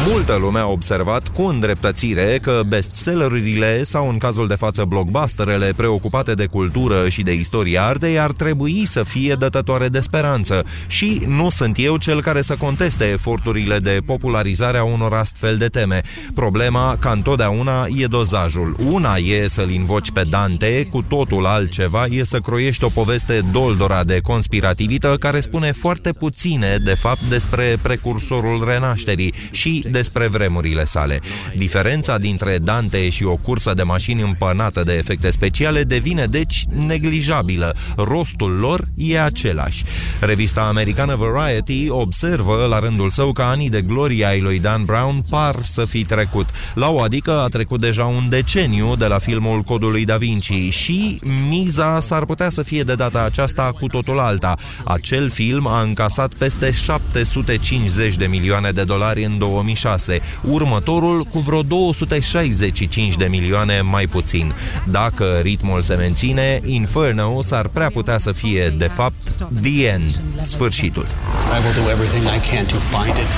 S75: Multă lume a observat cu îndreptățire că bestsellerurile sau în cazul de față blockbusterele preocupate de cultură și de istoria artei ar trebui să fie dătătoare de speranță și nu sunt eu cel care să conteste eforturile de popularizare a unor astfel de teme. Problema, ca întotdeauna, e dozajul. Una e să-l invoci pe Dante, cu totul altceva e să croiești o poveste doldora de conspirativită care spune foarte puține, de fapt, despre precursorul renașterii și despre vremurile sale. Diferența dintre Dante și o cursă de mașini împănată de efecte speciale devine, deci, neglijabilă. Rostul lor e același. Revista americană Variety observă, la rândul său, că anii de glorie ai lui Dan Brown par să fi trecut. La o adică a trecut deja un deceniu de la filmul Codului Da Vinci și miza s-ar putea să fie de data aceasta cu totul alta. Acel film a încasat peste 750 de milioane de dolari în 2006, următorul cu vreo 265 de milioane mai puțin. Dacă ritmul se menține, Inferno s-ar prea putea să fie, de fapt, the end, sfârșitul.
S77: I will do everything I can to find it.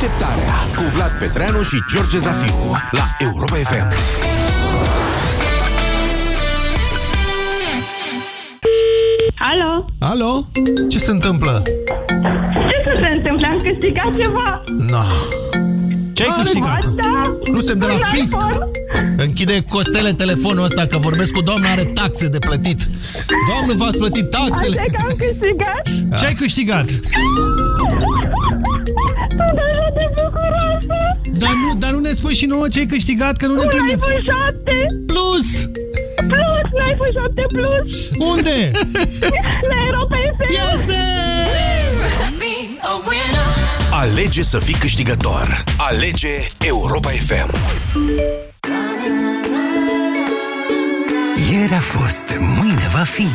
S4: Deșteptarea cu Vlad Petreanu și George Zafiu la Europa FM.
S74: Alo?
S3: Alo? Ce se întâmplă?
S74: Ce să se întâmple? Am câștigat ceva?
S3: No. Ce ai câștigat?
S74: Da.
S3: Nu suntem de la
S74: Un
S3: fisc.
S74: iPhone.
S3: Închide costele telefonul ăsta că vorbesc cu doamna, are taxe de plătit. Doamnă, v-ați plătit taxele?
S74: Așa că am câștigat?
S2: Ce ai câștigat?
S74: Sunt așa de bucuroasă!
S2: Dar nu, dar nu ne spui și nouă ce ai câștigat, că nu ne
S74: Un
S2: prinde.
S74: iPhone 7!
S2: Plus!
S74: Plus! Un iPhone 7 Plus!
S2: Unde?
S74: La Europa FM!
S3: Este!
S4: Alege să fii câștigător. Alege Europa FM.
S9: Ieri a fost, mâine va fi.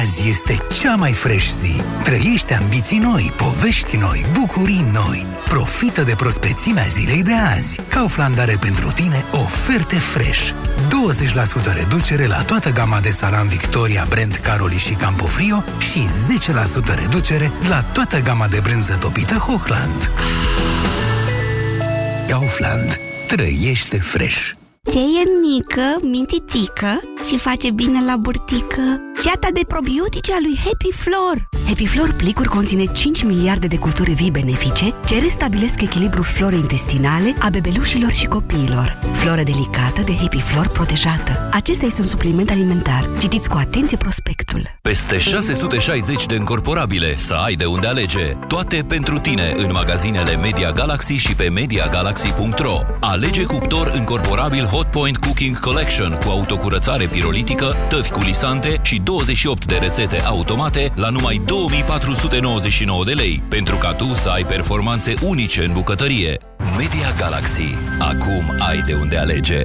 S9: Azi este cea mai fresh zi. Trăiește ambiții noi, povești noi, bucurii noi. Profită de prospețimea zilei de azi. Kaufland are pentru tine oferte fresh. 20% reducere la toată gama de salam Victoria, Brand, Caroli și Campofrio și 10% reducere la toată gama de brânză topită Hochland. Kaufland. Trăiește fresh.
S22: Ce e mică, mintitică și face bine la burtică? Ceata de probiotice a lui Happy Flor. Happy Flor plicuri conține 5 miliarde de culturi vii benefice ce restabilesc echilibrul florei intestinale a bebelușilor și copiilor. Floră delicată de Happy Flor protejată. Acesta este un supliment alimentar. Citiți cu atenție prospectul.
S38: Peste 660 de încorporabile să ai de unde alege. Toate pentru tine în magazinele Media Galaxy și pe MediaGalaxy.ro. Alege cuptor încorporabil Hotpoint Cooking Collection cu autocurățare pirolitică, tăvi culisante și 28 de rețete automate la numai 2499 de lei, pentru ca tu să ai performanțe unice în bucătărie. Media Galaxy. Acum ai de unde alege.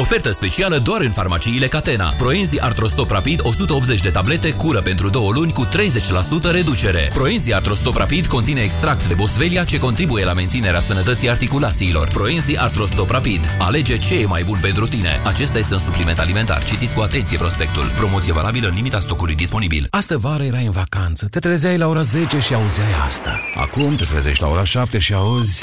S38: Ofertă specială doar în farmaciile Catena. Proenzi Artrostop Rapid 180 de tablete cură pentru două luni cu 30% reducere. Proenzi Artrostop Rapid conține extract de boswellia ce contribuie la menținerea sănătății articulațiilor. Proenzi Artrostop Rapid. Alege ce e mai bun pentru tine. Acesta este un supliment alimentar. Citiți cu atenție prospectul. Promoție valabilă în limita stocului disponibil.
S4: Astă vară erai în vacanță, te trezeai la ora 10 și auzeai asta. Acum te trezești la ora 7 și auzi...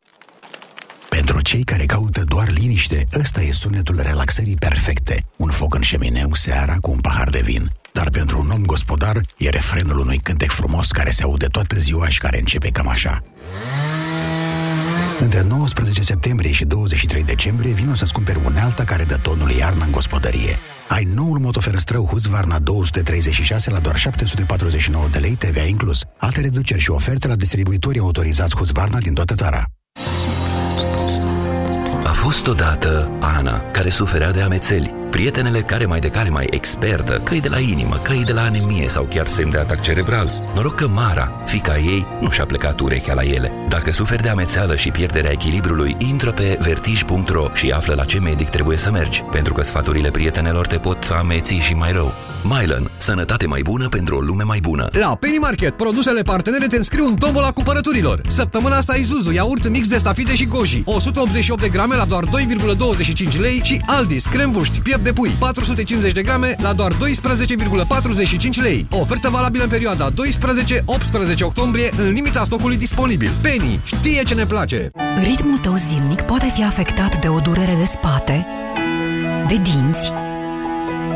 S78: Pentru cei care caută doar liniște, ăsta e sunetul relaxării perfecte. Un foc în șemineu seara cu un pahar de vin. Dar pentru un om gospodar, e refrenul unui cântec frumos care se aude toată ziua și care începe cam așa. Între 19 septembrie și 23 decembrie vino să-ți cumperi unealta care dă tonul iarnă în gospodărie. Ai noul motoferăstrău Husqvarna 236 la doar 749 de lei TVA inclus. Alte reduceri și oferte la distribuitorii autorizați Husqvarna din toată țara.
S38: A fost odată Ana, care suferea de amețeli. Prietenele care mai de care mai expertă, că de la inimă, că de la anemie sau chiar semn de atac cerebral. Noroc că Mara, fica ei, nu și-a plecat urechea la ele. Dacă suferi de amețeală și pierderea echilibrului, intră pe vertij.ro și află la ce medic trebuie să mergi, pentru că sfaturile prietenelor te pot ameți și mai rău. Mylan. Sănătate mai bună pentru o lume mai bună.
S79: La Penny Market, produsele partenere te înscriu în tombola cumpărăturilor. Săptămâna asta Isuzu, iaurt mix de stafide și goji. 188 de grame la doar 2,25 lei și Aldis, cremvuști, piept de pui, 450 de grame la doar 12,45 lei. Ofertă valabilă în perioada 12-18 octombrie în limita stocului disponibil. Penny știe ce ne place!
S22: Ritmul tău zilnic poate fi afectat de o durere de spate, de dinți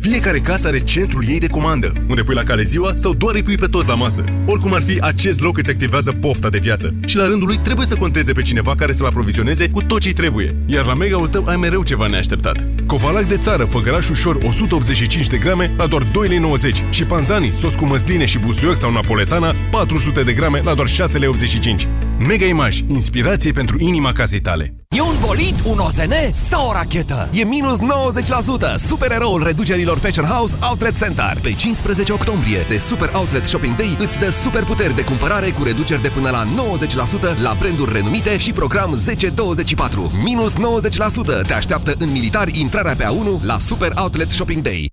S40: Fiecare casă are centrul ei de comandă, unde pui la cale ziua sau doar îi pui pe toți la masă. Oricum ar fi, acest loc îți activează pofta de viață. Și la rândul lui trebuie să conteze pe cineva care să-l aprovizioneze cu tot ce trebuie. Iar la mega-ul tău ai mereu ceva neașteptat. Covalac de țară, făgăraș ușor 185 de grame la doar 2,90 lei și panzani, sos cu măsline și busuioc sau napoletana 400 de grame la doar 6,85 lei. Mega Image, inspirație pentru inima casei tale.
S80: E un bolid, un OZN sau o rachetă?
S37: E minus 90%! Supereroul reducerilor Fashion House Outlet Center. Pe 15 octombrie, de Super Outlet Shopping Day, îți dă super puteri de cumpărare cu reduceri de până la 90% la branduri renumite și program 1024. Minus 90% te așteaptă în militari intrarea pe A1 la Super Outlet Shopping Day.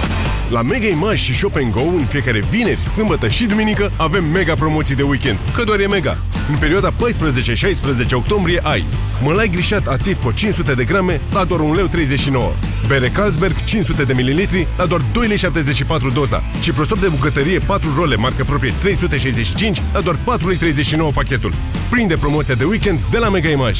S40: La Mega Image și Shop Go în fiecare vineri, sâmbătă și duminică avem mega promoții de weekend, că doar e mega. În perioada 14-16 octombrie ai mălai grișat activ cu 500 de grame la doar 1,39 lei. Bere Carlsberg 500 de mililitri la doar 2,74 lei doza. Și prosop de bucătărie 4 role marcă proprie 365 la doar 4,39 lei pachetul. Prinde promoția de weekend de la Mega Image.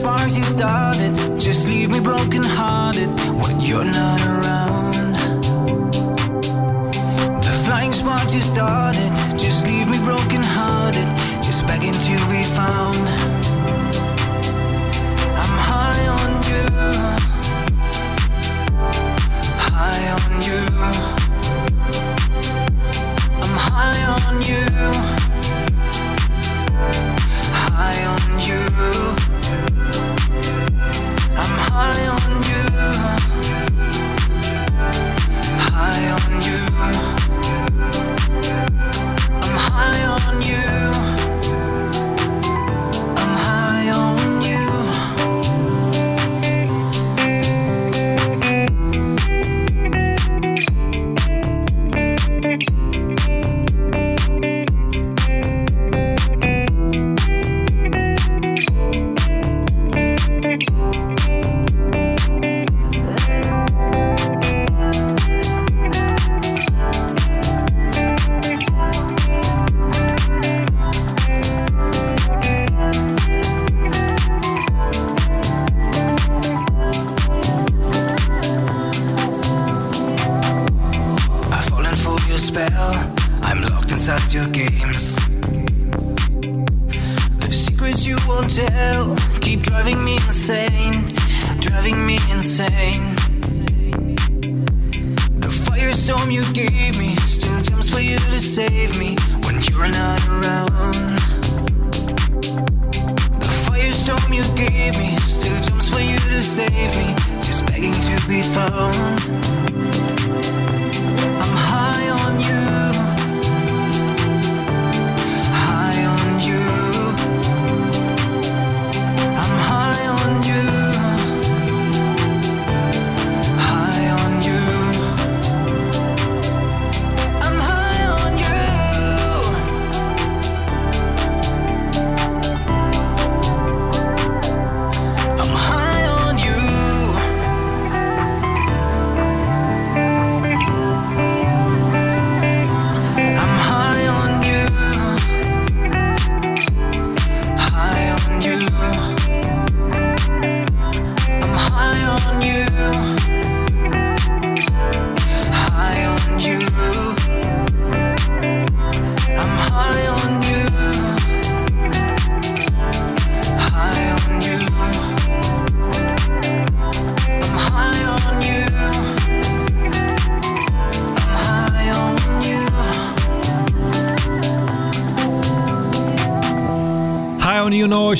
S81: Sparks you started just leave me broken hearted when you're not around. The flying sparks you started just leave me broken hearted, just begging to be found. I'm high on you. High on you. I'm high on you. High on you. High on you. High on you. Inside your games. The secrets you won't tell keep driving me insane, driving me insane. The firestorm you gave me still jumps for you to save me when you're not around. The firestorm you gave me still jumps for you to save me, just begging to be found.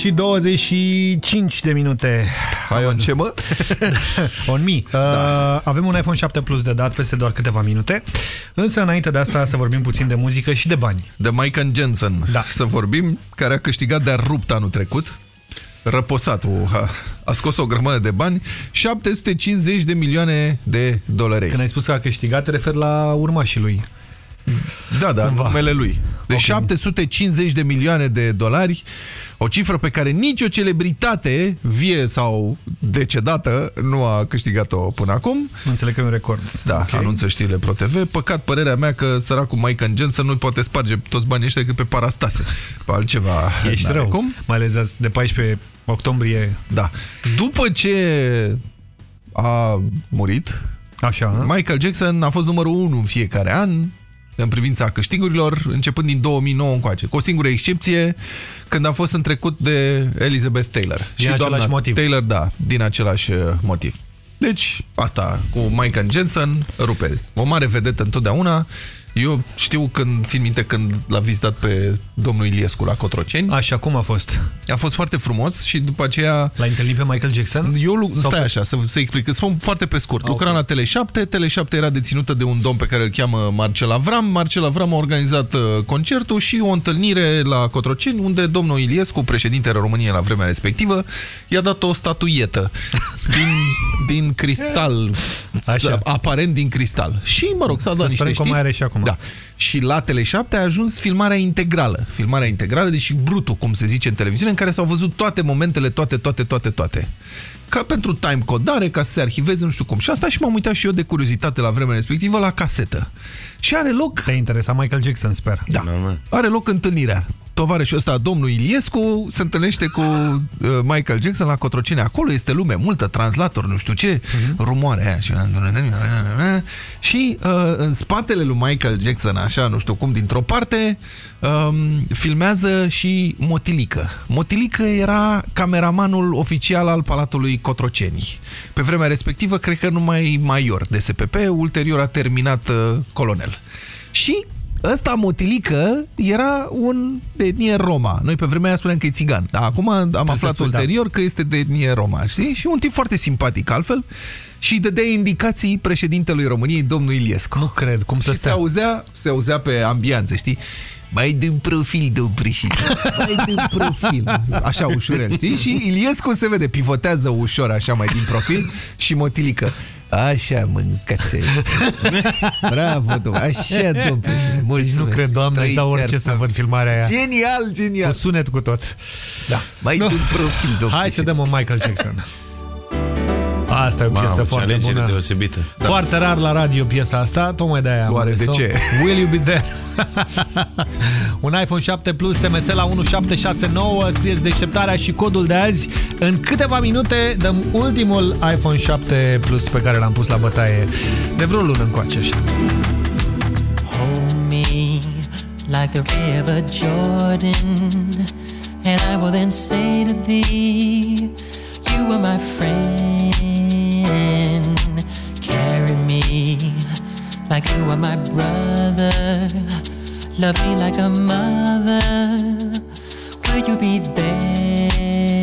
S2: Și 25 de minute.
S3: Hai on ce, mă?
S2: on me. Da. Uh, avem un iPhone 7 Plus de dat peste doar câteva minute. Însă, înainte de asta, să vorbim puțin de muzică și de bani.
S3: De Michael Jensen.
S2: Da.
S3: Să vorbim, care a câștigat de-a rupt anul trecut. Răposatul a, a scos o grămadă de bani, 750 de milioane de dolari.
S2: Când ai spus că a câștigat, te refer la urmașii lui.
S3: Da, da,
S2: Cumva.
S3: numele lui. De
S2: Ok.
S3: 750 de milioane de dolari, o cifră pe care nicio celebritate vie sau decedată nu a câștigat-o până acum.
S2: Înțeleg că e un record.
S3: Da, okay. anunță știrile ProTV. Păcat, părerea mea, că săracul Michael Jensen nu poate sparge toți banii ăștia decât pe parastase. Pe altceva
S2: Ești
S3: n-are
S2: rău.
S3: Cum?
S2: Mai ales azi, de 14 octombrie.
S3: Da. După ce a murit,
S2: Așa,
S3: Michael Jackson a fost numărul 1 în fiecare an în privința câștigurilor, începând din 2009 încoace. Cu o singură excepție, când a fost întrecut de Elizabeth Taylor.
S2: Din
S3: și
S2: același
S3: doamna
S2: motiv.
S3: Taylor, da, din același uh, motiv. Deci, asta cu Michael Jensen rupe. O mare vedetă întotdeauna. Eu știu când, țin minte când l-a vizitat pe domnul Iliescu la Cotroceni.
S2: Așa, cum a fost?
S3: A fost foarte frumos și după aceea...
S2: L-ai întâlnit pe Michael Jackson?
S3: Eu, lu-
S2: Sau
S3: stai
S2: pe-
S3: așa, să, să explic, îți spun foarte pe scurt.
S2: Ah,
S3: Lucram
S2: ok.
S3: la Tele7, Tele7 era deținută de un domn pe care îl cheamă Marcel Avram. Marcel Avram a organizat uh, concertul și o întâlnire la Cotroceni, unde domnul Iliescu, președintele României la vremea respectivă, i-a dat o statuietă din, din cristal,
S2: Așa.
S3: aparent din cristal. Și, mă rog, s-a
S2: Să
S3: dat niște
S2: sperăm că o
S3: știri.
S2: mai are și acum.
S3: Da. Și la Tele7 a ajuns filmarea integrală. Filmarea integrală, deși brutul, cum se zice în televiziune, în care s-au văzut toate momentele, toate, toate, toate, toate. Ca pentru timecodare, ca să se arhiveze, nu știu cum. Și asta și m-am uitat și eu de curiozitate la vremea respectivă la casetă. Și are loc...
S2: Te interesa Michael Jackson, sper.
S3: Da. Are loc întâlnirea. Tovarășul ăsta, domnul Iliescu, se întâlnește cu uh, Michael Jackson la Cotroceni. Acolo este lume multă, translator, nu știu ce, rumoare aia. Și, și uh, în spatele lui Michael Jackson, așa, nu știu cum, dintr-o parte, um, filmează și Motilică. Motilică era cameramanul oficial al Palatului Cotroceni. Pe vremea respectivă, cred că numai major de SPP, ulterior a terminat uh, colonel. Și ăsta, Motilică, era un de etnie Roma. Noi pe vremea aia spuneam că e țigan, dar acum am aflat
S2: spui, da.
S3: ulterior că este de etnie Roma, știi? Și un tip foarte simpatic altfel și dădea indicații președintelui României, domnul Iliescu.
S2: Nu cred, cum să
S3: și se
S2: stea.
S3: auzea, se auzea pe ambianțe, știi? Mai din profil, domn președinte. Mai din profil. Așa ușurel, știi? Și Iliescu se vede, pivotează ușor așa mai din profil și motilică. Așa, mâncațe. Bravo, domn. Așa, domn președinte. Mulțumesc.
S2: Nu cred, doamne, îți dau orice să văd filmarea aia.
S3: Genial, genial.
S2: Cu sunet cu toți.
S3: Da, mai
S2: Nu.
S3: din profil, domn
S2: Hai să dăm un Michael Jackson. Asta e o piesă
S82: Mamă, ce
S2: foarte
S82: alegere
S2: bună.
S82: deosebită.
S2: Da. Foarte rar la radio piesa asta, tocmai de-aia am
S3: Oare de
S2: ales-o.
S3: ce?
S2: Will you be there? Un iPhone 7 Plus SMS la 1769, scrieți deșteptarea și codul de azi. În câteva minute dăm ultimul iPhone 7 Plus pe care l-am pus la bătaie de vreo lună încoace așa.
S83: Hold me like the river Jordan, and I will then say to thee, You are my friend. Carry me like you are my brother. Love me like a mother. Will you be there?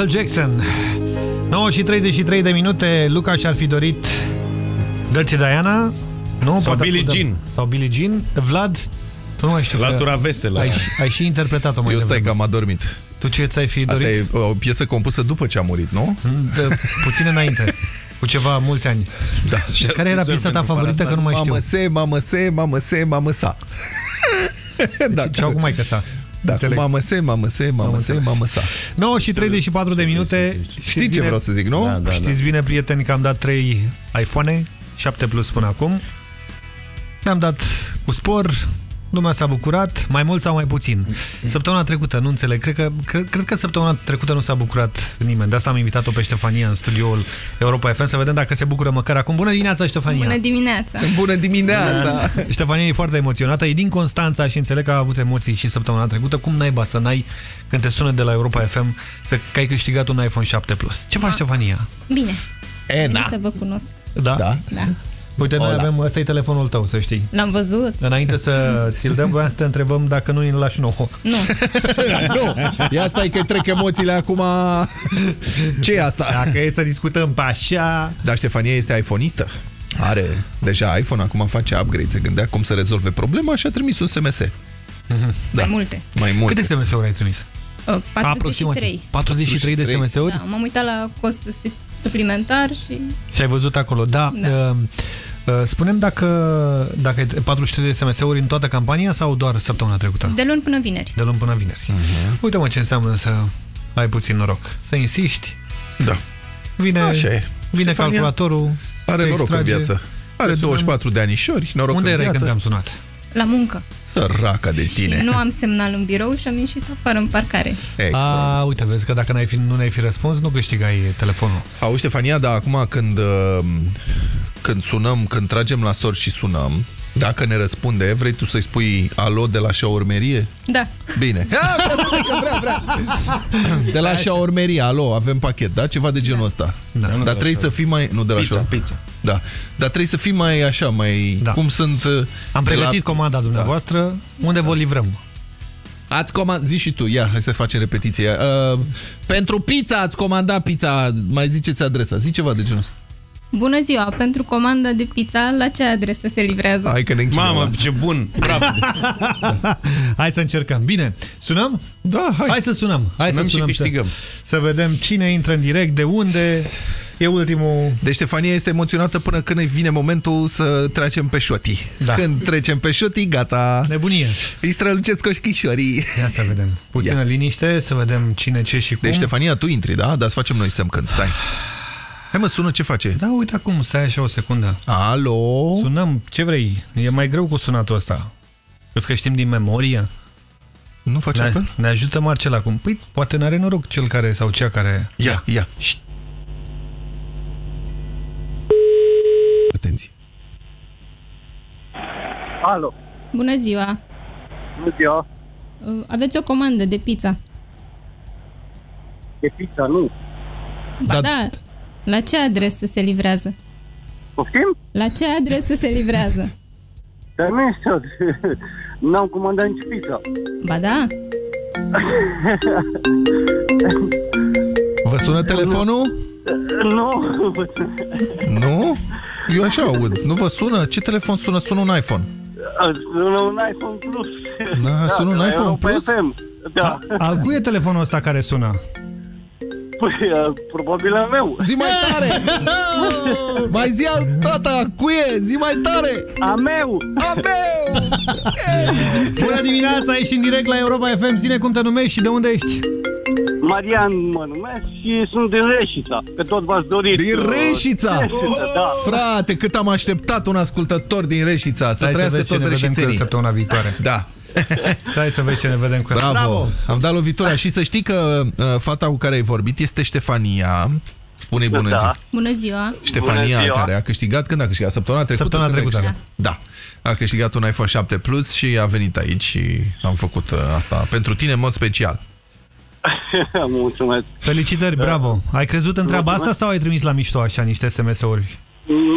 S2: Michael Jackson. 9 și 33 de minute. Luca și-ar fi dorit Dirty Diana. Nu?
S3: Sau
S2: Poate
S3: Billie
S2: ascultăm.
S3: Jean.
S2: Sau Billie Jean. Vlad, tu nu mai știu. că
S3: Latura veselă.
S2: Ai, ai și interpretat-o mai
S3: Eu stai
S2: devreme.
S3: că am adormit.
S2: Tu ce ți-ai fi
S3: Asta
S2: dorit?
S3: e o piesă compusă după ce a murit, nu?
S2: De, puțin înainte. Cu ceva mulți ani.
S3: Da.
S2: Care era piesa ta favorită? Că nu mai știu.
S3: Mamă se, mamă se, mamă se, mamă sa.
S2: da, și acum mai că sa.
S3: Da, cu mamă se, mamă se, mamă se, mamă sa.
S2: 9 și 34 de minute.
S3: Știți ce vreau să zic, nu? Da, da,
S2: Știți bine, prieteni, că am dat 3 iPhone, 7 Plus până acum. Ne-am dat cu spor, lumea s-a bucurat, mai mult sau mai puțin. Săptămâna trecută, nu înțeleg, cred că, cred, cred că săptămâna trecută nu s-a bucurat nimeni. De asta am invitat-o pe Ștefania în studioul Europa FM să vedem dacă se bucură măcar acum. Bună dimineața, Ștefania!
S82: Bună dimineața!
S3: Bună dimineața!
S2: Ștefania e foarte emoționată, e din Constanța și înțeleg că a avut emoții și săptămâna trecută. Cum naiba să n-ai, când te sună de la Europa FM, să, că ai câștigat un iPhone 7 Plus? Ce faci, Ștefania?
S82: Bine.
S3: Ena.
S82: Să vă cunosc.
S2: Da?
S3: Da.
S82: Da.
S2: Uite, noi
S3: Hola.
S2: avem, ăsta e telefonul tău, să știi.
S82: L-am văzut?
S2: Înainte să ți-l dăm, voiam să te întrebăm dacă nu îl lași nouă.
S82: Nu.
S3: nu, ia stai că trec emoțiile acum. ce e asta?
S2: Dacă e să discutăm pe așa...
S3: Dar Ștefania este iPhoneistă. Are deja iPhone, acum face upgrade, se gândea cum să rezolve problema și a trimis un SMS.
S82: Mai multe.
S3: Mai mult.
S2: Câte SMS-uri ai trimis?
S82: Uh, 43.
S2: Aproximativ. 43 de SMS-uri?
S82: Da, m-am uitat la costul su- suplimentar și...
S2: Și ai văzut acolo, da.
S82: Da.
S2: Uh, uh, Spunem dacă, dacă e 43 de SMS-uri în toată campania sau doar săptămâna trecută?
S82: De luni până vineri.
S2: De luni până vineri.
S3: Mhm.
S2: Uite-mă ce înseamnă să ai puțin noroc. Să insiști.
S3: Da.
S2: Vine,
S3: Așa e.
S2: vine
S3: Ștefania
S2: calculatorul.
S3: Are
S2: te
S3: noroc
S2: extrage.
S3: în viață. Are
S2: Te sunăm.
S3: 24 de anișori, noroc
S2: Unde
S3: în
S2: erai
S3: viață.
S2: când te-am sunat?
S82: La muncă.
S3: Săraca de tine.
S82: Și nu am semnal în birou și am ieșit afară în parcare.
S2: A, uite, vezi că dacă n-ai fi, nu ne-ai fi răspuns, nu câștigai telefonul.
S3: Auzi, Ștefania, dar acum când, uh, când sunăm, când tragem la sor și sunăm, dacă ne răspunde, vrei tu să-i spui alo de la șaurmerie?
S82: Da.
S3: Bine. Ah, vrea, vrea, vrea. De la șaurmerie, alo, avem pachet, da? Ceva de genul ăsta.
S2: Da.
S3: Dar trebuie să fii mai... Nu de la
S40: Pizza,
S3: șaur-
S40: pizza.
S3: Da. Dar trebuie să fii mai așa, mai...
S2: Da.
S3: Cum sunt... uh,
S2: Am
S3: de
S2: pregătit
S3: la...
S2: comanda dumneavoastră. Unde vă livrăm?
S3: Ați comandat, zi și tu, ia, hai să facem repetiție. Uh, pentru pizza ați comandat pizza, mai ziceți adresa, zi ceva de genul ăsta.
S82: Bună ziua! Pentru comanda de pizza, la ce adresă se livrează?
S3: Hai că ne
S40: Mamă, ce bun! Bravo!
S2: Hai să încercăm. Bine, sunăm?
S3: Da, hai.
S2: Hai să sunăm. Hai
S40: Sunăm
S2: să
S40: și
S2: sunăm
S40: câștigăm.
S2: Să, să vedem cine intră în direct, de unde. E ultimul...
S3: Deci Ștefania este emoționată până când îi vine momentul să trecem pe șoti.
S2: Da.
S3: Când trecem pe șoti, gata.
S2: Nebunie.
S3: Îi strălucesc oșchișorii.
S2: Ia să vedem. Puțină
S3: Ia.
S2: liniște, să vedem cine, ce și cum.
S3: Deci Ștefania, tu intri, da? Dar să facem noi semn când, stai. Hai mă, sună, ce face?
S2: Da, uite acum, stai așa o secundă.
S3: Alo?
S2: Sunăm, ce vrei? E mai greu cu sunatul ăsta. Crezi că știm din memorie?
S3: Nu faci
S2: ne,
S3: apel?
S2: ne ajută Marcel acum. Păi, poate n-are noroc cel care sau cea care...
S3: Ia, ia. Atenție.
S31: Alo,
S82: Bună ziua!
S31: bună ziua.
S82: Uh, Aveți o comandă de pizza?
S31: E pizza, nu.
S82: Ba da. La ce adresă se livrează?
S31: Poftim?
S82: La ce adresă se livrează?
S31: Dar nu este N-am comandat nici pizza.
S82: Ba da.
S3: Vă sună telefonul?
S31: Nu.
S3: Nu? Eu așa aud. Nu vă sună? Ce telefon sună? Sună un iPhone.
S31: Sună un iPhone Plus.
S2: Da,
S31: Da,
S2: sună un
S31: de la
S2: iPhone
S31: Europa
S2: Plus?
S31: FM. Da.
S2: Al cui e telefonul ăsta care sună?
S31: Păi, uh, probabil al meu.
S3: Zi mai tare! mai zi al tata, cuie, zi mai tare!
S31: A meu!
S3: A meu!
S2: Bună dimineața, ești în direct la Europa FM. Zine cum te numești și de unde ești?
S31: Marian mă numesc și sunt din Reșița, că tot v-ați dorit.
S3: Din
S31: uh,
S3: Reșița!
S31: Reșița, da.
S3: Frate, cât am așteptat un ascultător din Reșița să
S2: Stai să
S3: trăiască
S2: vezi ce
S3: toți
S2: ne vedem cu el
S3: reșițenii.
S2: săptămâna viitoare.
S3: Da.
S2: Stai să vezi ce ne vedem cu el.
S3: Bravo.
S2: Bravo!
S3: Am dat lovitura și să știi că uh, fata cu care ai vorbit este Ștefania. Spune-i bună
S31: Da.
S3: zi.
S82: Bună ziua!
S3: Ștefania,
S31: Bună ziua.
S3: care a câștigat, când a câștigat? Săptămâna trecută?
S2: Săptămâna
S3: Când a
S2: trecută.
S3: câștigat? Da. A câștigat un iPhone 7 Plus și a venit aici și am făcut uh, asta pentru tine în mod special.
S31: Mulțumesc.
S2: Felicitări, bravo! Ai crezut în treaba asta sau ai trimis la mișto așa niște SMS-uri?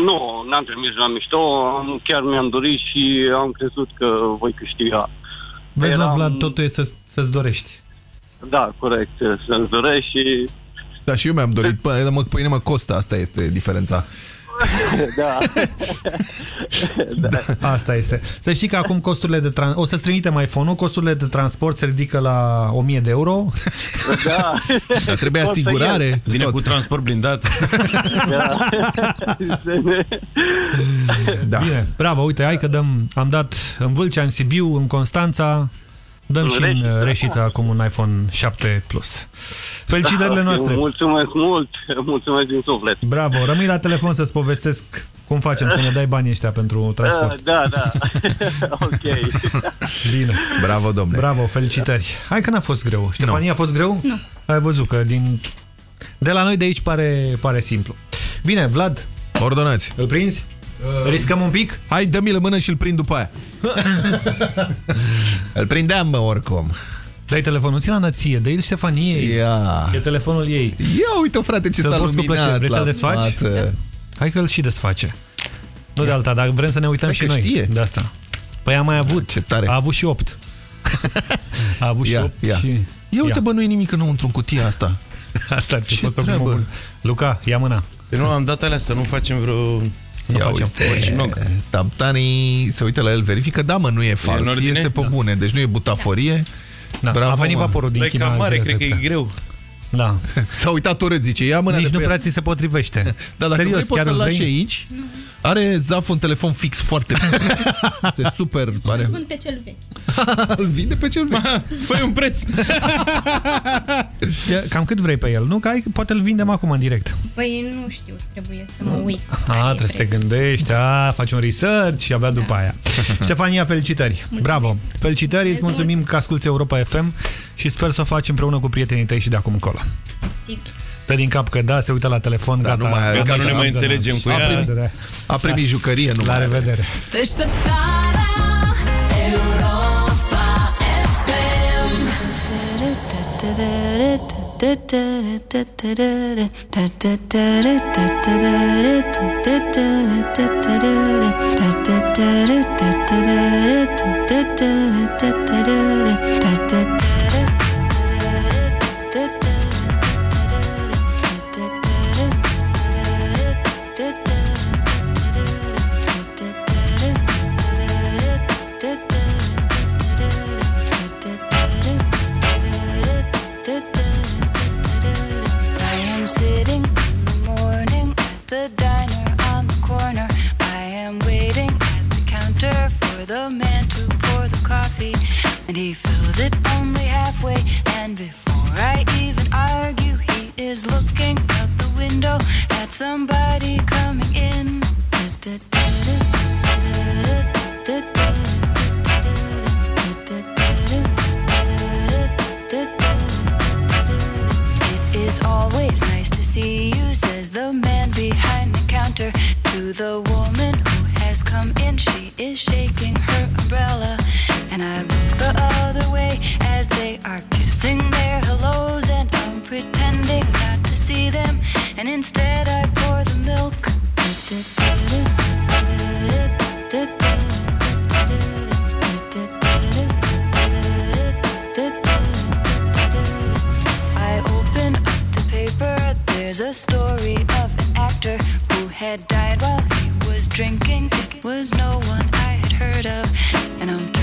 S31: Nu, n-am trimis la mișto, am, chiar mi-am dorit și am crezut că voi câștiga.
S2: Vezi, mă,
S31: Eram-
S2: Vlad, totul e să, să-ți dorești.
S31: Da, corect, să-ți doresc și...
S3: Da, și eu mi-am dorit. Păi, mă, pâine mă costă, asta este diferența.
S31: da.
S2: Asta este. Să știi că acum costurile de trans... O să-ți trimitem iPhone-ul, costurile de transport se ridică la 1000 de euro.
S31: Da.
S3: Dar trebuie
S31: Pot să
S3: asigurare.
S84: Vine cu transport blindat.
S31: Da.
S3: Da.
S2: Bine, bravo, uite, hai că dăm, am dat în Vâlcea, în Sibiu, în Constanța, dăm
S31: În
S2: și în
S31: Reșița.
S2: Reșița acum un iPhone 7 Plus. Felicitările
S31: Da,
S2: noastre!
S31: Mulțumesc mult, mulțumesc din suflet.
S2: Bravo, rămâi la telefon să-ți povestesc cum facem să ne dai banii ăștia pentru transport.
S31: Da, da. ok.
S2: Bine.
S3: Bravo, domnule.
S2: Bravo, felicitări. Hai că n-a fost greu. Ștefania, a fost greu?
S82: Nu.
S2: Ai văzut că din... De la noi de aici pare, pare simplu. Bine, Vlad,
S3: Ordonați.
S2: îl prinzi? Riscăm un pic?
S3: Hai, dă-mi-l în mână și îl prind după aia. îl prindeam, mă, oricum.
S2: Dai telefonul, ți-l înăție, dă-i Ștefaniei.
S3: Ia.
S2: E telefonul ei.
S3: Ia uite, frate, ce
S2: Să-l
S3: s-a
S2: porți cu plăcere.
S3: luminat
S2: Vrei să-l
S3: la
S2: desfaci?
S3: față.
S2: Hai că îl și desface. Nu de alta, dar vrem să ne uităm
S3: Hai
S2: și
S3: că
S2: noi.
S3: știe.
S2: De asta. Păi a mai avut.
S3: Ce tare.
S2: A avut și 8. A avut și
S3: Ia,
S2: 8
S3: ia.
S2: și...
S3: Ia uite, bă, nu e nimic înăuntru în cutia asta.
S2: Asta ar fi
S3: Ce
S2: fost o
S3: treabă?
S2: glumă bună. Luca, ia mâna.
S84: Păi nu am dat alea să nu facem vreo...
S2: Nu
S3: Ia
S2: facem.
S3: uite, Taptanii se uită la el, verifică, da mă, nu e
S84: în
S3: fals,
S84: ordine?
S3: este pe bune, deci nu e butaforie.
S2: Da,
S3: Bravo,
S2: a venit
S3: mă.
S2: vaporul din
S84: Dai
S2: China.
S84: cam mare,
S2: zilele
S84: cred că e
S2: trecute.
S84: greu.
S2: Da.
S3: S-a uitat urât, zice, ia mâna
S2: Nici
S3: de
S2: nu
S3: pe
S2: prea
S3: el.
S2: ți se potrivește.
S3: Da, dacă
S2: Serios,
S3: vrei poți
S2: chiar
S3: să-l
S2: îl
S3: lași
S2: vrei?
S3: aici. Are Zaf un telefon fix foarte bun. Este super. Are...
S82: Vând pe cel vechi.
S3: Îl vinde pe cel vechi.
S84: Fă un preț.
S2: Ia, Cam cât vrei pe el, nu? Că ai, poate îl vindem acum în direct.
S82: Păi nu știu, trebuie să mă uit.
S2: A, trebuie să te gândești, a, faci un research și abia după aia. Ștefania, felicitări! Bravo! Felicitări, îți mulțumim că asculti Europa FM și sper să o faci împreună cu prietenii tăi și de acum încolo.
S82: Sigur.
S2: Dă din cap că da, se uită la telefon,
S3: Da,
S2: gata.
S3: nu mai-
S84: Gata,
S3: gata,
S84: nu ne mai
S3: da,
S84: înțelegem cu
S3: A
S84: ea.
S3: primit,
S2: Da, da.
S3: a primit jucărie, nu
S2: La
S3: mai are.
S2: revedere!
S81: Deșteptarea
S85: and he fills it only halfway. And before I even argue, he is looking out the window at somebody coming in. It is always nice to see you, says the man behind the counter to the woman who has come in. She is shaking her umbrella, and I look the other way as they are kissing their hellos, and I'm pretending not to see them, and instead I pour the milk. I open up the paper. There's a story of an actor who had died while he was drinking. It was no one I had heard of. And I'm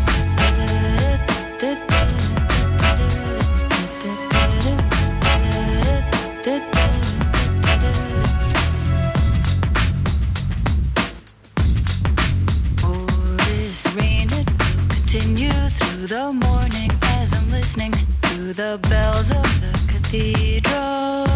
S85: the morning as I'm listening to the bells of the cathedral.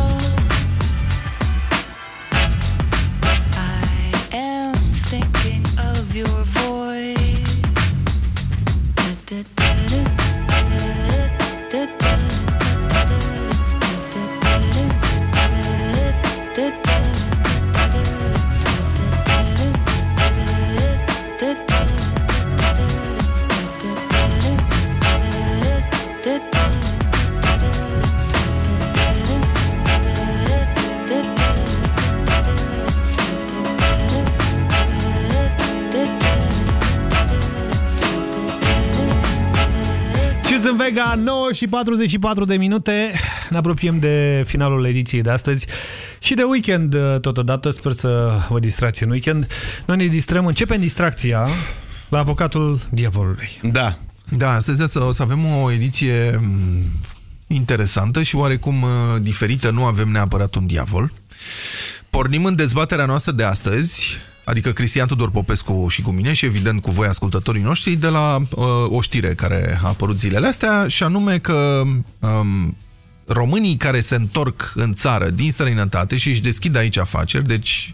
S2: Cheers în Vega, 9 și 44 de minute. Ne apropiem de finalul ediției de astăzi și de weekend uh, totodată. Sper să vă distrați în weekend. Noi ne distrăm, începem distracția la avocatul diavolului.
S3: Da. Da, astăzi o să avem o ediție mm, interesantă și oarecum uh, diferită. Nu avem neapărat un diavol. Pornim în dezbaterea noastră de astăzi, adică Cristian Tudor Popescu și cu mine și evident cu voi ascultătorii noștri, de la uh, o știre care a apărut zilele astea și anume că um, românii care se întorc în țară din străinătate și își deschid aici afaceri, deci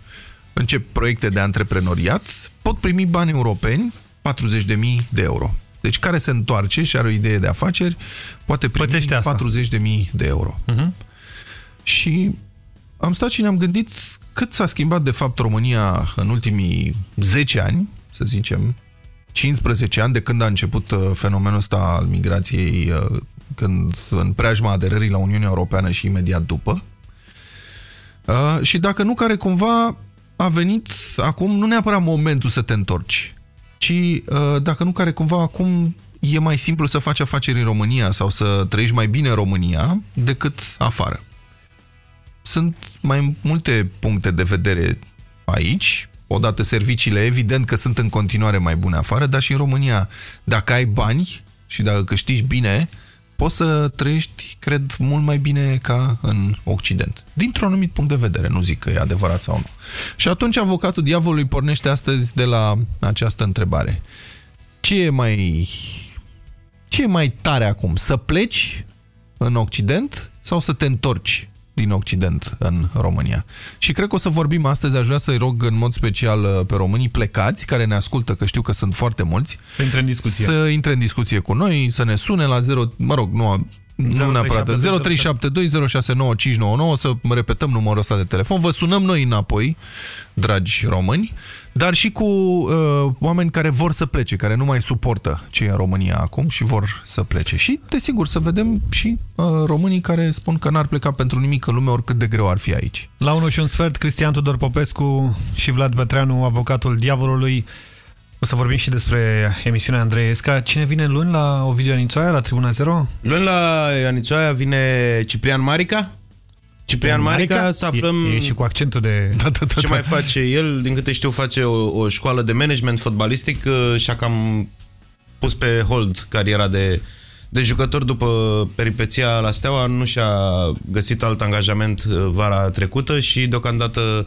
S3: încep proiecte de antreprenoriat, pot primi bani europeni, 40.000 de euro. Deci care se întoarce și are o idee de afaceri, poate primi 40.000 de euro.
S2: Uh-huh.
S3: Și am stat și ne-am gândit cât s-a schimbat de fapt România în ultimii 10 ani, să zicem, 15 ani de când a început uh, fenomenul ăsta al migrației, uh, când în preajma aderării la Uniunea Europeană și imediat după. Uh, și dacă nu, care cumva a venit acum, nu neapărat momentul să te întorci, ci dacă nu, care cumva acum e mai simplu să faci afaceri în România sau să trăiești mai bine în România decât afară. Sunt mai multe puncte de vedere aici. Odată serviciile, evident că sunt în continuare mai bune afară, dar și în România, dacă ai bani și dacă câștigi bine, poți să trăiești, cred, mult mai bine ca în Occident. Dintr-un anumit punct de vedere, nu zic că e adevărat sau nu. Și atunci avocatul diavolului pornește astăzi de la această întrebare. Ce e mai, ce e mai tare acum? Să pleci în Occident sau să te întorci din Occident în România. Și cred că o să vorbim astăzi, aș vrea să-i rog în mod special uh, pe românii plecați, care ne ascultă, că știu că sunt foarte mulți,
S2: să intre în discuție,
S3: să intre în discuție cu noi, să ne sune la 0, mă rog, nu, nu neapărat, 0372069599, să repetăm numărul ăsta de telefon, vă sunăm noi înapoi, dragi români, dar și cu uh, oameni care vor să plece, care nu mai suportă ce e în România acum și vor să plece. Și, desigur, să vedem și uh, românii care spun că n-ar pleca pentru nimic în lume, oricât de greu ar fi aici.
S2: La 1 și un sfert, Cristian Tudor Popescu și Vlad Bătreanu, avocatul diavolului. O să vorbim și despre emisiunea Andrei Esca. Cine vine luni la Ovidiu Anițoaia, la Tribuna Zero?
S84: Luni la Anițoaia vine Ciprian Marica. Ciprian Marica, Marica să aflăm...
S2: E, e și cu accentul de...
S3: Da, da, da,
S84: ce mai face el, din câte știu, face o, o școală de management fotbalistic și-a cam pus pe hold cariera de, de jucător după peripeția la Steaua. Nu și-a găsit alt angajament vara trecută și deocamdată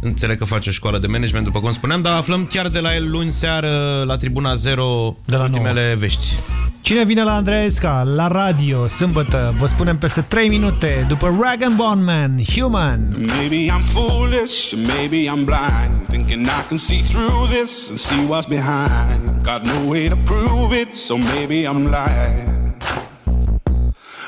S84: înțeleg că face o școală de management, după cum spuneam, dar aflăm chiar de la el luni seară la Tribuna Zero
S2: de la
S84: ultimele
S2: 9.
S84: vești.
S2: Cine vine la Andreesca, la radio, sâmbătă, vă spunem peste 3 minute, după Rag and Bone Man, Human.
S86: Maybe I'm foolish, maybe I'm blind, thinking I can see through this and see what's behind. Got no way to prove it, so maybe I'm lying.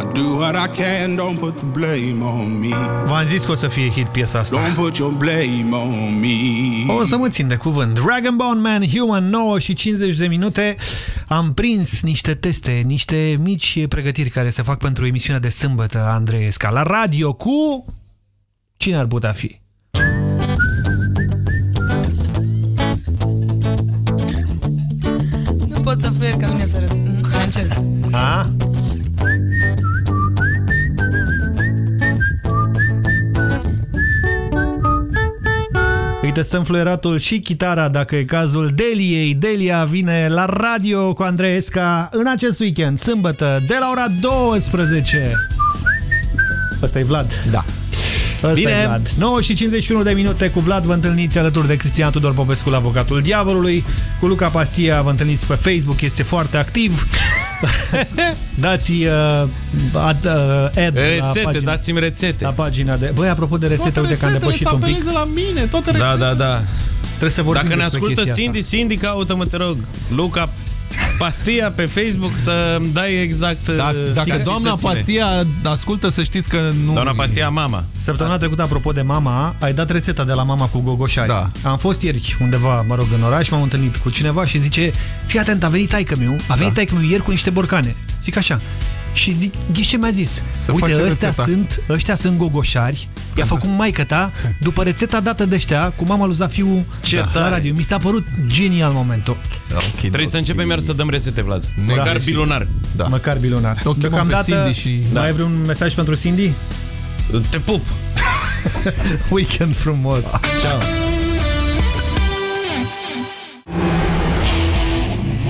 S86: I do what I can. Don't put the blame on me.
S2: V-am zis că o să fie hit piesa asta.
S86: Don't put your blame on me.
S2: O să mă țin de cuvânt. Dragon Bone Man, Human, 9 și 50 de minute. Am prins niște teste, niște mici pregătiri care se fac pentru emisiunea de sâmbătă Andreesca la radio cu... Cine ar putea fi?
S87: Nu pot să fluier ca mine să râd. Mai încerc.
S2: A? Îi testăm fluieratul și chitara dacă e cazul Deliei. Delia vine la radio cu Andreesca în acest weekend, sâmbătă, de la ora 12. Ăsta e Vlad.
S3: Da.
S2: Ăsta
S3: Bine.
S2: e Vlad. 9 și 51 de minute cu Vlad vă întâlniți alături de Cristian Tudor Popescu, avocatul diavolului. Cu Luca Pastia vă întâlniți pe Facebook, este foarte activ. Dați uh, ad, uh, ad la
S84: Rețete,
S2: pagina,
S84: dați-mi rețete.
S2: la pagina de... Băi, apropo de rețete,
S3: Toate
S2: uite că am
S3: rețetele
S2: depășit
S3: să
S2: un pic.
S3: apeleze la mine, toate
S84: Da,
S3: rețetele.
S84: da, da.
S2: Trebuie să vorbim
S84: Dacă ne
S2: despre
S84: ascultă
S2: chestia
S84: Cindy,
S2: asta.
S84: Cindy, caută-mă, te rog, Luca Pastia pe Facebook să-mi dai exact...
S3: Da, dacă
S84: cantitățile.
S3: doamna Pastia ascultă, să știți că nu...
S84: Doamna Pastia, mama.
S2: Săptămâna trecută, apropo de mama, ai dat rețeta de la mama cu gogoșari. Da. Am fost ieri undeva, mă rog, în oraș, m-am întâlnit cu cineva și zice, fii atent, a venit taică meu, a venit da. taică meu ieri cu niște borcane. Zic așa. Și zic, ghiși ce mi-a zis?
S3: Să
S2: Uite,
S3: facem
S2: ăstea
S3: rețeta."
S2: sunt, ăștia sunt gogoșari, i-a făcut maică ta, după rețeta dată de ăștia, cu mama lui Zafiu
S84: Ce
S2: la
S84: tare.
S2: radio. Mi s-a părut genial momentul.
S3: Okay,
S84: Trebuie să începem iar să dăm rețete, Vlad.
S2: Da.
S84: Măcar
S2: Și-
S84: bilunar.
S3: Da.
S2: Măcar bilunar.
S3: O chemăm pe Cindy și-
S2: mai
S3: Da.
S2: ai vreun mesaj pentru Cindy?
S84: Te pup!
S2: Weekend frumos! Ciao!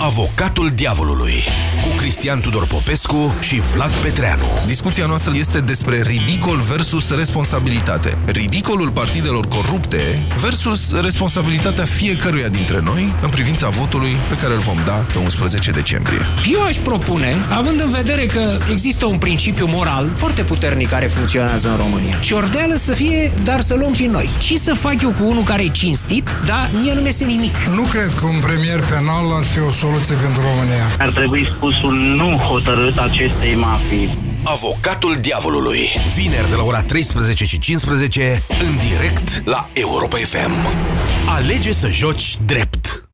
S88: Avocatul diavolului cu Cristian Tudor Popescu și Vlad Petreanu.
S3: Discuția noastră este despre ridicol versus responsabilitate. Ridicolul partidelor corupte versus responsabilitatea fiecăruia dintre noi în privința votului pe care îl vom da pe 11 decembrie.
S89: Eu aș propune, având în vedere că există un principiu moral foarte puternic care funcționează în România. Ciordeală să fie, dar să luăm și noi. Ce să fac eu cu unul care e cinstit, dar mie nu mi nimic.
S90: Nu cred că un premier penal ar fi o soluție pentru România.
S91: Ar trebui spus un nu hotărât acestei mafii.
S88: Avocatul diavolului. Vineri de la ora 13 și 15 în direct la Europa FM. Alege să joci drept.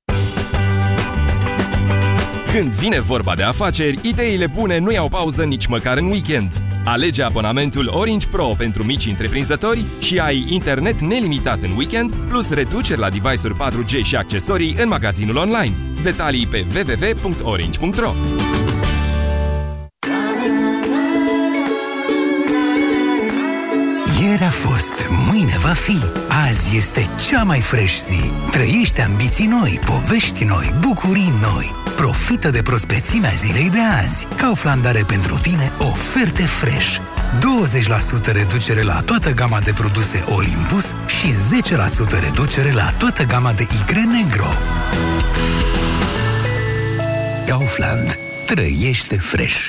S44: Când vine vorba de afaceri, ideile bune nu iau pauză nici măcar în weekend. Alege abonamentul Orange Pro pentru mici întreprinzători și ai internet nelimitat în weekend, plus reduceri la device-uri 4G și accesorii în magazinul online. Detalii pe www.orange.ro
S9: Ieri a fost, mâine va fi. Azi este cea mai fresh zi. Trăiește ambiții noi, povești noi, bucurii noi. Profită de prospețimea zilei de azi. Kaufland are pentru tine oferte fresh. 20% reducere la toată gama de produse Olympus și 10% reducere la toată gama de Icre Negro. Kaufland. Trăiește fresh.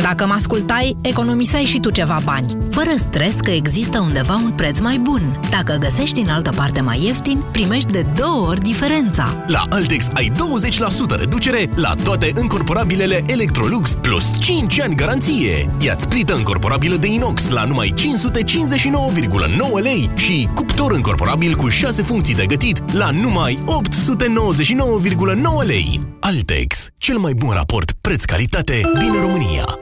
S92: Dacă mă ascultai, economiseai și tu ceva bani, fără stres că există undeva un preț mai bun. Dacă găsești în altă parte mai ieftin, primești de două ori diferența.
S4: La Altex ai 20% reducere la toate încorporabilele Electrolux plus 5 ani garanție. Ia-ți plită încorporabilă de inox la numai 559,9 lei și cuptor încorporabil cu 6 funcții de gătit la numai 899,9 lei. Altex, cel mai bun raport preț-calitate din România.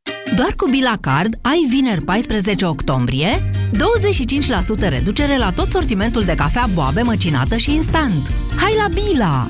S92: Doar cu Bila Card ai vineri 14 octombrie 25% reducere la tot sortimentul de cafea boabe măcinată și instant. Hai la Bila!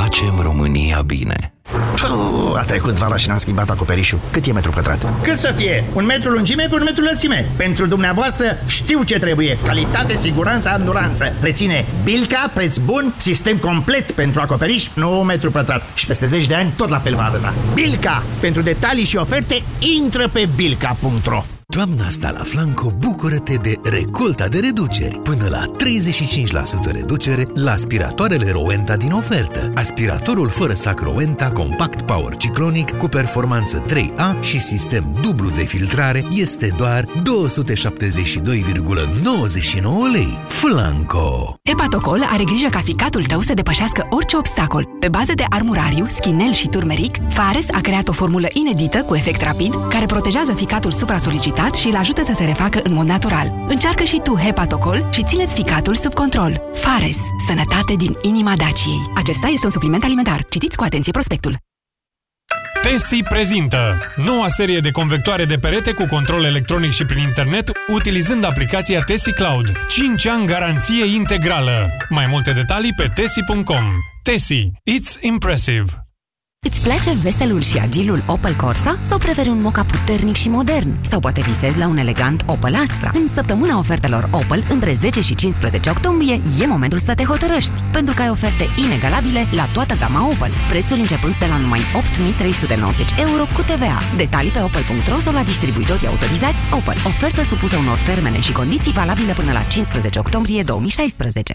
S93: Facem România bine.
S94: Puh, a trecut vara și n-am schimbat acoperișul. Cât e metru pătrat?
S95: Cât să fie? Un metru lungime pe un metru lățime. Pentru dumneavoastră știu ce trebuie. Calitate, siguranță, anduranță. Reține Bilca, preț bun, sistem complet pentru acoperiș, nu metru pătrat. Și peste 10 de ani tot la fel va arăta. Bilca! Pentru detalii și oferte, intră pe bilca.ro
S9: Toamna asta la Flanco, bucură-te de recolta de reduceri. Până la 35% reducere la aspiratoarele Rowenta din ofertă. Aspiratorul fără sac Rowenta Compact Power Ciclonic cu performanță 3A și sistem dublu de filtrare este doar 272,99 lei. Flanco!
S22: Hepatocol are grijă ca ficatul tău să depășească orice obstacol. Pe bază de armurariu, schinel și turmeric, Fares a creat o formulă inedită cu efect rapid care protejează ficatul supra-solicitat și îl ajută să se refacă în mod natural. Încearcă și tu Hepatocol și țineți ficatul sub control. Fares. Sănătate din inima Daciei. Acesta este un supliment alimentar. Citiți cu atenție prospectul.
S69: Tessie prezintă noua serie de convectoare de perete cu control electronic și prin internet utilizând aplicația Tessie Cloud. 5 ani garanție integrală. Mai multe detalii pe tessie.com. Tessie. It's impressive.
S18: Îți place veselul și agilul Opel Corsa? Sau preferi un moca puternic și modern? Sau poate visezi la un elegant Opel Astra? În săptămâna ofertelor Opel, între 10 și 15 octombrie, e momentul să te hotărăști, pentru că ai oferte inegalabile la toată gama Opel. Prețuri începând de la numai 8.390 euro cu TVA. Detalii pe opel.ro sau la distribuitorii autorizați Opel. Ofertă supusă unor termene și condiții valabile până la 15 octombrie 2016.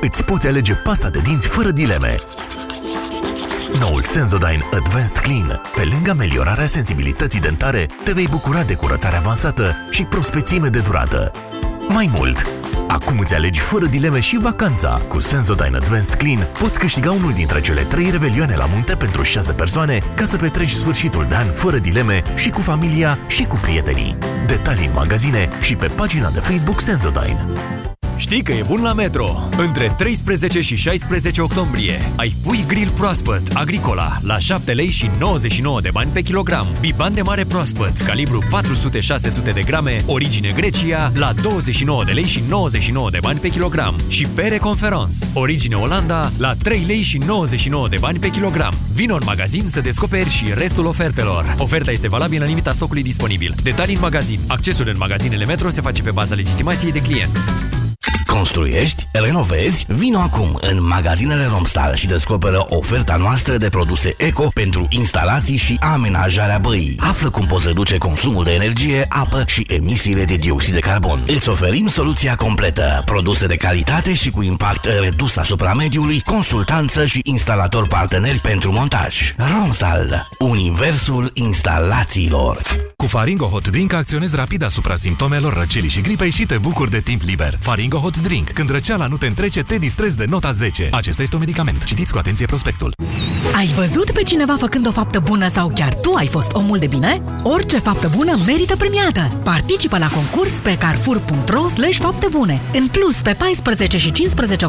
S4: îți poți alege pasta de dinți fără dileme. Noul Sensodyne Advanced Clean. Pe lângă ameliorarea sensibilității dentare, te vei bucura de curățare avansată și prospețime de durată. Mai mult, acum îți alegi fără dileme și vacanța. Cu Sensodyne Advanced Clean poți câștiga unul dintre cele trei revelioane la munte pentru 6 persoane ca să petreci sfârșitul de an fără dileme și cu familia și cu prietenii. Detalii în magazine și pe pagina de Facebook Sensodyne.
S86: Știi că e bun la Metro! Între 13 și 16 octombrie ai pui grill proaspăt Agricola la 7 lei și 99 de bani pe kilogram. Biban de mare proaspăt, calibru 400-600 de grame, origine Grecia, la 29 de lei și 99 de bani pe kilogram. Și pere Conference, origine Olanda, la 3 lei și 99 de bani pe kilogram. Vino în magazin să descoperi și restul ofertelor. Oferta este valabilă în limita stocului disponibil. Detalii în magazin. Accesul în magazinele Metro se face pe baza legitimației de client.
S96: Construiești? Renovezi? Vino acum în magazinele Romstal și descoperă oferta noastră de produse eco pentru instalații și amenajarea băii. Află cum poți reduce consumul de energie, apă și emisiile de dioxid de carbon. Îți oferim soluția completă. Produse de calitate și cu impact redus asupra mediului, consultanță și instalator parteneri pentru montaj. Romstal. Universul instalațiilor.
S86: Cu Faringo Hot Drink acționezi rapid asupra simptomelor răcelii și gripei și te bucuri de timp liber. Faringo Hot Drink. Când răceala nu te întrece, te distrezi de nota 10. Acesta este un medicament. Citiți cu atenție prospectul.
S22: Ai văzut pe cineva făcând o faptă bună sau chiar tu ai fost omul de bine? Orice faptă bună merită premiată. Participă la concurs pe carrefour.ro slash fapte bune. În plus, pe 14 și 15